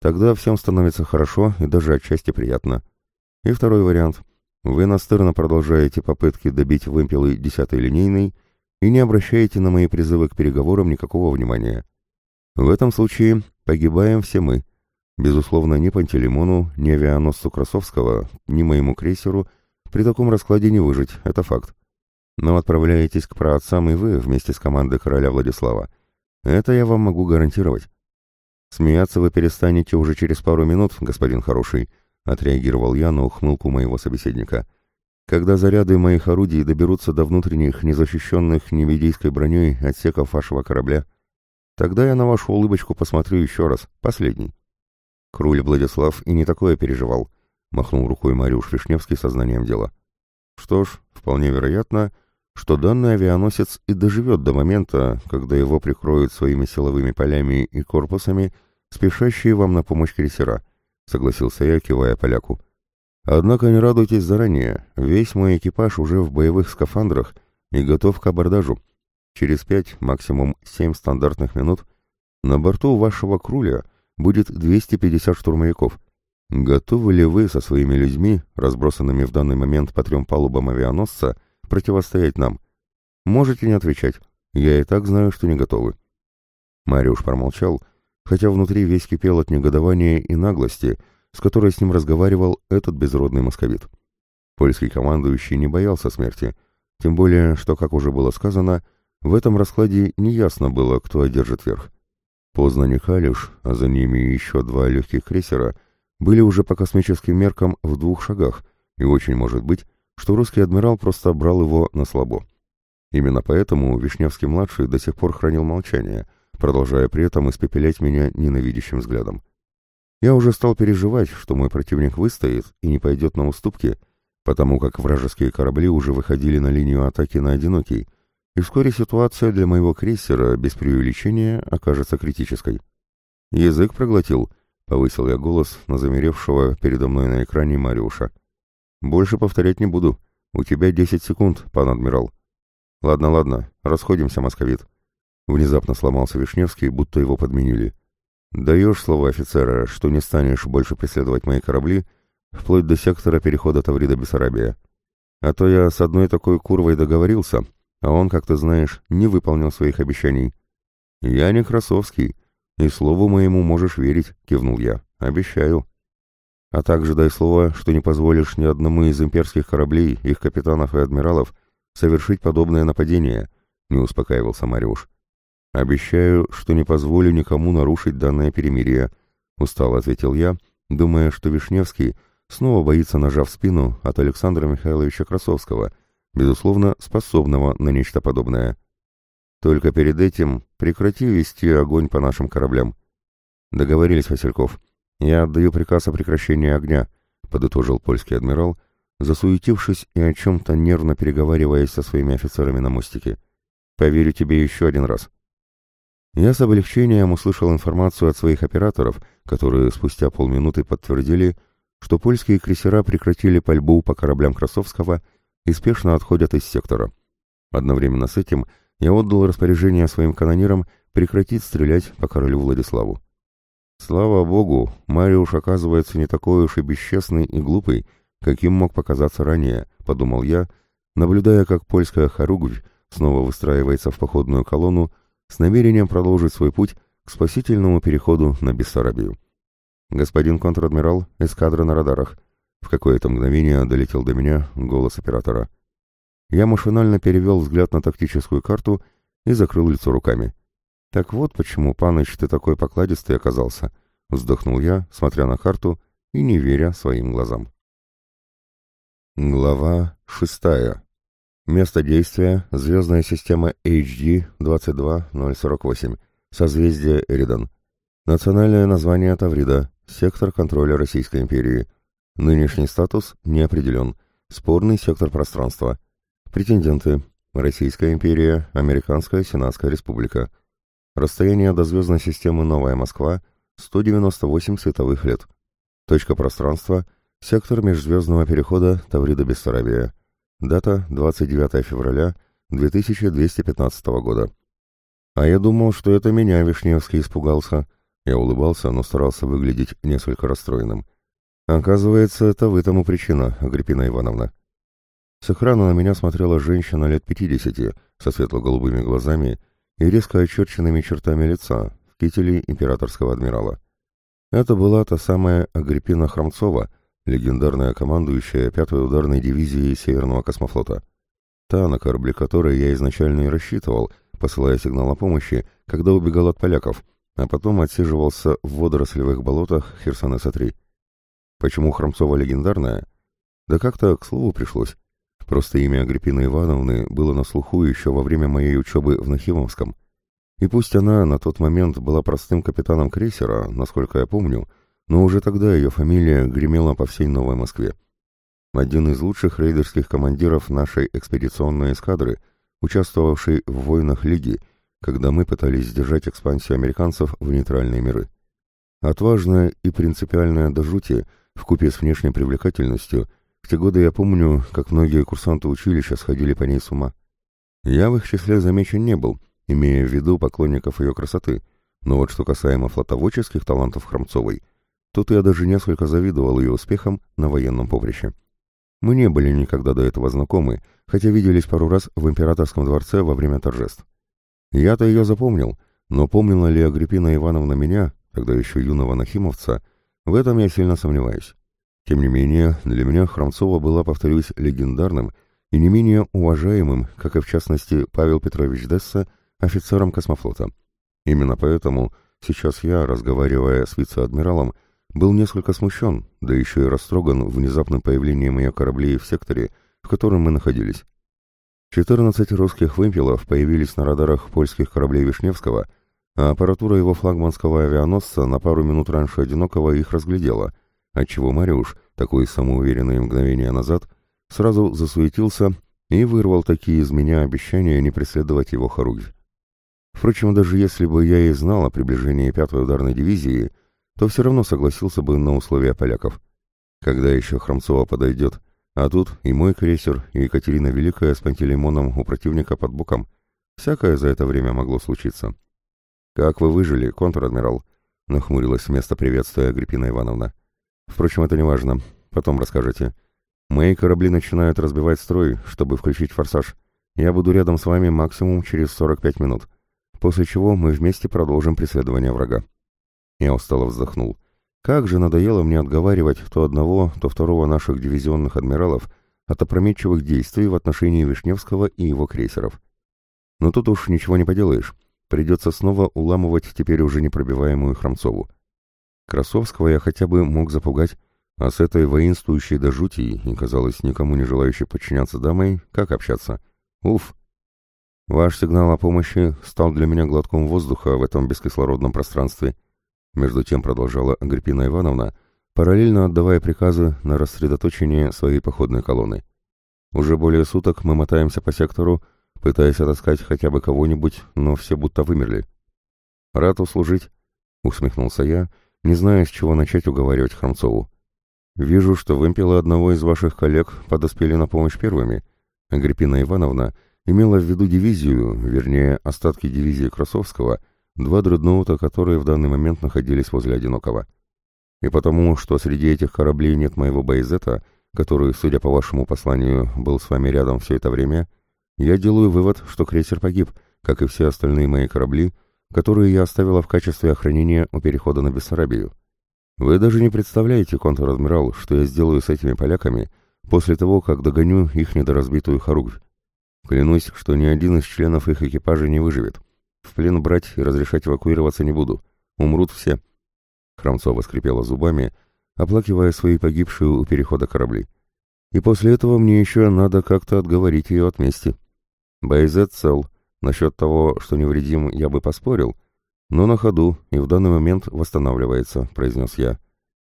Тогда всем становится хорошо и даже отчасти приятно. И второй вариант. Вы настырно продолжаете попытки добить вымпелы десятой линейной и не обращаете на мои призывы к переговорам никакого внимания. В этом случае Погибаем все мы. Безусловно, ни Пантелеймону, ни авианосцу Красовского, ни моему крейсеру при таком раскладе не выжить, это факт. Но отправляетесь к праотцам и вы вместе с командой короля Владислава. Это я вам могу гарантировать. Смеяться вы перестанете уже через пару минут, господин хороший, отреагировал я на ухмылку моего собеседника. Когда заряды моих орудий доберутся до внутренних, незащищенных невидийской броней отсеков вашего корабля, Тогда я на вашу улыбочку посмотрю еще раз, последний. Круль Владислав и не такое переживал, махнул рукой Мариуш Вишневский сознанием дела. Что ж, вполне вероятно, что данный авианосец и доживет до момента, когда его прикроют своими силовыми полями и корпусами, спешащие вам на помощь крейсера, согласился я, кивая поляку. Однако не радуйтесь заранее, весь мой экипаж уже в боевых скафандрах и готов к абордажу. Через пять, максимум семь стандартных минут на борту вашего круля будет 250 штурмовиков. Готовы ли вы со своими людьми, разбросанными в данный момент по трем палубам авианосца, противостоять нам? Можете не отвечать. Я и так знаю, что не готовы. Мариуш промолчал, хотя внутри весь кипел от негодования и наглости, с которой с ним разговаривал этот безродный московит. Польский командующий не боялся смерти, тем более, что, как уже было сказано, в этом раскладе неясно было, кто одержит верх. Познань и Халиш, а за ними еще два легких крейсера, были уже по космическим меркам в двух шагах, и очень может быть, что русский адмирал просто брал его на слабо. Именно поэтому Вишневский-младший до сих пор хранил молчание, продолжая при этом испепелять меня ненавидящим взглядом. Я уже стал переживать, что мой противник выстоит и не пойдет на уступки, потому как вражеские корабли уже выходили на линию атаки на одинокий, и вскоре ситуация для моего крейсера без преувеличения окажется критической. «Язык проглотил», — повысил я голос на замеревшего передо мной на экране Мариуша. «Больше повторять не буду. У тебя десять секунд, пан адмирал». «Ладно, ладно, расходимся, московит». Внезапно сломался Вишневский, будто его подменили. «Даешь слово офицера, что не станешь больше преследовать мои корабли, вплоть до сектора перехода Таврида-Бессарабия. А то я с одной такой курвой договорился, а он, как ты знаешь, не выполнил своих обещаний. Я не Красовский, и слову моему можешь верить, кивнул я. Обещаю. А также дай слово, что не позволишь ни одному из имперских кораблей, их капитанов и адмиралов совершить подобное нападение, не успокаивался Мариуш. Обещаю, что не позволю никому нарушить данное перемирие, устало ответил я, думая, что Вишневский снова боится ножа в спину от Александра Михайловича Красовского — безусловно, способного на нечто подобное. Только перед этим прекрати вести огонь по нашим кораблям. Договорились, Васильков. «Я отдаю приказ о прекращении огня», — подытожил польский адмирал, засуетившись и о чем-то нервно переговариваясь со своими офицерами на мостике. «Поверю тебе еще один раз». Я с облегчением услышал информацию от своих операторов, которые спустя полминуты подтвердили, что польские крейсера прекратили пальбу по кораблям Красовского и спешно отходят из сектора. Одновременно с этим я отдал распоряжение своим канонирам прекратить стрелять по королю Владиславу. Слава богу, Мариуш оказывается не такой уж и бесчестный и глупый, каким мог показаться ранее, подумал я, наблюдая, как польская хоругвь снова выстраивается в походную колонну с намерением продолжить свой путь к спасительному переходу на Бессарабию. «Господин контр-адмирал, эскадра на радарах». В какое-то мгновение долетел до меня голос оператора. Я машинально перевел взгляд на тактическую карту и закрыл лицо руками. «Так вот почему, паныч, ты такой покладистый оказался», — вздохнул я, смотря на карту и не веря своим глазам. Глава шестая. Место действия — звездная система HD 22048, созвездие Эридан. Национальное название Таврида, сектор контроля Российской империи. Нынешний статус не определен. Спорный сектор пространства. Претенденты. Российская империя, Американская Сенатская республика. Расстояние до звездной системы Новая Москва – 198 световых лет. Точка пространства – сектор межзвездного перехода Таврида-Бессарабия. Дата – 29 февраля 2215 года. А я думал, что это меня Вишневский испугался. Я улыбался, но старался выглядеть несколько расстроенным. Оказывается, это вы тому причина, Агриппина Ивановна. С экрана на меня смотрела женщина лет пятидесяти, со светло-голубыми глазами и резко очерченными чертами лица в кителе императорского адмирала. Это была та самая Агриппина Хромцова, легендарная командующая пятой ударной дивизией Северного космофлота. Та, на корабле которой я изначально и рассчитывал, посылая сигнал о помощи, когда убегал от поляков, а потом отсиживался в водорослевых болотах Херсонеса-3. Почему Хромцова легендарная? Да как-то к слову пришлось. Просто имя Агриппины Ивановны было на слуху еще во время моей учебы в Нахимовском. И пусть она на тот момент была простым капитаном крейсера, насколько я помню, но уже тогда ее фамилия гремела по всей Новой Москве. Один из лучших рейдерских командиров нашей экспедиционной эскадры, участвовавший в войнах Лиги, когда мы пытались сдержать экспансию американцев в нейтральные миры. Отважная и принципиальная до жути, вкупе с внешней привлекательностью, в те годы я помню, как многие курсанты училища сходили по ней с ума. Я в их числе замечен не был, имея в виду поклонников ее красоты, но вот что касаемо флотоводческих талантов Хромцовой, тут я даже несколько завидовал ее успехам на военном поприще. Мы не были никогда до этого знакомы, хотя виделись пару раз в императорском дворце во время торжеств. Я-то ее запомнил, но помнила ли Агриппина Ивановна меня, тогда еще юного нахимовца, в этом я сильно сомневаюсь. Тем не менее, для меня Хромцова была, повторюсь, легендарным и не менее уважаемым, как и в частности Павел Петрович Десса, офицером космофлота. Именно поэтому сейчас я, разговаривая с вице-адмиралом, был несколько смущен, да еще и растроган внезапным появлением ее кораблей в секторе, в котором мы находились. 14 русских вымпелов появились на радарах польских кораблей Вишневского, а аппаратура его флагманского авианосца на пару минут раньше одинокого их разглядела — отчего Мариуш, такой самоуверенный мгновение назад, сразу засуетился и вырвал такие из меня обещания не преследовать его Харугвь. Впрочем, даже если бы я и знал о приближении пятой ударной дивизии, то все равно согласился бы на условия поляков. Когда еще Хромцова подойдет, а тут и мой крейсер, и Екатерина Великая с Пантелеймоном у противника под боком. Всякое за это время могло случиться. «Как вы выжили, контр-адмирал?» — нахмурилась вместо приветствия Агриппина Ивановна. Впрочем, это не важно. Потом расскажете. Мои корабли начинают разбивать строй, чтобы включить форсаж. Я буду рядом с вами максимум через 45 минут. После чего мы вместе продолжим преследование врага. Я устало вздохнул. Как же надоело мне отговаривать то одного, то второго наших дивизионных адмиралов от опрометчивых действий в отношении Вишневского и его крейсеров. Но тут уж ничего не поделаешь. Придется снова уламывать теперь уже непробиваемую Хромцову. Красовского я хотя бы мог запугать, а с этой воинствующей до жути и, казалось, никому не желающей подчиняться дамой, как общаться? Уф! Ваш сигнал о помощи стал для меня глотком воздуха в этом бескислородном пространстве. Между тем продолжала Агриппина Ивановна, параллельно отдавая приказы на рассредоточение своей походной колонны. Уже более суток мы мотаемся по сектору, пытаясь отыскать хотя бы кого-нибудь, но все будто вымерли. «Рад услужить», — усмехнулся я, не зная, с чего начать уговаривать Хромцову. «Вижу, что вымпелы одного из ваших коллег подоспели на помощь первыми. Агриппина Ивановна имела в виду дивизию, вернее, остатки дивизии Красовского, два дредноута, которые в данный момент находились возле Одинокого. И потому, что среди этих кораблей нет моего Байзета, который, судя по вашему посланию, был с вами рядом все это время, я делаю вывод, что крейсер погиб, как и все остальные мои корабли, которые я оставила в качестве охранения у перехода на Бессарабию. Вы даже не представляете, контр-адмирал, что я сделаю с этими поляками после того, как догоню их недоразбитую хоругвь. Клянусь, что ни один из членов их экипажа не выживет. В плен брать и разрешать эвакуироваться не буду. Умрут все. Храмцова скрипела зубами, оплакивая свои погибшие у перехода корабли. И после этого мне еще надо как-то отговорить ее от мести. Байзет цел. Насчет того, что невредим, я бы поспорил, но на ходу и в данный момент восстанавливается, произнес я.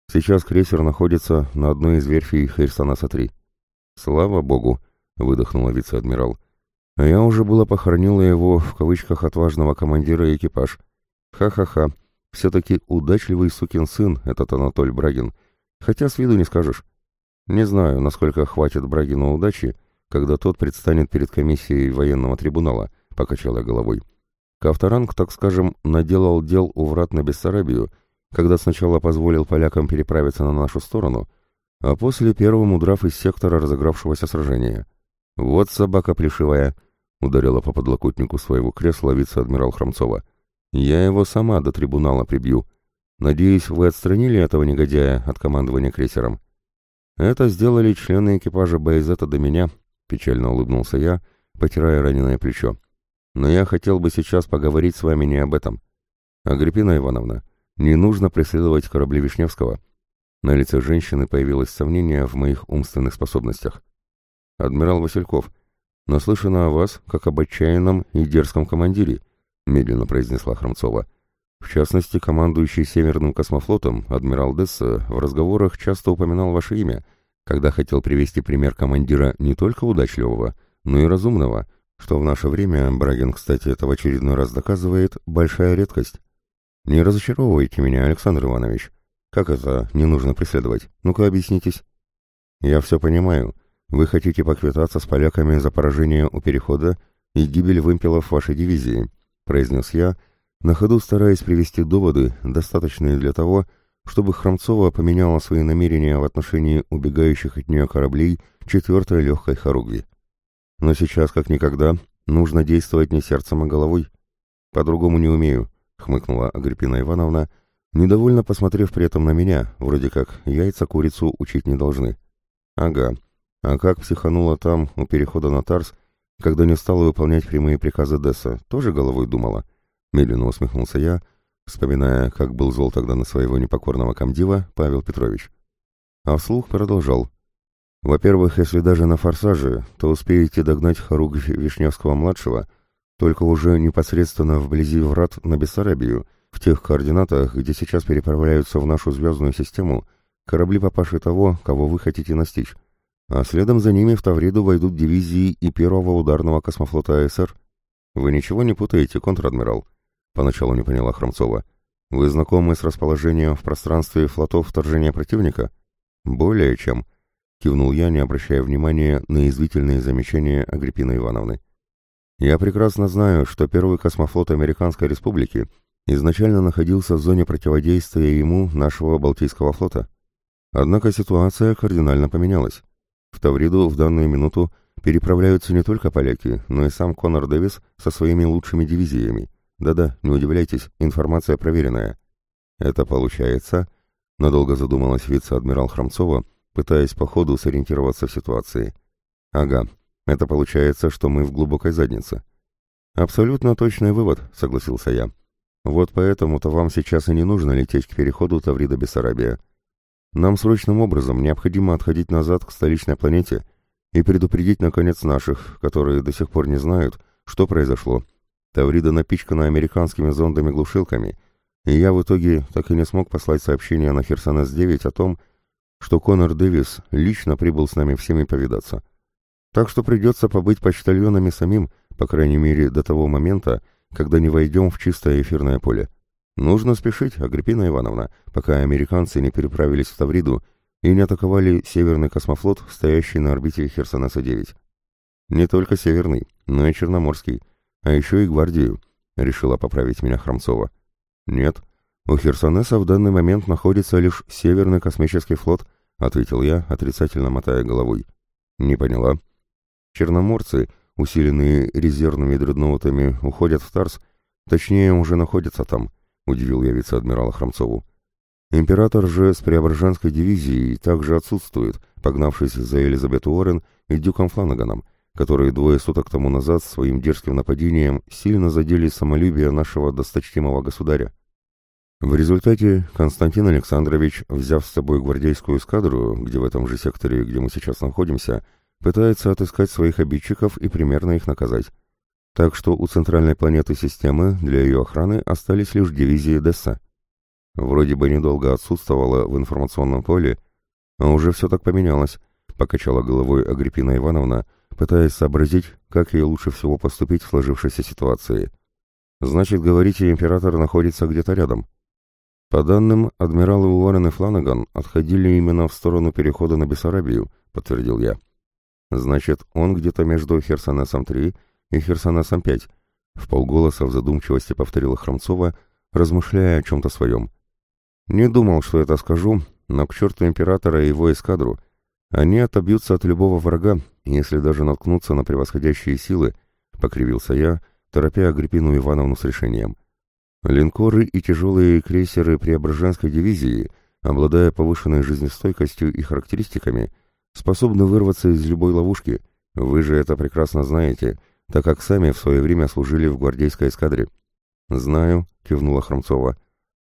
Сейчас крейсер находится на одной из верфей Хейрсонаса-3. Слава богу, выдохнула вице-адмирал. А я уже было похоронила его в кавычках отважного командира экипаж. Ха-ха-ха, все-таки удачливый сукин сын этот Анатоль Брагин, хотя с виду не скажешь. Не знаю, насколько хватит Брагину удачи, когда тот предстанет перед комиссией военного трибунала, покачала головой. Кавторанг, так скажем, наделал дел у врат на Бессарабию, когда сначала позволил полякам переправиться на нашу сторону, а после первым удрав из сектора разыгравшегося сражения. «Вот собака плешивая», — ударила по подлокотнику своего кресла вице-адмирал Хромцова. «Я его сама до трибунала прибью. Надеюсь, вы отстранили этого негодяя от командования крейсером?» «Это сделали члены экипажа Байзета до меня», — печально улыбнулся я, потирая раненое плечо. «Но я хотел бы сейчас поговорить с вами не об этом. Агриппина Ивановна, не нужно преследовать корабли Вишневского». На лице женщины появилось сомнение в моих умственных способностях. «Адмирал Васильков, наслышана о вас, как об отчаянном и дерзком командире», — медленно произнесла Хромцова. В частности, командующий Северным космофлотом, адмирал Десса, в разговорах часто упоминал ваше имя, когда хотел привести пример командира не только удачливого, но и разумного, что в наше время, Брагин, кстати, это в очередной раз доказывает, большая редкость. Не разочаровывайте меня, Александр Иванович. Как это не нужно преследовать? Ну-ка объяснитесь. Я все понимаю. Вы хотите поквитаться с поляками за поражение у перехода и гибель вымпелов вашей дивизии, произнес я, — на ходу стараясь привести доводы, достаточные для того, чтобы Хромцова поменяла свои намерения в отношении убегающих от нее кораблей четвертой легкой хоругви. Но сейчас, как никогда, нужно действовать не сердцем, а головой. По-другому не умею, хмыкнула Агриппина Ивановна, недовольно посмотрев при этом на меня, вроде как яйца курицу учить не должны. Ага, а как психанула там, у перехода на Тарс, когда не стала выполнять прямые приказы Десса, тоже головой думала — Медленно усмехнулся я, вспоминая, как был зол тогда на своего непокорного комдива Павел Петрович. А вслух продолжал. Во-первых, если даже на форсаже, то успеете догнать Харуг Вишневского-младшего, только уже непосредственно вблизи врат на Бессарабию, в тех координатах, где сейчас переправляются в нашу звездную систему корабли папаши того, кого вы хотите настичь, а следом за ними в Тавриду войдут дивизии и первого ударного космофлота АСР. Вы ничего не путаете, контр-адмирал? Поначалу не поняла Хромцова. Вы знакомы с расположением в пространстве флотов вторжения противника? Более чем, кивнул я, не обращая внимания на извительные замечания Агриппины Ивановны. Я прекрасно знаю, что первый космофлот Американской Республики изначально находился в зоне противодействия ему нашего Балтийского флота. Однако ситуация кардинально поменялась. В Тавриду в данную минуту переправляются не только поляки, но и сам Конор Дэвис со своими лучшими дивизиями. Да-да, не удивляйтесь, информация проверенная. Это получается... Надолго задумалась вице-адмирал Хромцова, пытаясь по ходу сориентироваться в ситуации. Ага, это получается, что мы в глубокой заднице. Абсолютно точный вывод, согласился я. Вот поэтому-то вам сейчас и не нужно лететь к переходу Таврида-Бессарабия. Нам срочным образом необходимо отходить назад к столичной планете и предупредить, наконец, наших, которые до сих пор не знают, что произошло Таврида напичкана американскими зондами-глушилками, и я в итоге так и не смог послать сообщение на Херсонес-9 о том, что Конор Дэвис лично прибыл с нами всеми повидаться. Так что придется побыть почтальонами самим, по крайней мере, до того момента, когда не войдем в чистое эфирное поле. Нужно спешить, Агриппина Ивановна, пока американцы не переправились в Тавриду и не атаковали Северный космофлот, стоящий на орбите Херсонеса-9. Не только Северный, но и Черноморский, а еще и Гвардию, решила поправить меня Хромцова. Нет, у Херсонеса в данный момент находится лишь Северный космический флот, ответил я, отрицательно мотая головой. Не поняла. Черноморцы, усиленные резервными дредноутами, уходят в Тарс, точнее, уже находятся там, удивил я вице-адмирала Хромцову. Император же с Преображенской дивизией также отсутствует, погнавшись за Элизабет Уоррен и Дюком Фланаганом, которые двое суток тому назад своим дерзким нападением сильно задели самолюбие нашего досточтимого государя. В результате Константин Александрович, взяв с собой гвардейскую эскадру, где в этом же секторе, где мы сейчас находимся, пытается отыскать своих обидчиков и примерно их наказать. Так что у центральной планеты системы для ее охраны остались лишь дивизии Десса. Вроде бы недолго отсутствовала в информационном поле, а уже все так поменялось, покачала головой Агриппина Ивановна, пытаясь сообразить, как ей лучше всего поступить в сложившейся ситуации. «Значит, говорите, император находится где-то рядом». По данным, адмиралы Уоррен и Фланаган отходили именно в сторону перехода на Бессарабию, подтвердил я. Значит, он где-то между Херсонесом-3 и Херсонесом-5, в полголоса в задумчивости повторила Хромцова, размышляя о чем-то своем. Не думал, что это скажу, но к черту императора и его эскадру. Они отобьются от любого врага, если даже наткнутся на превосходящие силы, — покривился я, торопя Агриппину Ивановну с решением. Линкоры и тяжелые крейсеры Преображенской дивизии, обладая повышенной жизнестойкостью и характеристиками, способны вырваться из любой ловушки. Вы же это прекрасно знаете, так как сами в свое время служили в гвардейской эскадре. «Знаю», — кивнула Хромцова.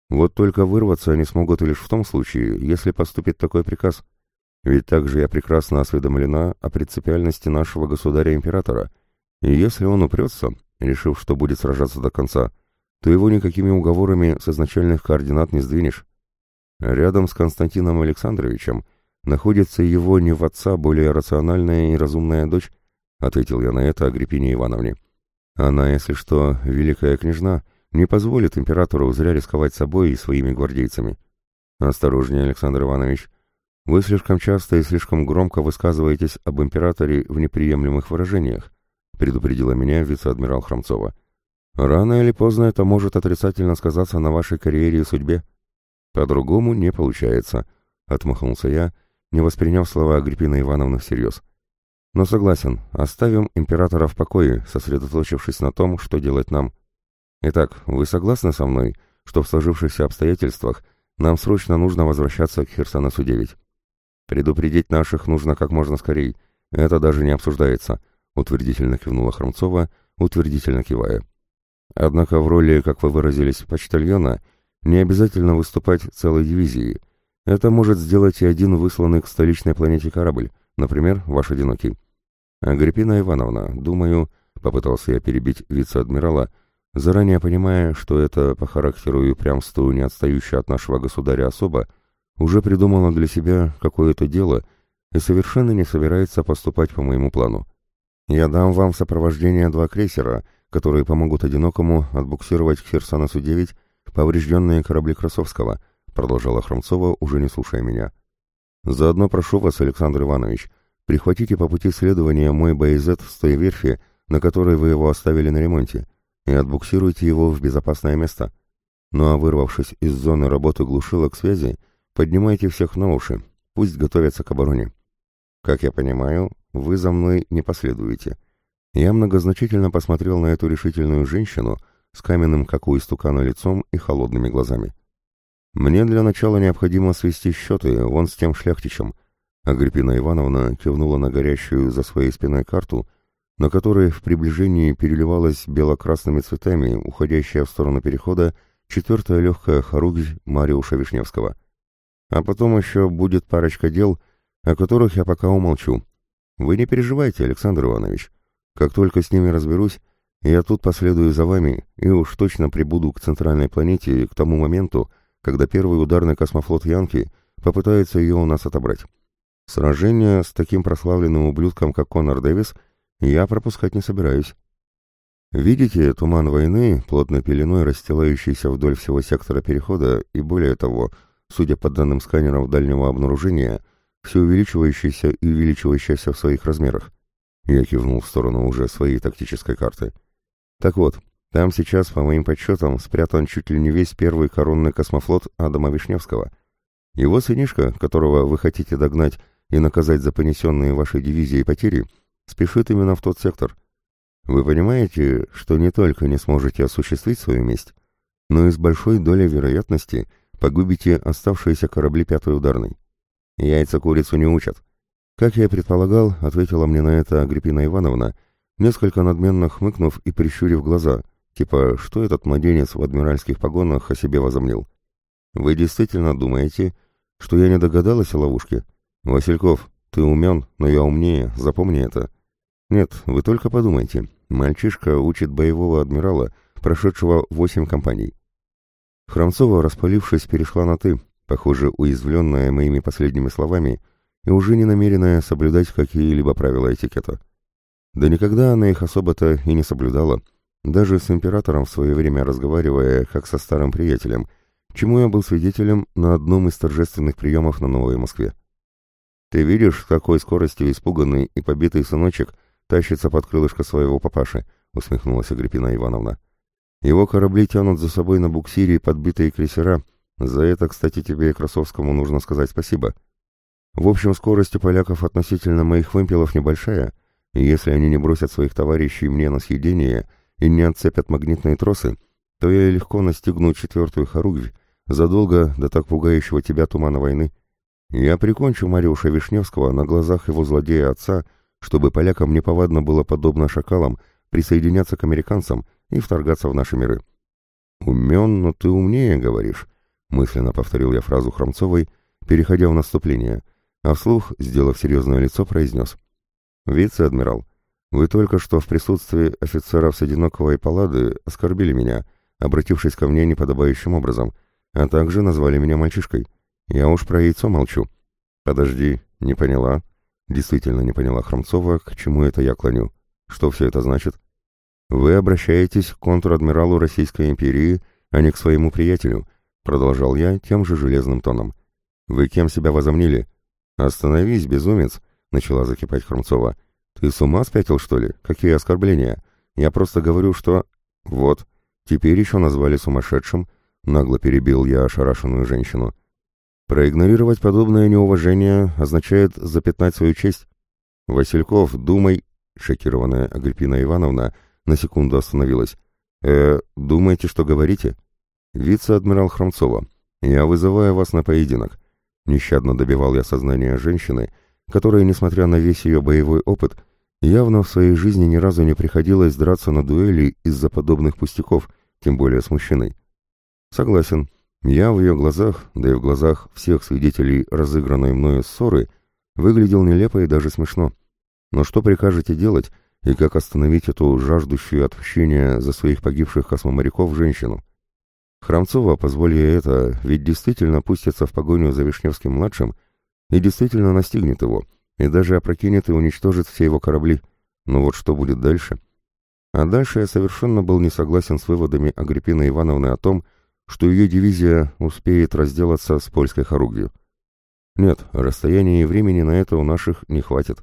«Вот только вырваться они смогут лишь в том случае, если поступит такой приказ. Ведь также я прекрасно осведомлена о принципиальности нашего государя-императора, и если он упрется, решив, что будет сражаться до конца, то его никакими уговорами с изначальных координат не сдвинешь. Рядом с Константином Александровичем находится его не в отца более рациональная и разумная дочь, ответил я на это Агриппине Ивановне. Она, если что, великая княжна, не позволит императору зря рисковать собой и своими гвардейцами. Осторожнее, Александр Иванович, вы слишком часто и слишком громко высказываетесь об императоре в неприемлемых выражениях, предупредила меня вице-адмирал Хромцова. Рано или поздно это может отрицательно сказаться на вашей карьере и судьбе. По-другому не получается, отмахнулся я, не восприняв слова Агриппины Ивановны всерьез. Но согласен, оставим императора в покое, сосредоточившись на том, что делать нам. Итак, вы согласны со мной, что в сложившихся обстоятельствах нам срочно нужно возвращаться к Херсонесу-9? Предупредить наших нужно как можно скорее. Это даже не обсуждается, утвердительно кивнула Хромцова, утвердительно кивая. Однако в роли, как вы выразились, почтальона, не обязательно выступать целой дивизией. Это может сделать и один высланный к столичной планете корабль, например, ваш одинокий. Агриппина Ивановна, думаю, попытался я перебить вице-адмирала, заранее понимая, что это по характеру и прямству не отстающая от нашего государя особа, уже придумала для себя какое-то дело и совершенно не собирается поступать по моему плану. Я дам вам в сопровождение два крейсера, которые помогут одинокому отбуксировать к Херсонесу-9 поврежденные корабли Красовского, продолжала Хромцова, уже не слушая меня. Заодно прошу вас, Александр Иванович, прихватите по пути следования мой боезет с той верфи, на которой вы его оставили на ремонте, и отбуксируйте его в безопасное место. Ну а вырвавшись из зоны работы глушилок связи, Поднимайте всех на уши, пусть готовятся к обороне. Как я понимаю, вы за мной не последуете. Я многозначительно посмотрел на эту решительную женщину с каменным, как у истукана, лицом и холодными глазами. Мне для начала необходимо свести счеты вон с тем шляхтичем. Агриппина Ивановна кивнула на горящую за своей спиной карту, на которой в приближении переливалась бело-красными цветами, уходящая в сторону перехода, четвертая легкая хоругвь Мариуша Вишневского — а потом еще будет парочка дел, о которых я пока умолчу. Вы не переживайте, Александр Иванович. Как только с ними разберусь, Я тут последую за вами и уж точно прибуду к центральной планете к тому моменту, когда первый ударный космофлот Янки попытается ее у нас отобрать. Сражение с таким прославленным ублюдком, как Конор Дэвис, я пропускать не собираюсь. Видите туман войны, плотной пеленой расстилающийся вдоль всего сектора перехода, и более того, судя по данным сканеров дальнего обнаружения, все увеличивающийся и увеличивающийся в своих размерах. Я кивнул в сторону уже своей тактической карты. Так вот, там сейчас, по моим подсчетам, спрятан чуть ли не весь первый коронный космофлот Адама Вишневского. Его сынишка, которого вы хотите догнать и наказать за понесенные вашей дивизией потери, спешит именно в тот сектор. Вы понимаете, что не только не сможете осуществить свою месть, но и с большой долей вероятности погубите оставшиеся корабли пятой ударной. Яйца курицу не учат. Как я и предполагал, ответила мне на это Агриппина Ивановна, несколько надменно хмыкнув и прищурив глаза, типа, что этот младенец в адмиральских погонах о себе возомнил. Вы действительно думаете, что я не догадалась о ловушке? Васильков, ты умен, но я умнее, запомни это. Нет, вы только подумайте. Мальчишка учит боевого адмирала, прошедшего восемь компаний. Храмцова, распалившись, перешла на «ты», похоже, уязвленная моими последними словами и уже не намеренная соблюдать какие-либо правила этикета. Да никогда она их особо-то и не соблюдала, даже с императором в свое время разговаривая, как со старым приятелем, чему я был свидетелем на одном из торжественных приемов на Новой Москве. «Ты видишь, с какой скоростью испуганный и побитый сыночек тащится под крылышко своего папаши?» — усмехнулась Агриппина Ивановна. «Его корабли тянут за собой на буксире подбитые крейсера, за это, кстати, тебе и Красовскому нужно сказать спасибо. В общем, скорость у поляков относительно моих вымпелов небольшая, и если они не бросят своих товарищей мне на съедение и не отцепят магнитные тросы, то я легко настигну четвертую хоругвь задолго до так пугающего тебя тумана войны. Я прикончу Мариуша Вишневского на глазах его злодея отца, чтобы полякам неповадно было подобно шакалам присоединяться к американцам и вторгаться в наши миры. «Умен, но ты умнее, говоришь», Мысленно повторил я фразу Хромцовой, переходя в наступление, а вслух, сделав серьезное лицо, произнес. «Вице-адмирал, вы только что в присутствии офицеров с одинокого и палады оскорбили меня, обратившись ко мне неподобающим образом, а также назвали меня мальчишкой. Я уж про яйцо молчу». «Подожди, не поняла?» Действительно не поняла Хромцова, к чему это я клоню. Что все это значит? Вы обращаетесь к контр-адмиралу Российской империи, а не к своему приятелю, Продолжал я тем же железным тоном. «Вы кем себя возомнили?» «Остановись, безумец!» — начала закипать Хромцова. «Ты с ума спятил, что ли? Какие оскорбления? Я просто говорю, что...» «Вот, теперь еще назвали сумасшедшим», — нагло перебил я ошарашенную женщину. «Проигнорировать подобное неуважение означает запятнать свою честь. Васильков, думай...» — шокированная Агриппина Ивановна на секунду остановилась. «Э, думаете, что говорите?» «Вице-адмирал Хромцова, я вызываю вас на поединок». Нещадно добивал я сознания женщины, которая, несмотря на весь ее боевой опыт, явно в своей жизни ни разу не приходилось драться на дуэли из-за подобных пустяков, тем более с мужчиной. Согласен, я в ее глазах, да и в глазах всех свидетелей разыгранной мною ссоры, выглядел нелепо и даже смешно. Но что прикажете делать и как остановить эту жаждущую отпущения за своих погибших космоморяков женщину? Храмцова, позволь это, ведь действительно пустится в погоню за Вишневским-младшим и действительно настигнет его, и даже опрокинет и уничтожит все его корабли. Но вот что будет дальше? А дальше я совершенно был не согласен с выводами Агриппины Ивановны о том, что ее дивизия успеет разделаться с польской хоругвью. Нет, расстояния и времени на это у наших не хватит.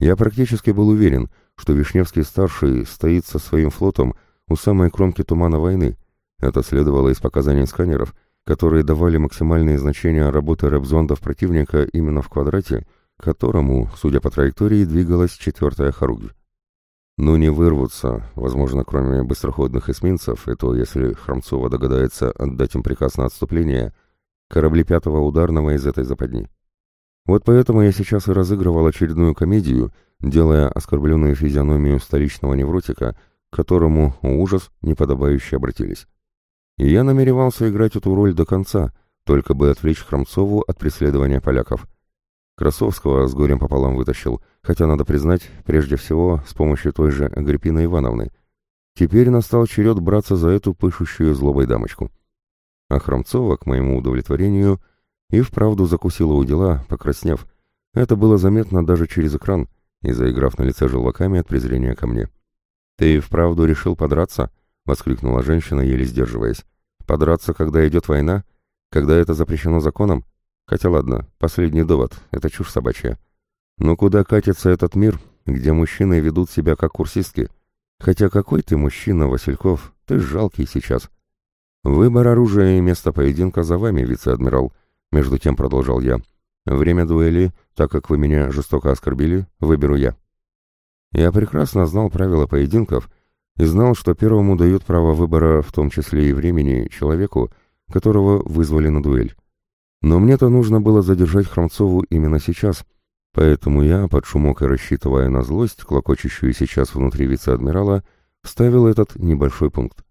Я практически был уверен, что Вишневский-старший стоит со своим флотом у самой кромки тумана войны, это следовало из показаний сканеров, которые давали максимальные значения работы рэп-зондов противника именно в квадрате, к которому, судя по траектории, двигалась четвертая хоругвь. Ну не вырвутся, возможно, кроме быстроходных эсминцев, и то, если Хромцова догадается отдать им приказ на отступление, корабли пятого ударного из этой западни. Вот поэтому я сейчас и разыгрывал очередную комедию, делая оскорбленную физиономию столичного невротика, к которому ужас неподобающе обратились. И я намеревался играть эту роль до конца, только бы отвлечь Хромцову от преследования поляков. Красовского с горем пополам вытащил, хотя, надо признать, прежде всего с помощью той же Агриппины Ивановны. Теперь настал черед браться за эту пышущую злобой дамочку. А Хромцова, к моему удовлетворению, и вправду закусила у дела, покраснев. Это было заметно даже через экран, и заиграв на лице желваками от презрения ко мне. «Ты вправду решил подраться?» — воскликнула женщина, еле сдерживаясь. «Подраться, когда идет война? Когда это запрещено законом? Хотя ладно, последний довод, это чушь собачья. Но куда катится этот мир, где мужчины ведут себя как курсистки? Хотя какой ты мужчина, Васильков, ты жалкий сейчас. Выбор оружия и место поединка за вами, вице-адмирал. Между тем продолжал я. Время дуэли, так как вы меня жестоко оскорбили, выберу я. Я прекрасно знал правила поединков и знал, что первому дают право выбора, в том числе и времени, человеку, которого вызвали на дуэль. Но мне-то нужно было задержать Хромцову именно сейчас, поэтому я, под шумок и рассчитывая на злость, клокочущую сейчас внутри вице-адмирала, вставил этот небольшой пункт.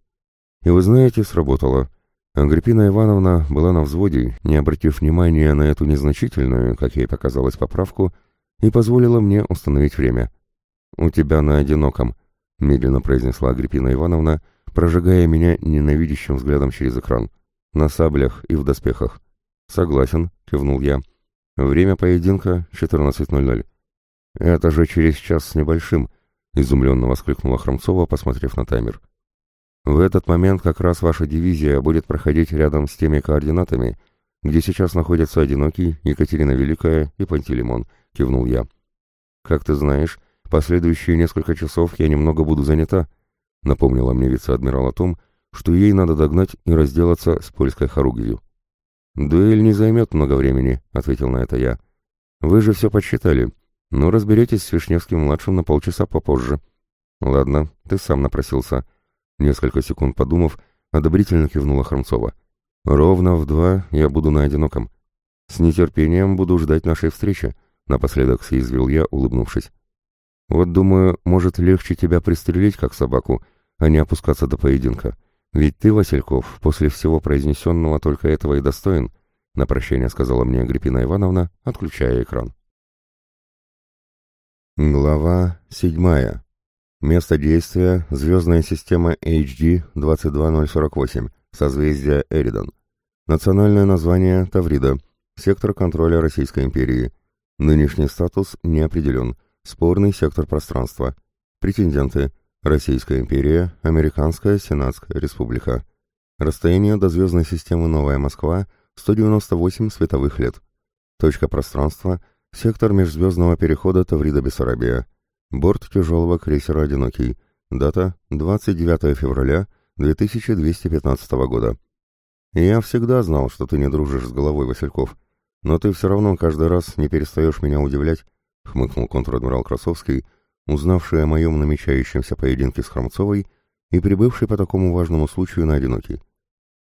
И вы знаете, сработало. Агриппина Ивановна была на взводе, не обратив внимания на эту незначительную, как ей показалось, поправку, и позволила мне установить время. «У тебя на одиноком», — медленно произнесла Агриппина Ивановна, прожигая меня ненавидящим взглядом через экран. «На саблях и в доспехах». «Согласен», — кивнул я. «Время поединка — 14.00». «Это же через час с небольшим», — изумленно воскликнула Хромцова, посмотрев на таймер. «В этот момент как раз ваша дивизия будет проходить рядом с теми координатами, где сейчас находятся Одинокий, Екатерина Великая и Пантелеймон», — кивнул я. «Как ты знаешь, последующие несколько часов я немного буду занята», — напомнила мне вице-адмирал о том, что ей надо догнать и разделаться с польской хоругвью. «Дуэль не займет много времени», — ответил на это я. «Вы же все подсчитали. Ну, разберетесь с Вишневским-младшим на полчаса попозже». «Ладно, ты сам напросился». Несколько секунд подумав, одобрительно кивнула Хромцова. «Ровно в два я буду на одиноком. С нетерпением буду ждать нашей встречи», — напоследок съязвил я, улыбнувшись. «Вот думаю, может легче тебя пристрелить, как собаку, а не опускаться до поединка. «Ведь ты, Васильков, после всего произнесенного только этого и достоин», на прощание сказала мне Агриппина Ивановна, отключая экран. Глава седьмая. Место действия – звездная система HD 22048, созвездие Эридан. Национальное название – Таврида, сектор контроля Российской империи. Нынешний статус не определен, спорный сектор пространства. Претенденты – Российская империя, Американская Сенатская республика. Расстояние до звездной системы Новая Москва – 198 световых лет. Точка пространства – сектор межзвездного перехода Таврида-Бессарабия. Борт тяжелого крейсера «Одинокий». Дата – 29 февраля 2215 года. «Я всегда знал, что ты не дружишь с головой, Васильков, но ты все равно каждый раз не перестаешь меня удивлять», — хмыкнул контр-адмирал Красовский, — узнавший о моем намечающемся поединке с Хромцовой и прибывший по такому важному случаю на одинокий.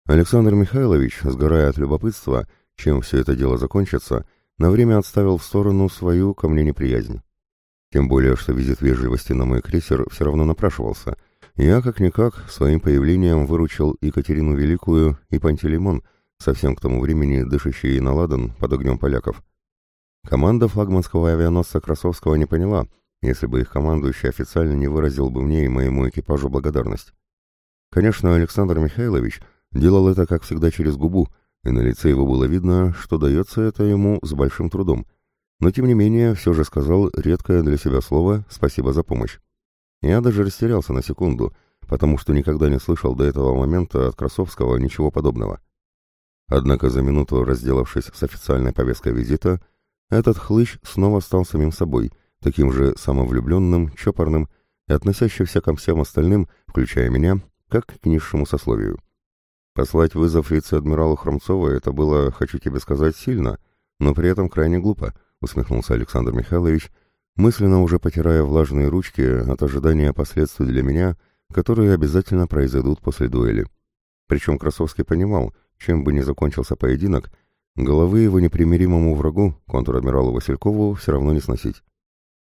Александр Михайлович, сгорая от любопытства, чем все это дело закончится, на время отставил в сторону свою ко мне неприязнь. Тем более, что визит вежливости на мой крейсер все равно напрашивался. Я, как-никак, своим появлением выручил Екатерину Великую и Пантелеймон, совсем к тому времени дышащие на ладан под огнем поляков. Команда флагманского авианосца Красовского не поняла — если бы их командующий официально не выразил бы мне и моему экипажу благодарность. Конечно, Александр Михайлович делал это, как всегда, через губу, и на лице его было видно, что дается это ему с большим трудом. Но, тем не менее, все же сказал редкое для себя слово «спасибо за помощь». Я даже растерялся на секунду, потому что никогда не слышал до этого момента от Красовского ничего подобного. Однако за минуту, разделавшись с официальной повесткой визита, этот хлыщ снова стал самим собой — таким же самовлюбленным, чопорным и относящимся ко всем остальным, включая меня, как к низшему сословию. Послать вызов вице-адмиралу Хромцову это было, хочу тебе сказать, сильно, но при этом крайне глупо, усмехнулся Александр Михайлович, мысленно уже потирая влажные ручки от ожидания последствий для меня, которые обязательно произойдут после дуэли. Причем Красовский понимал, чем бы ни закончился поединок, головы его непримиримому врагу, контр-адмиралу Василькову, все равно не сносить.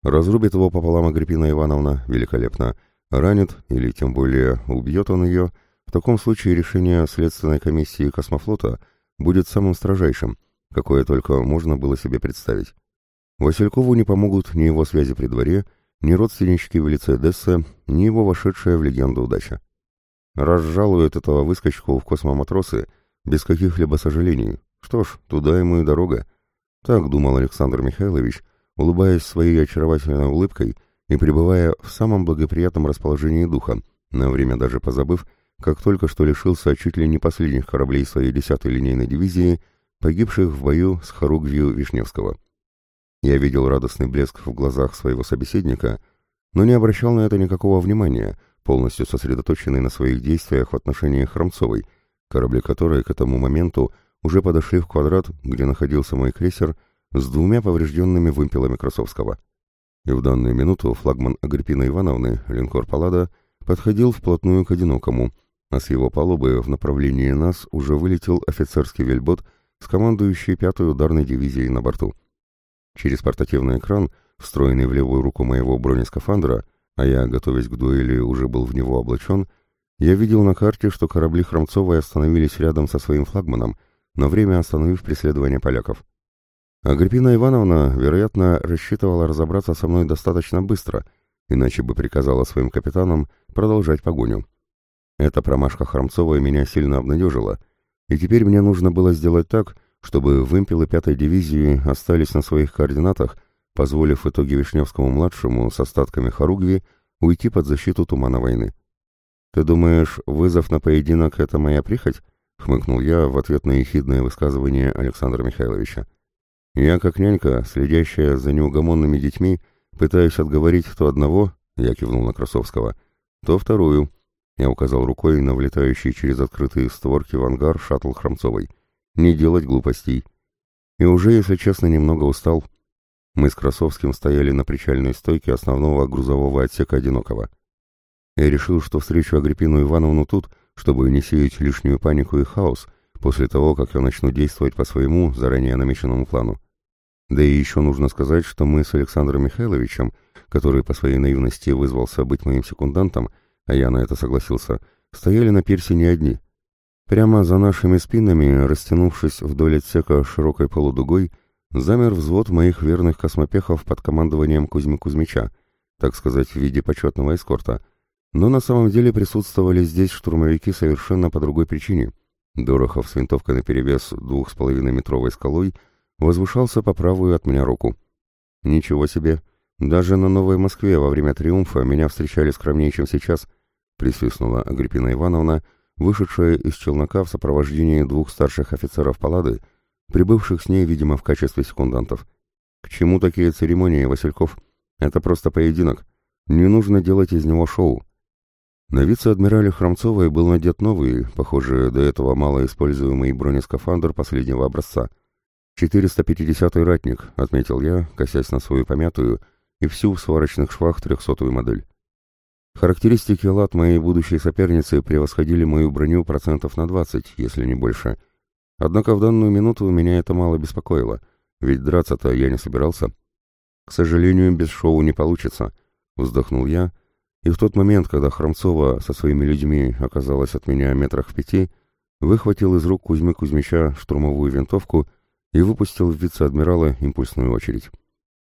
Разрубит его пополам Агриппина Ивановна великолепно. Ранит, или тем более убьет он ее, в таком случае решение Следственной комиссии космофлота будет самым строжайшим, какое только можно было себе представить. Василькову не помогут ни его связи при дворе, ни родственнички в лице Десса, ни его вошедшая в легенду удача. Разжалуют этого выскочку в космоматросы без каких-либо сожалений. Что ж, туда ему и дорога. Так думал Александр Михайлович, улыбаясь своей очаровательной улыбкой и пребывая в самом благоприятном расположении духа, на время даже позабыв, как только что лишился чуть ли не последних кораблей своей десятой линейной дивизии, погибших в бою с Харугвью Вишневского. Я видел радостный блеск в глазах своего собеседника, но не обращал на это никакого внимания, полностью сосредоточенный на своих действиях в отношении Хромцовой, корабли которой к этому моменту уже подошли в квадрат, где находился мой крейсер, с двумя поврежденными вымпелами Красовского. И в данную минуту флагман Агриппины Ивановны, линкор «Паллада», подходил вплотную к одинокому, а с его палубы в направлении нас уже вылетел офицерский вельбот с командующей пятой ударной дивизией на борту. Через портативный экран, встроенный в левую руку моего бронескафандра, а я, готовясь к дуэли, уже был в него облачен, я видел на карте, что корабли Хромцовой остановились рядом со своим флагманом, на время остановив преследование поляков. Агриппина Ивановна, вероятно, рассчитывала разобраться со мной достаточно быстро, иначе бы приказала своим капитанам продолжать погоню. Эта промашка Хромцовой меня сильно обнадежила, и теперь мне нужно было сделать так, чтобы вымпелы пятой дивизии остались на своих координатах, позволив в итоге Вишневскому-младшему с остатками Харугви уйти под защиту тумана войны. «Ты думаешь, вызов на поединок — это моя прихоть?» — хмыкнул я в ответ на ехидное высказывание Александра Михайловича. «Я, как нянька, следящая за неугомонными детьми, пытаюсь отговорить то одного, — я кивнул на Красовского, — то вторую, — я указал рукой на влетающий через открытые створки в ангар шаттл Хромцовой — не делать глупостей. И уже, если честно, немного устал. Мы с Красовским стояли на причальной стойке основного грузового отсека «Одинокого». Я решил, что встречу Агриппину Ивановну тут, чтобы не сеять лишнюю панику и хаос после того, как я начну действовать по своему, заранее намеченному плану. Да и еще нужно сказать, что мы с Александром Михайловичем, который по своей наивности вызвался быть моим секундантом, а я на это согласился, стояли на пирсе не одни — Прямо за нашими спинами, растянувшись вдоль отсека широкой полудугой, замер взвод моих верных космопехов под командованием Кузьмы Кузьмича, так сказать, в виде почетного эскорта. Но на самом деле присутствовали здесь штурмовики совершенно по другой причине. Дорохов с винтовкой наперевес двух с половиной метровой скалой возвышался по правую от меня руку. Ничего себе! Даже на Новой Москве во время триумфа меня встречали скромнее, чем сейчас, присвистнула Агриппина Ивановна, вышедшая из челнока в сопровождении двух старших офицеров палады, прибывших с ней, видимо, в качестве секундантов. К чему такие церемонии, Васильков? Это просто поединок. Не нужно делать из него шоу. На вице-адмирале Хромцовой был надет новый, похоже, до этого мало используемый бронескафандр последнего образца. «450-й ратник», — отметил я, косясь на свою помятую и всю в сварочных швах трехсотую модель. Характеристики лад моей будущей соперницы превосходили мою броню процентов на 20, если не больше. Однако в данную минуту меня это мало беспокоило, ведь драться-то я не собирался. К сожалению, без шоу не получится, вздохнул я, и в тот момент, когда Хромцова со своими людьми оказалась от меня метрах в пяти, выхватил из рук Кузьмы Кузьмича штурмовую винтовку и выпустил в вице-адмирала импульсную очередь.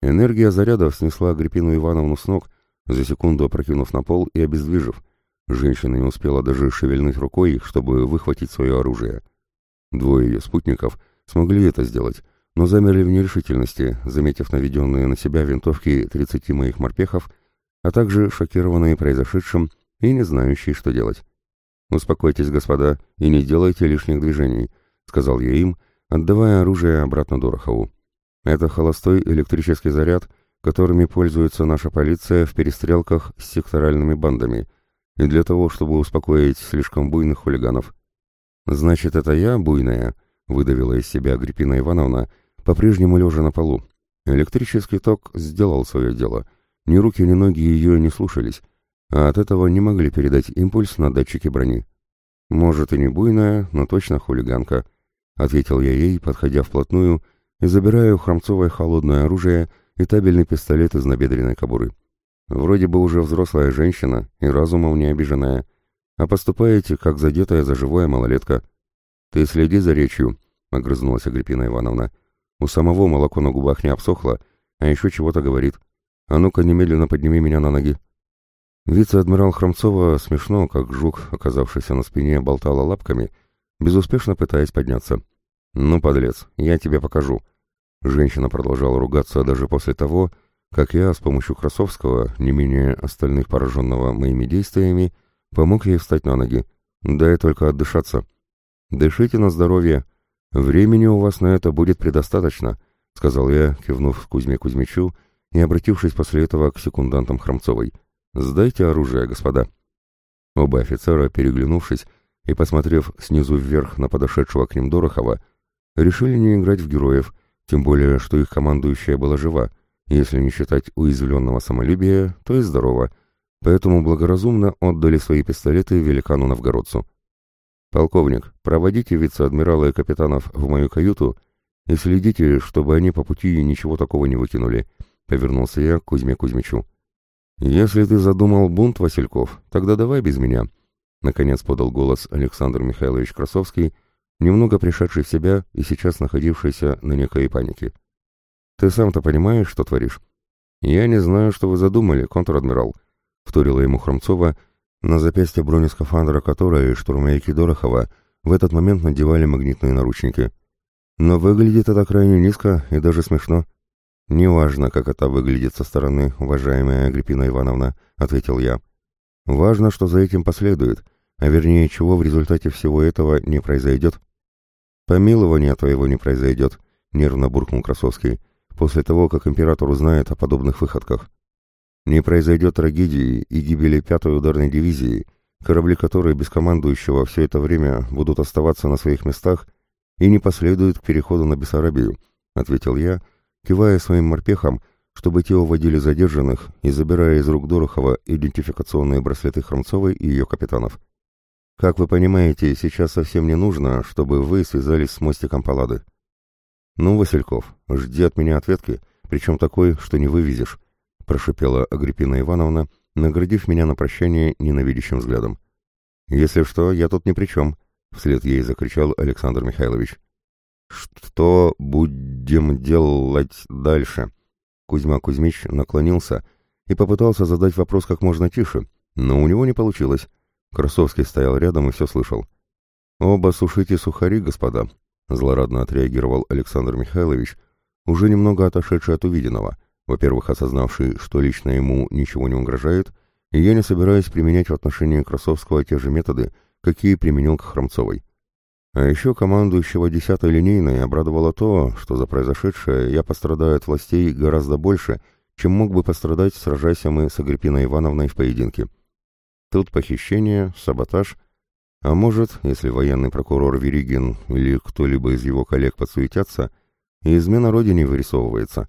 Энергия зарядов снесла Агриппину Ивановну с ног, за секунду опрокинув на пол и обездвижив. Женщина не успела даже шевельнуть рукой, чтобы выхватить свое оружие. Двое ее спутников смогли это сделать, но замерли в нерешительности, заметив наведенные на себя винтовки 30 моих морпехов, а также шокированные произошедшим и не знающие, что делать. «Успокойтесь, господа, и не делайте лишних движений», — сказал я им, отдавая оружие обратно Дорохову. «Это холостой электрический заряд, которыми пользуется наша полиция в перестрелках с секторальными бандами, и для того, чтобы успокоить слишком буйных хулиганов. «Значит, это я, буйная?» — выдавила из себя Агриппина Ивановна, по-прежнему лежа на полу. Электрический ток сделал свое дело. Ни руки, ни ноги ее не слушались, а от этого не могли передать импульс на датчики брони. «Может, и не буйная, но точно хулиганка», — ответил я ей, подходя вплотную и забирая у Хромцовой холодное оружие — и табельный пистолет из набедренной кобуры. Вроде бы уже взрослая женщина и разумом не обиженная, а поступаете, как задетая за живое малолетка. Ты следи за речью, — огрызнулась Агриппина Ивановна. У самого молоко на губах не обсохло, а еще чего-то говорит. А ну-ка немедленно подними меня на ноги. Вице-адмирал Хромцова смешно, как жук, оказавшийся на спине, болтала лапками, безуспешно пытаясь подняться. «Ну, подлец, я тебе покажу». Женщина продолжала ругаться даже после того, как я с помощью Красовского, не менее остальных пораженного моими действиями, помог ей встать на ноги. Дай только отдышаться. Дышите на здоровье. Времени у вас на это будет предостаточно, сказал я, кивнув Кузьме Кузьмичу и обратившись после этого к секундантам Хромцовой. Сдайте оружие, господа. Оба офицера, переглянувшись и посмотрев снизу вверх на подошедшего к ним Дорохова, решили не играть в героев, тем более, что их командующая была жива, если не считать уязвленного самолюбия, то и здорово, поэтому благоразумно отдали свои пистолеты великану-новгородцу. «Полковник, проводите вице-адмирала и капитанов в мою каюту и следите, чтобы они по пути ничего такого не выкинули», — повернулся я к Кузьме Кузьмичу. «Если ты задумал бунт, Васильков, тогда давай без меня», — наконец подал голос Александр Михайлович Красовский, немного пришедший в себя и сейчас находившийся на некой панике. Ты сам-то понимаешь, что творишь? Я не знаю, что вы задумали, контр-адмирал, вторила ему Хромцова, на запястье бронескафандра которой штурмовики Дорохова в этот момент надевали магнитные наручники. Но выглядит это крайне низко и даже смешно. «Неважно, как это выглядит со стороны, уважаемая Агриппина Ивановна», — ответил я. «Важно, что за этим последует, а вернее, чего в результате всего этого не произойдет». «Помилования твоего не произойдет», — нервно буркнул Красовский после того, как император узнает о подобных выходках. Не произойдет трагедии и гибели пятой ударной дивизии, корабли которой без командующего все это время будут оставаться на своих местах и не последуют к переходу на Бессарабию, ответил я, кивая своим морпехам, чтобы те уводили задержанных и забирая из рук Дорохова идентификационные браслеты Хромцовой и ее капитанов. Как вы понимаете, сейчас совсем не нужно, чтобы вы связались с мостиком Паллады. «Ну, Васильков, жди от меня ответки, причем такой, что не вывезешь», — прошипела Агриппина Ивановна, наградив меня на прощание ненавидящим взглядом. «Если что, я тут ни при чем», — вслед ей закричал Александр Михайлович. «Что будем делать дальше?» Кузьма Кузьмич наклонился и попытался задать вопрос как можно тише, но у него не получилось. Красовский стоял рядом и все слышал. «Оба сушите сухари, господа, Злорадно отреагировал Александр Михайлович, уже немного отошедший от увиденного, во-первых, осознавший, что лично ему ничего не угрожает, и я не собираюсь применять в отношении Красовского те же методы, какие применил к Хромцовой. А еще командующего 10-й линейной обрадовало то, что за произошедшее я пострадаю от властей гораздо больше, чем мог бы пострадать, сражаясь мы с Агриппиной Ивановной в поединке. Тут похищение, саботаж — а может, если военный прокурор Веригин или кто-либо из его коллег подсуетятся, и измена родине вырисовывается.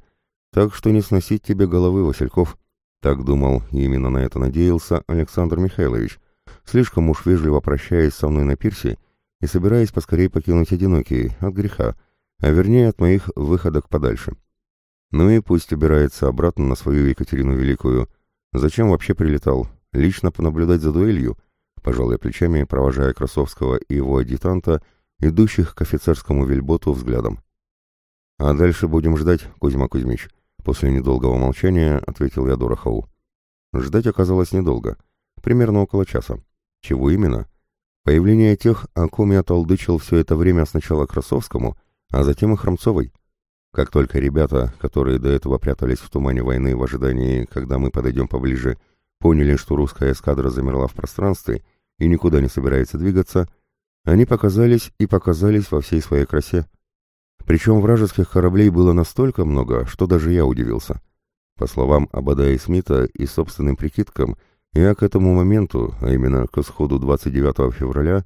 Так что не сносить тебе головы, Васильков. Так думал и именно на это надеялся Александр Михайлович, слишком уж вежливо прощаясь со мной на пирсе и собираясь поскорее покинуть одинокий от греха, а вернее от моих выходок подальше. Ну и пусть убирается обратно на свою Екатерину Великую. Зачем вообще прилетал? Лично понаблюдать за дуэлью — пожал я плечами, провожая Красовского и его адъютанта, идущих к офицерскому вельботу взглядом. «А дальше будем ждать, Кузьма Кузьмич», — после недолгого молчания ответил я Дорохову. Ждать оказалось недолго, примерно около часа. Чего именно? Появление тех, о ком я толдычил все это время сначала Красовскому, а затем и Хромцовой. Как только ребята, которые до этого прятались в тумане войны в ожидании, когда мы подойдем поближе, поняли, что русская эскадра замерла в пространстве и никуда не собирается двигаться, они показались и показались во всей своей красе. Причем вражеских кораблей было настолько много, что даже я удивился. По словам Абада и Смита и собственным прикидкам, я к этому моменту, а именно к исходу 29 февраля,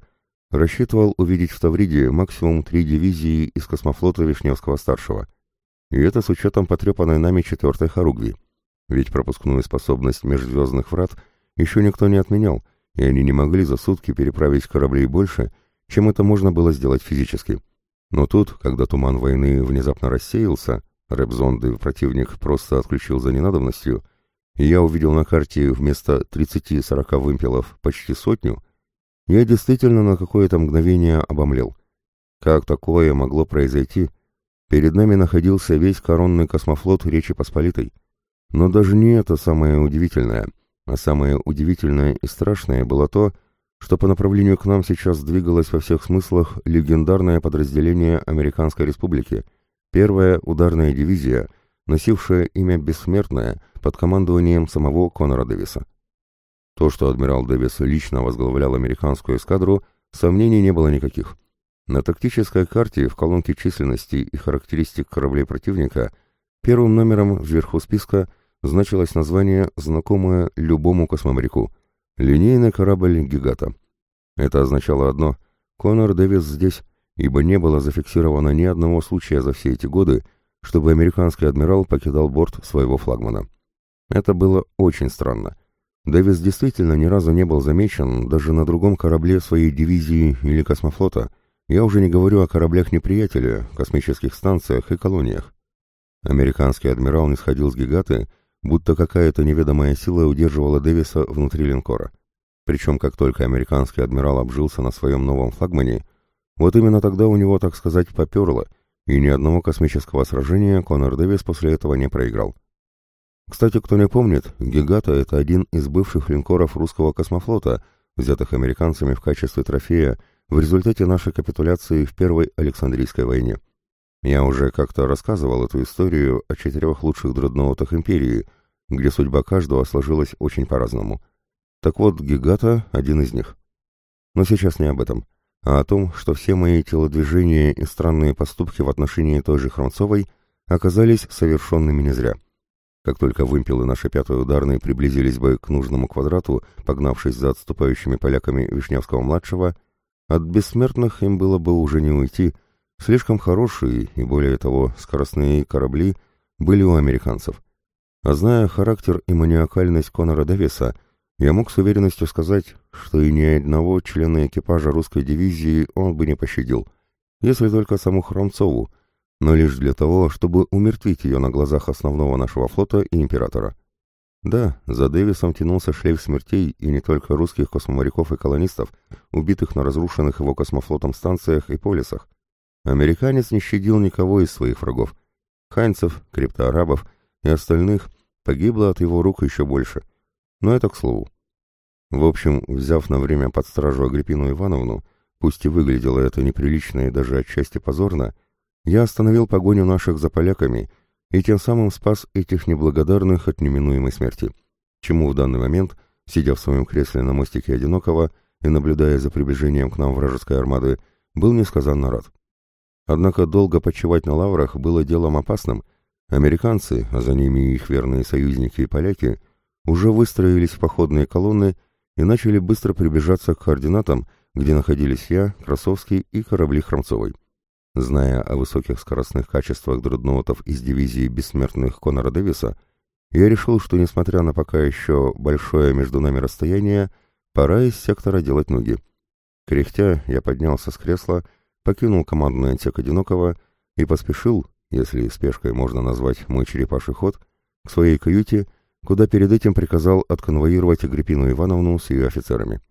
рассчитывал увидеть в Тавриде максимум три дивизии из космофлота Вишневского-старшего. И это с учетом потрепанной нами четвертой Харугви. Ведь пропускную способность межзвездных врат еще никто не отменял, и они не могли за сутки переправить кораблей больше, чем это можно было сделать физически. Но тут, когда туман войны внезапно рассеялся, рэп-зонды противник просто отключил за ненадобностью, я увидел на карте вместо 30-40 вымпелов почти сотню, я действительно на какое-то мгновение обомлел. Как такое могло произойти? Перед нами находился весь коронный космофлот Речи Посполитой. Но даже не это самое удивительное, а самое удивительное и страшное было то, что по направлению к нам сейчас двигалось во всех смыслах легендарное подразделение Американской Республики, первая ударная дивизия, носившая имя «Бессмертная» под командованием самого Конора Дэвиса. То, что адмирал Дэвис лично возглавлял американскую эскадру, сомнений не было никаких. На тактической карте в колонке численности и характеристик кораблей противника первым номером вверху списка значилось название, знакомое любому космоморяку — линейный корабль «Гигата». Это означало одно — Конор Дэвис здесь, ибо не было зафиксировано ни одного случая за все эти годы, чтобы американский адмирал покидал борт своего флагмана. Это было очень странно. Дэвис действительно ни разу не был замечен даже на другом корабле своей дивизии или космофлота — я уже не говорю о кораблях неприятеля, космических станциях и колониях. Американский адмирал не сходил с гигаты, будто какая-то неведомая сила удерживала Дэвиса внутри линкора. Причем, как только американский адмирал обжился на своем новом флагмане, вот именно тогда у него, так сказать, поперло, и ни одного космического сражения Конор Дэвис после этого не проиграл. Кстати, кто не помнит, «Гигата» — это один из бывших линкоров русского космофлота, взятых американцами в качестве трофея в результате нашей капитуляции в Первой Александрийской войне. Я уже как-то рассказывал эту историю о четырех лучших дредноутах империи, где судьба каждого сложилась очень по-разному. Так вот, Гигата — один из них. Но сейчас не об этом, а о том, что все мои телодвижения и странные поступки в отношении той же Хромцовой оказались совершенными не зря. Как только вымпелы нашей пятой ударной приблизились бы к нужному квадрату, погнавшись за отступающими поляками Вишневского-младшего, от бессмертных им было бы уже не уйти, слишком хорошие и, более того, скоростные корабли были у американцев. А зная характер и маниакальность Конора Дэвиса, я мог с уверенностью сказать, что и ни одного члена экипажа русской дивизии он бы не пощадил, если только саму Хромцову, но лишь для того, чтобы умертвить ее на глазах основного нашего флота и императора. Да, за Дэвисом тянулся шлейф смертей и не только русских космоморяков и колонистов, убитых на разрушенных его космофлотом станциях и полисах. Американец не щадил никого из своих врагов. Хайнцев, криптоарабов и остальных погибло от его рук еще больше. Но это к слову. В общем, взяв на время под стражу Агриппину Ивановну, пусть и выглядело это неприлично и даже отчасти позорно, я остановил погоню наших за поляками — и тем самым спас этих неблагодарных от неминуемой смерти, чему в данный момент, сидя в своем кресле на мостике одинокого и наблюдая за приближением к нам вражеской армады, был несказанно рад. Однако долго почивать на лаврах было делом опасным. Американцы, а за ними их верные союзники и поляки, уже выстроились в походные колонны и начали быстро приближаться к координатам, где находились я, Красовский и корабли Хромцовой. Зная о высоких скоростных качествах дредноутов из дивизии бессмертных Конора Дэвиса, я решил, что, несмотря на пока еще большое между нами расстояние, пора из сектора делать ноги. Кряхтя, я поднялся с кресла, покинул командный отсек одинокого и поспешил, если спешкой можно назвать мой черепаший ход, к своей каюте, куда перед этим приказал отконвоировать Агриппину Ивановну с ее офицерами.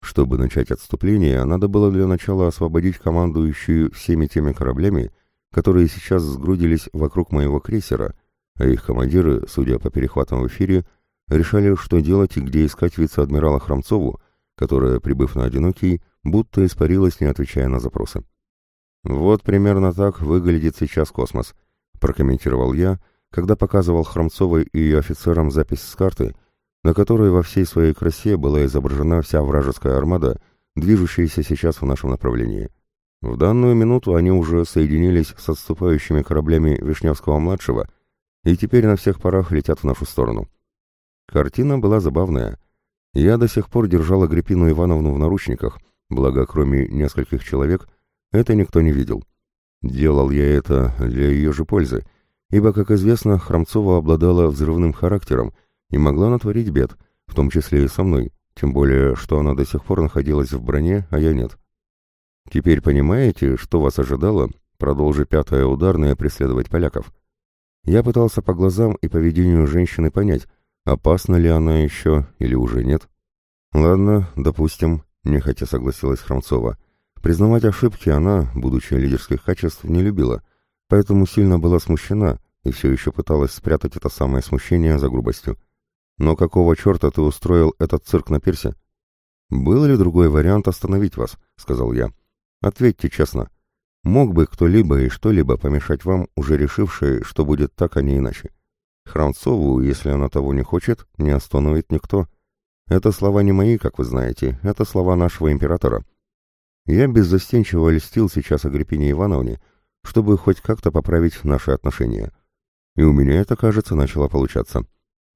Чтобы начать отступление, надо было для начала освободить командующую всеми теми кораблями, которые сейчас сгрудились вокруг моего крейсера, а их командиры, судя по перехватам в эфире, решали, что делать и где искать вице-адмирала Хромцову, которая, прибыв на «Одинокий», будто испарилась, не отвечая на запросы. «Вот примерно так выглядит сейчас космос», — прокомментировал я, когда показывал Хромцовой и ее офицерам запись с карты — на которой во всей своей красе была изображена вся вражеская армада, движущаяся сейчас в нашем направлении. В данную минуту они уже соединились с отступающими кораблями Вишневского-младшего и теперь на всех парах летят в нашу сторону. Картина была забавная. Я до сих пор держал Агриппину Ивановну в наручниках, благо кроме нескольких человек это никто не видел. Делал я это для ее же пользы, ибо, как известно, Хромцова обладала взрывным характером — и могла натворить бед, в том числе и со мной, тем более, что она до сих пор находилась в броне, а я нет. Теперь понимаете, что вас ожидало, продолжи пятая ударная преследовать поляков? Я пытался по глазам и поведению женщины понять, опасна ли она еще или уже нет. Ладно, допустим, нехотя согласилась Хромцова. Признавать ошибки она, будучи лидерских качеств, не любила, поэтому сильно была смущена и все еще пыталась спрятать это самое смущение за грубостью. «Но какого черта ты устроил этот цирк на пирсе?» «Был ли другой вариант остановить вас?» — сказал я. «Ответьте честно. Мог бы кто-либо и что-либо помешать вам, уже решившие, что будет так, а не иначе? Храмцову, если она того не хочет, не остановит никто. Это слова не мои, как вы знаете, это слова нашего императора. Я беззастенчиво льстил сейчас Агриппине Ивановне, чтобы хоть как-то поправить наши отношения. И у меня это, кажется, начало получаться.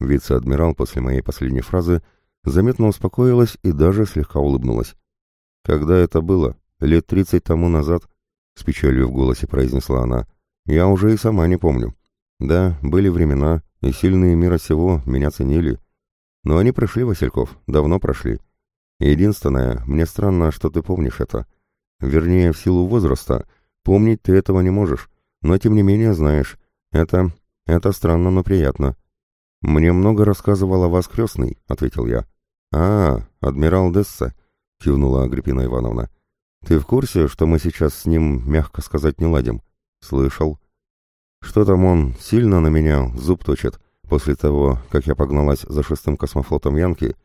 Вице-адмирал после моей последней фразы заметно успокоилась и даже слегка улыбнулась. Когда это было? Лет тридцать тому назад? С печалью в голосе произнесла она. Я уже и сама не помню. Да, были времена, и сильные мира сего меня ценили. Но они прошли, Васильков, давно прошли. Единственное, мне странно, что ты помнишь это. Вернее, в силу возраста, помнить ты этого не можешь, но тем не менее знаешь. Это... это странно, но приятно. Мне много рассказывал о вас крестный, — ответил я. А, адмирал Десса, — кивнула Агриппина Ивановна. Ты в курсе, что мы сейчас с ним, мягко сказать, не ладим? Слышал. Что там он сильно на меня зуб точит после того, как я погналась за шестым космофлотом Янки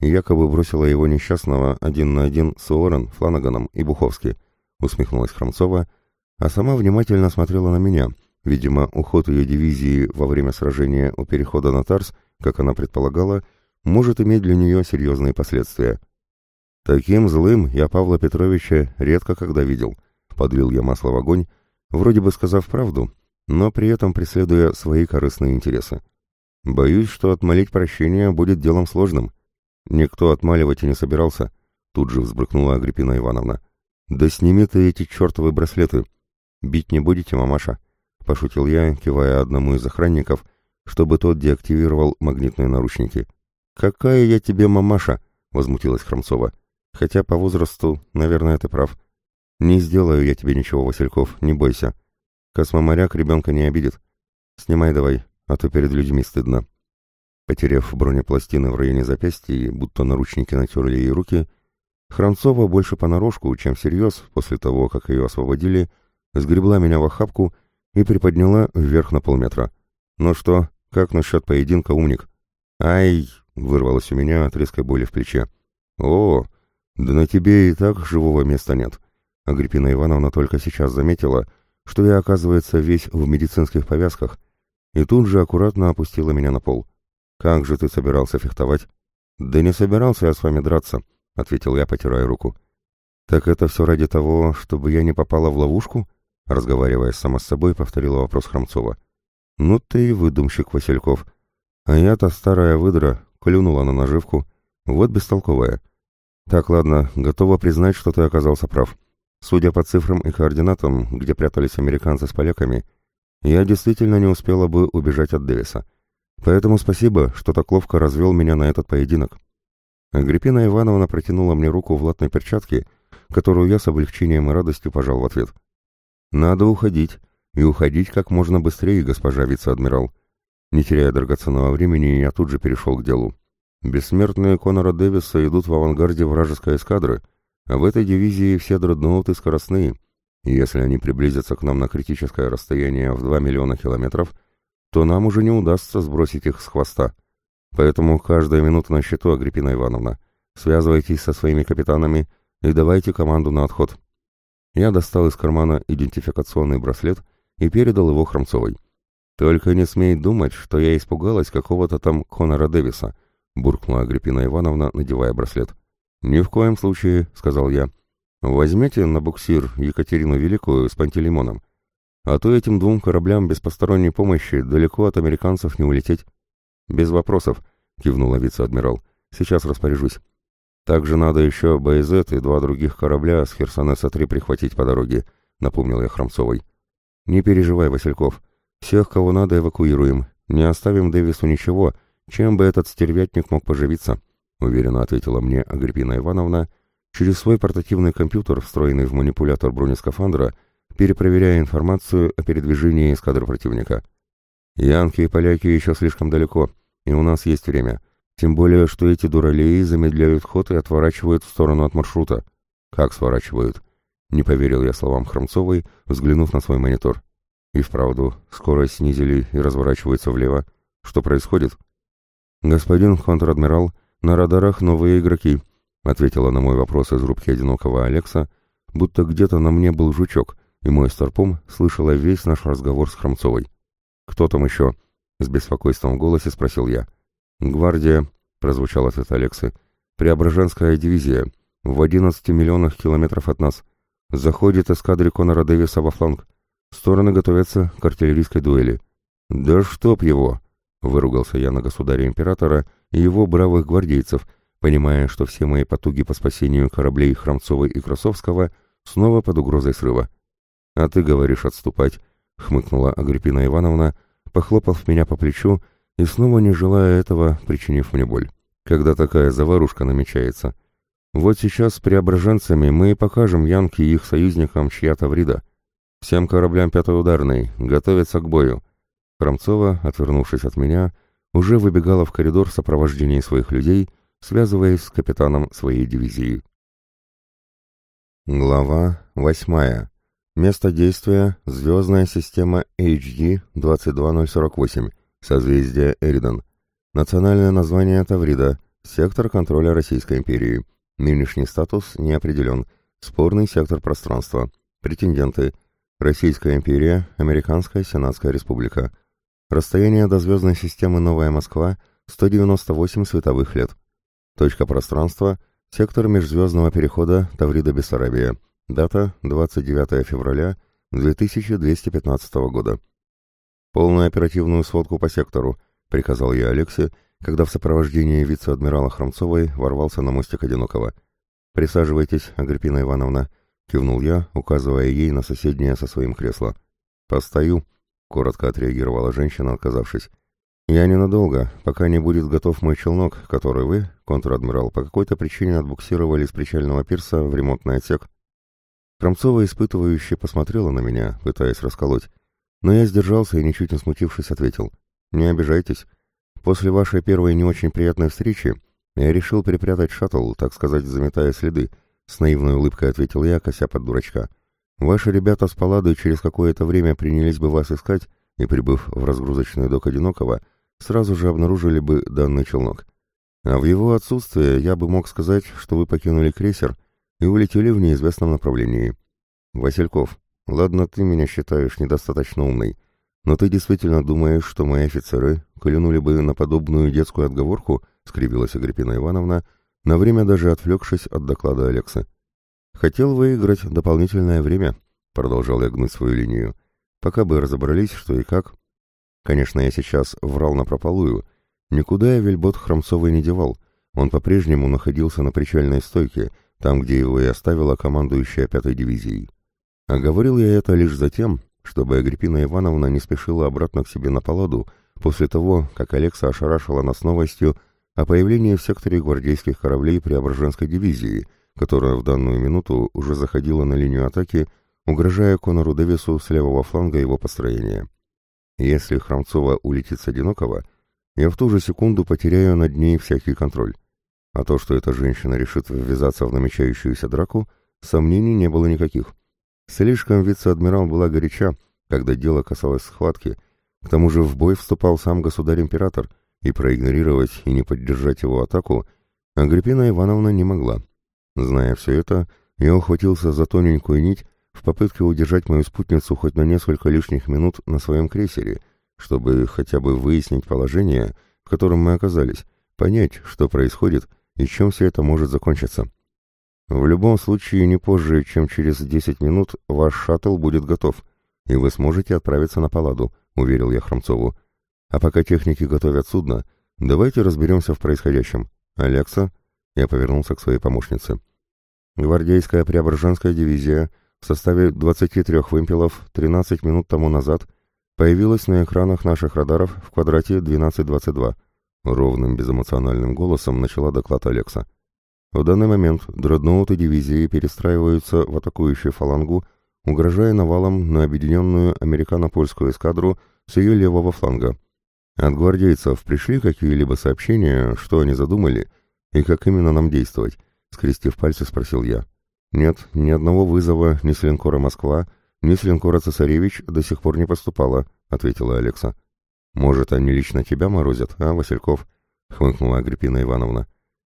и якобы бросила его несчастного один на один с Уоррен, Фланаганом и Буховски, усмехнулась Хромцова, а сама внимательно смотрела на меня. Видимо, уход ее дивизии во время сражения у перехода на Тарс, как она предполагала, может иметь для нее серьезные последствия. Таким злым я Павла Петровича редко когда видел. Подлил я масло в огонь, вроде бы сказав правду, но при этом преследуя свои корыстные интересы. Боюсь, что отмолить прощения будет делом сложным. Никто отмаливать и не собирался, тут же взбрыкнула Агриппина Ивановна. Да сними ты эти чертовы браслеты. Бить не будете, мамаша? Пошутил я, кивая одному из охранников, чтобы тот деактивировал магнитные наручники. «Какая я тебе мамаша?» — возмутилась Хромцова. «Хотя по возрасту, наверное, ты прав. Не сделаю я тебе ничего, Васильков, не бойся. Космоморяк ребенка не обидит. Снимай давай, а то перед людьми стыдно. Потеряв бронепластины в районе запястья, будто наручники натерли ей руки, Хранцова больше понарошку, чем всерьез, после того, как ее освободили, сгребла меня в охапку и приподняла вверх на полметра. «Ну что, как насчет поединка, умник?» «Ай!» — вырвалось у меня от резкой боли в плече. «О, да на тебе и так живого места нет». Агриппина Ивановна только сейчас заметила, что я, оказывается, весь в медицинских повязках, и тут же аккуратно опустила меня на пол. «Как же ты собирался фехтовать?» «Да не собирался я с вами драться», — ответил я, потирая руку. «Так это все ради того, чтобы я не попала в ловушку?» Разговаривая сама с собой, повторила вопрос Хромцова. «Ну ты и выдумщик, Васильков. А я-то старая выдра, клюнула на наживку. Вот бестолковая. Так, ладно, готова признать, что ты оказался прав. Судя по цифрам и координатам, где прятались американцы с поляками, я действительно не успела бы убежать от Дэвиса. Поэтому спасибо, что так ловко развел меня на этот поединок. Агриппина Ивановна протянула мне руку в латной перчатке, которую я с облегчением и радостью пожал в ответ. «Надо уходить, и уходить как можно быстрее, госпожа вице-адмирал». Не теряя драгоценного времени, я тут же перешел к делу. Бессмертные Конора Дэвиса идут в авангарде вражеской эскадры — а в этой дивизии все дредноуты скоростные, и если они приблизятся к нам на критическое расстояние в 2 миллиона километров, то нам уже не удастся сбросить их с хвоста. Поэтому каждая минута на счету, Агриппина Ивановна. Связывайтесь со своими капитанами и давайте команду на отход. Я достал из кармана идентификационный браслет и передал его Хромцовой. «Только не смей думать, что я испугалась какого-то там Конора Дэвиса», буркнула Агриппина Ивановна, надевая браслет. «Ни в коем случае», — сказал я. «Возьмите на буксир Екатерину Великую с Пантелеймоном, а то этим двум кораблям без посторонней помощи далеко от американцев не улететь». «Без вопросов», — кивнула вице-адмирал. «Сейчас распоряжусь». «Также надо еще БЗ и два других корабля с Херсонеса-3 прихватить по дороге», — напомнил я Хромцовой. «Не переживай, Васильков. Всех, кого надо, эвакуируем. Не оставим Дэвису ничего, чем бы этот стервятник мог поживиться». — уверенно ответила мне Агриппина Ивановна, через свой портативный компьютер, встроенный в манипулятор бронескафандра, перепроверяя информацию о передвижении эскадры противника. «Янки и поляки еще слишком далеко, и у нас есть время. Тем более, что эти дуралеи замедляют ход и отворачивают в сторону от маршрута». «Как сворачивают?» — не поверил я словам Хромцовой, взглянув на свой монитор. И вправду, скорость снизили и разворачиваются влево. Что происходит? Господин контр-адмирал, на радарах новые игроки, ответила на мой вопрос из рубки одинокого Алекса, будто где-то на мне был жучок, и мой старпом слышала весь наш разговор с Хромцовой. «Кто там еще?» — с беспокойством в голосе спросил я. «Гвардия», — прозвучал ответ Алексы, — «Преображенская дивизия, в 11 миллионах километров от нас. Заходит эскадра Конора Дэвиса во фланг. Стороны готовятся к артиллерийской дуэли. «Да чтоб его!» — выругался я на государя-императора и его бравых гвардейцев, понимая, что все мои потуги по спасению кораблей Храмцовой и Красовского снова под угрозой срыва. «А ты говоришь отступать», — хмыкнула Агриппина Ивановна, похлопав меня по плечу и снова не желая этого, причинив мне боль. «Когда такая заварушка намечается? Вот сейчас с преображенцами мы и покажем Янке и их союзникам чья Таврида». «Всем кораблям пятой ударной, готовиться к бою!» Хромцова, отвернувшись от меня, уже выбегала в коридор в сопровождении своих людей, связываясь с капитаном своей дивизии. Глава восьмая. Место действия – звездная система HD 22048, созвездие Эридан. Национальное название Таврида, сектор контроля Российской империи. Нынешний статус не определен, спорный сектор пространства. Претенденты – Российская империя, Американская Сенатская республика. Расстояние до звездной системы Новая Москва – 198 световых лет. Точка пространства – сектор межзвездного перехода Таврида-Бессарабия. Дата – 29 февраля 2215 года. «Полную оперативную сводку по сектору», — приказал я Алексе, когда в сопровождении вице-адмирала Хромцовой ворвался на мостик Одинокого. «Присаживайтесь, Агриппина Ивановна», —— кивнул я, указывая ей на соседнее со своим кресло. «Постою», — коротко отреагировала женщина, отказавшись. «Я ненадолго, пока не будет готов мой челнок, который вы, контр-адмирал, по какой-то причине отбуксировали с причального пирса в ремонтный отсек». Крамцова испытывающе посмотрела на меня, пытаясь расколоть, но я сдержался и, ничуть не смутившись, ответил. «Не обижайтесь. После вашей первой не очень приятной встречи я решил припрятать шаттл, так сказать, заметая следы, — с наивной улыбкой ответил я, кося под дурачка. «Ваши ребята с Паллады через какое-то время принялись бы вас искать, и, прибыв в разгрузочный док Одинокого, сразу же обнаружили бы данный челнок. А в его отсутствие я бы мог сказать, что вы покинули крейсер и улетели в неизвестном направлении. Васильков, ладно, ты меня считаешь недостаточно умной, но ты действительно думаешь, что мои офицеры клянули бы на подобную детскую отговорку?» — скривилась Агриппина Ивановна — на время даже отвлекшись от доклада Алекса. «Хотел выиграть дополнительное время», — продолжал я гнуть свою линию, «пока бы разобрались, что и как». Конечно, я сейчас врал напропалую. Никуда я вельбот Хромцовой не девал. Он по-прежнему находился на причальной стойке, там, где его и оставила командующая пятой дивизией. А говорил я это лишь за тем, чтобы Агриппина Ивановна не спешила обратно к себе на паладу после того, как Алекса ошарашила нас новостью о появлении в секторе гвардейских кораблей Преображенской дивизии, которая в данную минуту уже заходила на линию атаки, угрожая Конору Дэвису с левого фланга его построения. Если Храмцова улетит с Одинокого, я в ту же секунду потеряю над ней всякий контроль. А то, что эта женщина решит ввязаться в намечающуюся драку, сомнений не было никаких. Слишком вице-адмирал была горяча, когда дело касалось схватки, к тому же в бой вступал сам государь-император — и проигнорировать и не поддержать его атаку Агриппина Ивановна не могла. Зная все это, я ухватился за тоненькую нить в попытке удержать мою спутницу хоть на несколько лишних минут на своем крейсере, чтобы хотя бы выяснить положение, в котором мы оказались, понять, что происходит и чем все это может закончиться. В любом случае, не позже, чем через 10 минут, ваш шаттл будет готов, и вы сможете отправиться на паладу, уверил я Хромцову. А пока техники готовят судно, давайте разберемся в происходящем. Алекса, я повернулся к своей помощнице. Гвардейская Преображенская дивизия в составе 23 вымпелов 13 минут тому назад появилась на экранах наших радаров в квадрате 1222. Ровным безэмоциональным голосом начала доклад Алекса. В данный момент дредноуты дивизии перестраиваются в атакующую фалангу, угрожая навалом на объединенную американо-польскую эскадру с ее левого фланга. От гвардейцев пришли какие-либо сообщения, что они задумали и как именно нам действовать? Скрестив пальцы, спросил я. Нет, ни одного вызова ни с линкора «Москва», «Ни с линкора «Цесаревич» до сих пор не поступала», — ответила Алекса. «Может, они лично тебя морозят, а, Васильков?» — хмыкнула Агриппина Ивановна.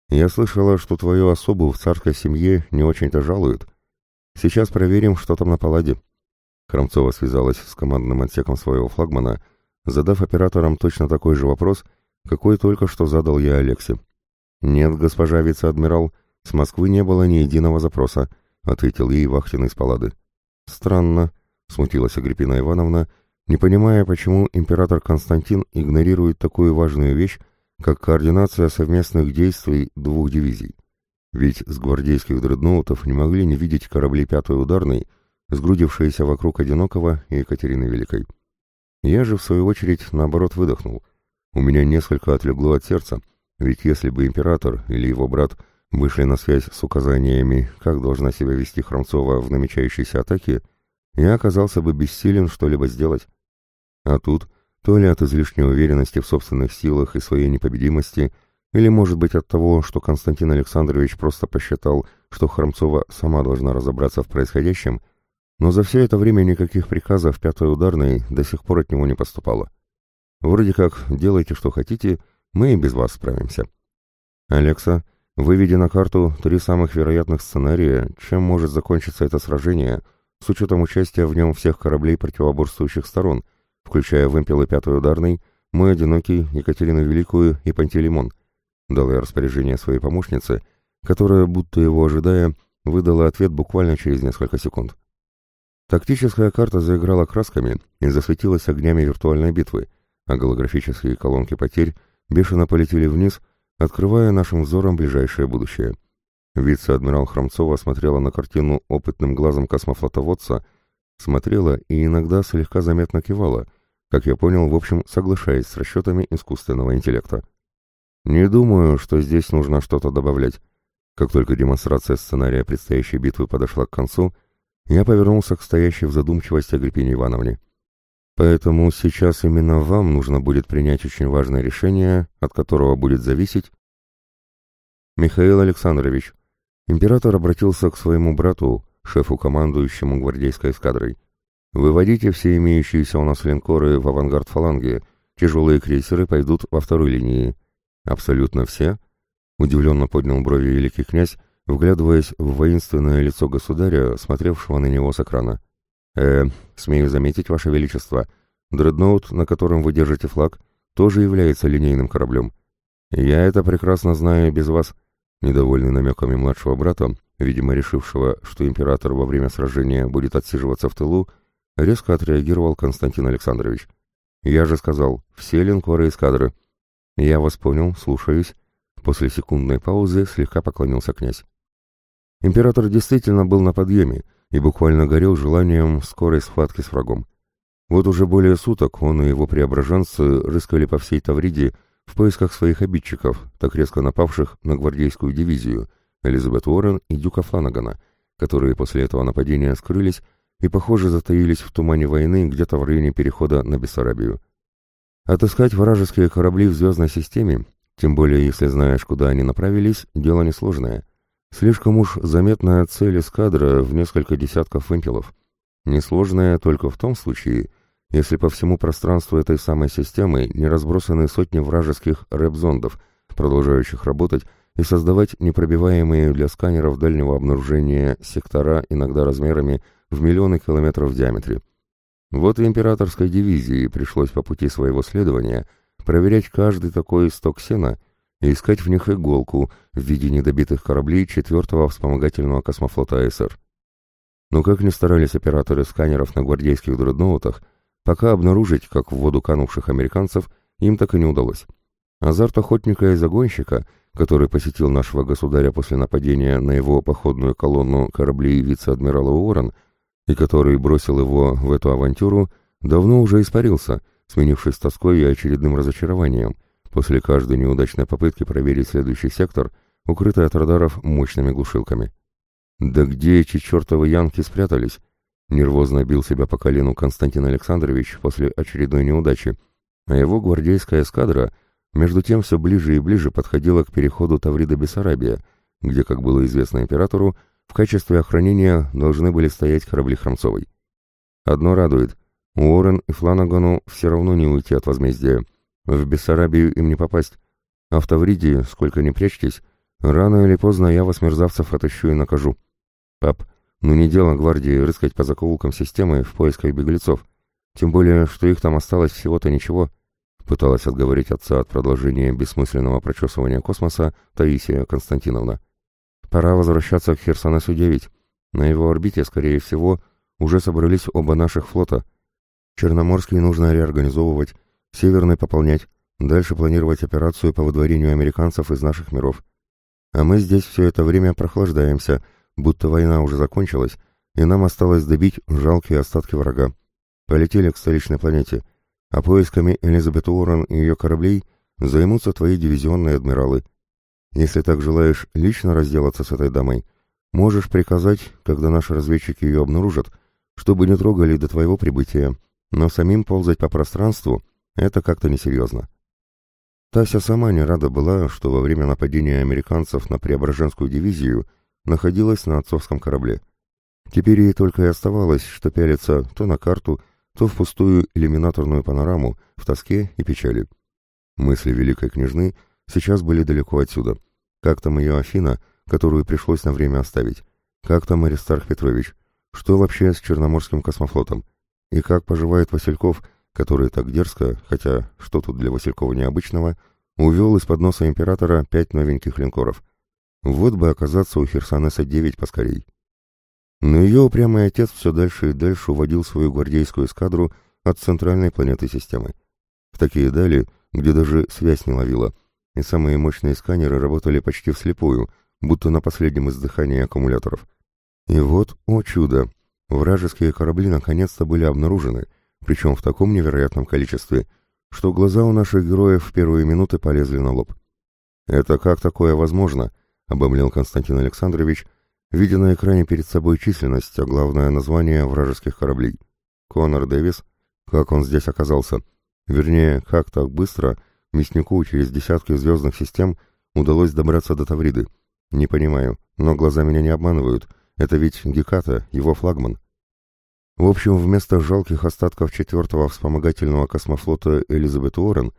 «Я слышала, что твою особу в царской семье не очень-то жалуют. Сейчас проверим, что там на паладе». Хромцова связалась с командным отсеком своего флагмана, задав операторам точно такой же вопрос, какой только что задал я Алексе. «Нет, госпожа вице-адмирал, с Москвы не было ни единого запроса», — ответил ей Вахтин из палады. «Странно», — смутилась Агриппина Ивановна, не понимая, почему император Константин игнорирует такую важную вещь, как координация совместных действий двух дивизий. Ведь с гвардейских дредноутов не могли не видеть корабли пятой ударной, сгрудившиеся вокруг Одинокого и Екатерины Великой. Я же, в свою очередь, наоборот выдохнул. У меня несколько отлегло от сердца, ведь если бы император или его брат вышли на связь с указаниями, как должна себя вести Хромцова в намечающейся атаке, я оказался бы бессилен что-либо сделать. А тут, то ли от излишней уверенности в собственных силах и своей непобедимости, или, может быть, от того, что Константин Александрович просто посчитал, что Хромцова сама должна разобраться в происходящем, но за все это время никаких приказов пятой ударной до сих пор от него не поступало. Вроде как, делайте, что хотите, мы и без вас справимся. Алекса, Выведи на карту три самых вероятных сценария, чем может закончиться это сражение, с учетом участия в нем всех кораблей противоборствующих сторон, включая вымпелы пятой ударной, мой одинокий, Екатерину Великую и Пантелеймон. Дал я распоряжение своей помощнице, которая, будто его ожидая, выдала ответ буквально через несколько секунд. Тактическая карта заиграла красками и засветилась огнями виртуальной битвы, а голографические колонки потерь бешено полетели вниз, открывая нашим взором ближайшее будущее. Вице-адмирал Хромцова смотрела на картину опытным глазом космофлотоводца, смотрела и иногда слегка заметно кивала, как я понял, в общем, соглашаясь с расчетами искусственного интеллекта. Не думаю, что здесь нужно что-то добавлять. Как только демонстрация сценария предстоящей битвы подошла к концу, я повернулся к стоящей в задумчивости Агриппине Ивановне. Поэтому сейчас именно вам нужно будет принять очень важное решение, от которого будет зависеть... Михаил Александрович, император обратился к своему брату, шефу-командующему гвардейской эскадрой. Выводите все имеющиеся у нас линкоры в авангард фаланги, тяжелые крейсеры пойдут во второй линии. Абсолютно все? Удивленно поднял брови великий князь, вглядываясь в воинственное лицо государя, смотревшего на него с экрана. «Э, смею заметить, Ваше Величество, дредноут, на котором вы держите флаг, тоже является линейным кораблем. Я это прекрасно знаю без вас». Недовольный намеками младшего брата, видимо решившего, что император во время сражения будет отсиживаться в тылу, резко отреагировал Константин Александрович. «Я же сказал, все линкоры эскадры». «Я вас понял, слушаюсь». После секундной паузы слегка поклонился князь. Император действительно был на подъеме, и буквально горел желанием скорой схватки с врагом. Вот уже более суток он и его преображенцы рыскали по всей Тавриде в поисках своих обидчиков, так резко напавших на гвардейскую дивизию, Элизабет Уоррен и Дюка Фланагана, которые после этого нападения скрылись и, похоже, затаились в тумане войны где-то в районе перехода на Бессарабию. Отыскать вражеские корабли в звездной системе, тем более если знаешь, куда они направились, дело несложное — Слишком уж заметная цель эскадра в несколько десятков вымпелов. Несложная только в том случае, если по всему пространству этой самой системы не разбросаны сотни вражеских рэп-зондов, продолжающих работать и создавать непробиваемые для сканеров дальнего обнаружения сектора иногда размерами в миллионы километров в диаметре. Вот и императорской дивизии пришлось по пути своего следования проверять каждый такой исток сена и искать в них иголку в виде недобитых кораблей четвертого вспомогательного космофлота СР. Но как ни старались операторы сканеров на гвардейских дредноутах, пока обнаружить, как в воду канувших американцев, им так и не удалось. Азарт охотника и загонщика, который посетил нашего государя после нападения на его походную колонну кораблей вице-адмирала Уоррен, и который бросил его в эту авантюру, давно уже испарился, сменившись тоской и очередным разочарованием – после каждой неудачной попытки проверить следующий сектор, укрытый от радаров мощными глушилками. «Да где эти чертовы янки спрятались?» Нервозно бил себя по колену Константин Александрович после очередной неудачи, а его гвардейская эскадра между тем все ближе и ближе подходила к переходу Таврида-Бессарабия, где, как было известно императору, в качестве охранения должны были стоять корабли Хромцовой. Одно радует. Уоррен и Фланагану все равно не уйти от возмездия. В Бессарабию им не попасть. А в Тавриде, сколько ни прячьтесь, рано или поздно я вас, мерзавцев, отыщу и накажу. Пап, ну не дело гвардии рыскать по закоулкам системы в поисках беглецов. Тем более, что их там осталось всего-то ничего. Пыталась отговорить отца от продолжения бессмысленного прочесывания космоса Таисия Константиновна. Пора возвращаться к Херсонесу-9. На его орбите, скорее всего, уже собрались оба наших флота. Черноморский нужно реорганизовывать, Северный пополнять, дальше планировать операцию по выдворению американцев из наших миров. А мы здесь все это время прохлаждаемся, будто война уже закончилась, и нам осталось добить жалкие остатки врага. Полетели к столичной планете, а поисками Элизабет Уоррен и ее кораблей займутся твои дивизионные адмиралы. Если так желаешь лично разделаться с этой дамой, можешь приказать, когда наши разведчики ее обнаружат, чтобы не трогали до твоего прибытия, но самим ползать по пространству — это как-то несерьезно. Тася сама не рада была, что во время нападения американцев на Преображенскую дивизию находилась на отцовском корабле. Теперь ей только и оставалось, что пялиться то на карту, то в пустую иллюминаторную панораму, в тоске и печали. Мысли великой княжны сейчас были далеко отсюда. Как там ее Афина, которую пришлось на время оставить? Как там Аристарх Петрович? Что вообще с Черноморским космофлотом? И как поживает Васильков, который так дерзко, хотя что тут для Василькова необычного, увел из-под носа императора пять новеньких линкоров. Вот бы оказаться у Херсонеса-9 поскорей. Но ее упрямый отец все дальше и дальше уводил свою гвардейскую эскадру от центральной планеты системы. В такие дали, где даже связь не ловила, и самые мощные сканеры работали почти вслепую, будто на последнем издыхании аккумуляторов. И вот, о чудо, вражеские корабли наконец-то были обнаружены, причем в таком невероятном количестве, что глаза у наших героев в первые минуты полезли на лоб. «Это как такое возможно?» — обомлел Константин Александрович, видя на экране перед собой численность, а главное название вражеских кораблей. Конор Дэвис, как он здесь оказался? Вернее, как так быстро мяснику через десятки звездных систем удалось добраться до Тавриды? Не понимаю, но глаза меня не обманывают. Это ведь Геката, его флагман. В общем, вместо жалких остатков четвертого вспомогательного космофлота Элизабет Уоррен,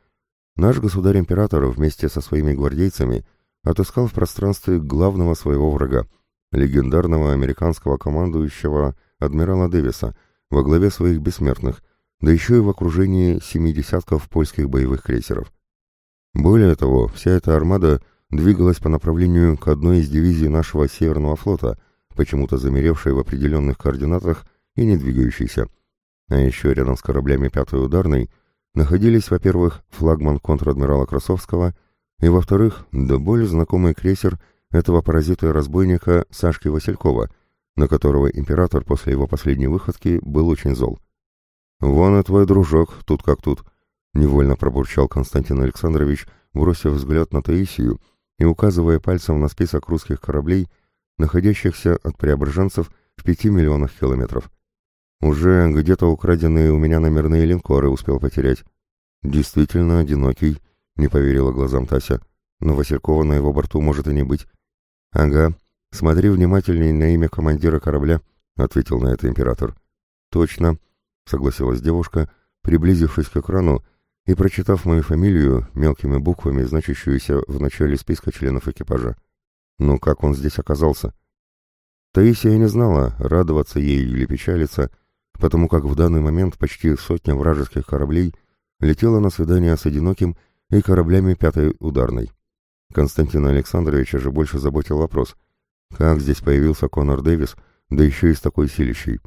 наш государь-император вместе со своими гвардейцами отыскал в пространстве главного своего врага — легендарного американского командующего адмирала Дэвиса во главе своих бессмертных, да еще и в окружении семи десятков польских боевых крейсеров. Более того, вся эта армада двигалась по направлению к одной из дивизий нашего Северного флота, почему-то замеревшей в определенных координатах и не двигающейся. А еще рядом с кораблями пятой ударной находились, во-первых, флагман контр-адмирала Красовского и, во-вторых, до более знакомый крейсер этого паразита и разбойника Сашки Василькова, на которого император после его последней выходки был очень зол. «Вон и твой дружок, тут как тут», — невольно пробурчал Константин Александрович, бросив взгляд на Таисию и указывая пальцем на список русских кораблей, находящихся от преображенцев в пяти миллионах километров. Уже где-то украденные у меня номерные линкоры успел потерять. Действительно одинокий, не поверила глазам Тася. Но Василькова на его борту может и не быть. «Ага, смотри внимательней на имя командира корабля», — ответил на это император. «Точно», — согласилась девушка, приблизившись к экрану и прочитав мою фамилию мелкими буквами, значащуюся в начале списка членов экипажа. «Ну как он здесь оказался?» Таисия не знала, радоваться ей или печалиться, потому как в данный момент почти сотня вражеских кораблей летела на свидание с одиноким и кораблями пятой ударной. Константина Александровича же больше заботил вопрос, как здесь появился Конор Дэвис, да еще и с такой силищей.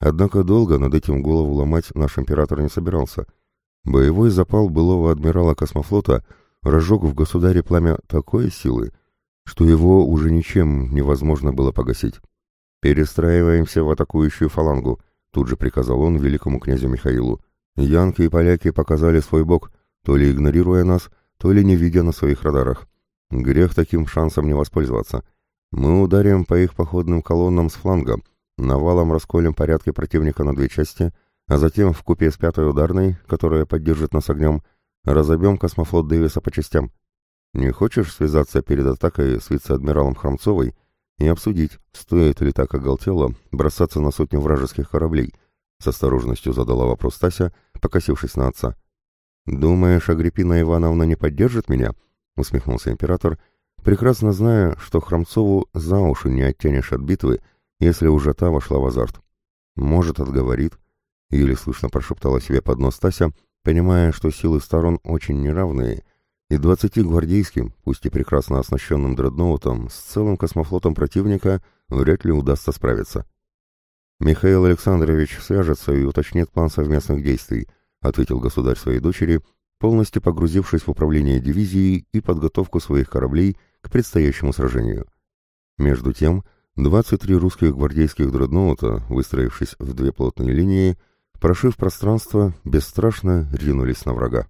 Однако долго над этим голову ломать наш император не собирался. Боевой запал былого адмирала космофлота разжег в государе пламя такой силы, что его уже ничем невозможно было погасить. «Перестраиваемся в атакующую фалангу», — тут же приказал он великому князю Михаилу. Янки и поляки показали свой бок, то ли игнорируя нас, то ли не видя на своих радарах. Грех таким шансом не воспользоваться. Мы ударим по их походным колоннам с фланга, навалом расколем порядки противника на две части, а затем в купе с пятой ударной, которая поддержит нас огнем, разобьем космофлот Дэвиса по частям. Не хочешь связаться перед атакой с вице-адмиралом Хромцовой и обсудить, стоит ли так оголтело бросаться на сотню вражеских кораблей, — с осторожностью задала вопрос Тася, покосившись на отца. «Думаешь, Агриппина Ивановна не поддержит меня?» — усмехнулся император, прекрасно зная, что Хромцову за уши не оттянешь от битвы, если уже та вошла в азарт. «Может, отговорит?» — еле слышно прошептала себе под нос Тася, понимая, что силы сторон очень неравные, и двадцати гвардейским, пусть и прекрасно оснащенным дредноутом, с целым космофлотом противника вряд ли удастся справиться. «Михаил Александрович свяжется и уточнит план совместных действий», ответил государь своей дочери, полностью погрузившись в управление дивизией и подготовку своих кораблей к предстоящему сражению. Между тем, 23 русских гвардейских дредноута, выстроившись в две плотные линии, прошив пространство, бесстрашно ринулись на врага.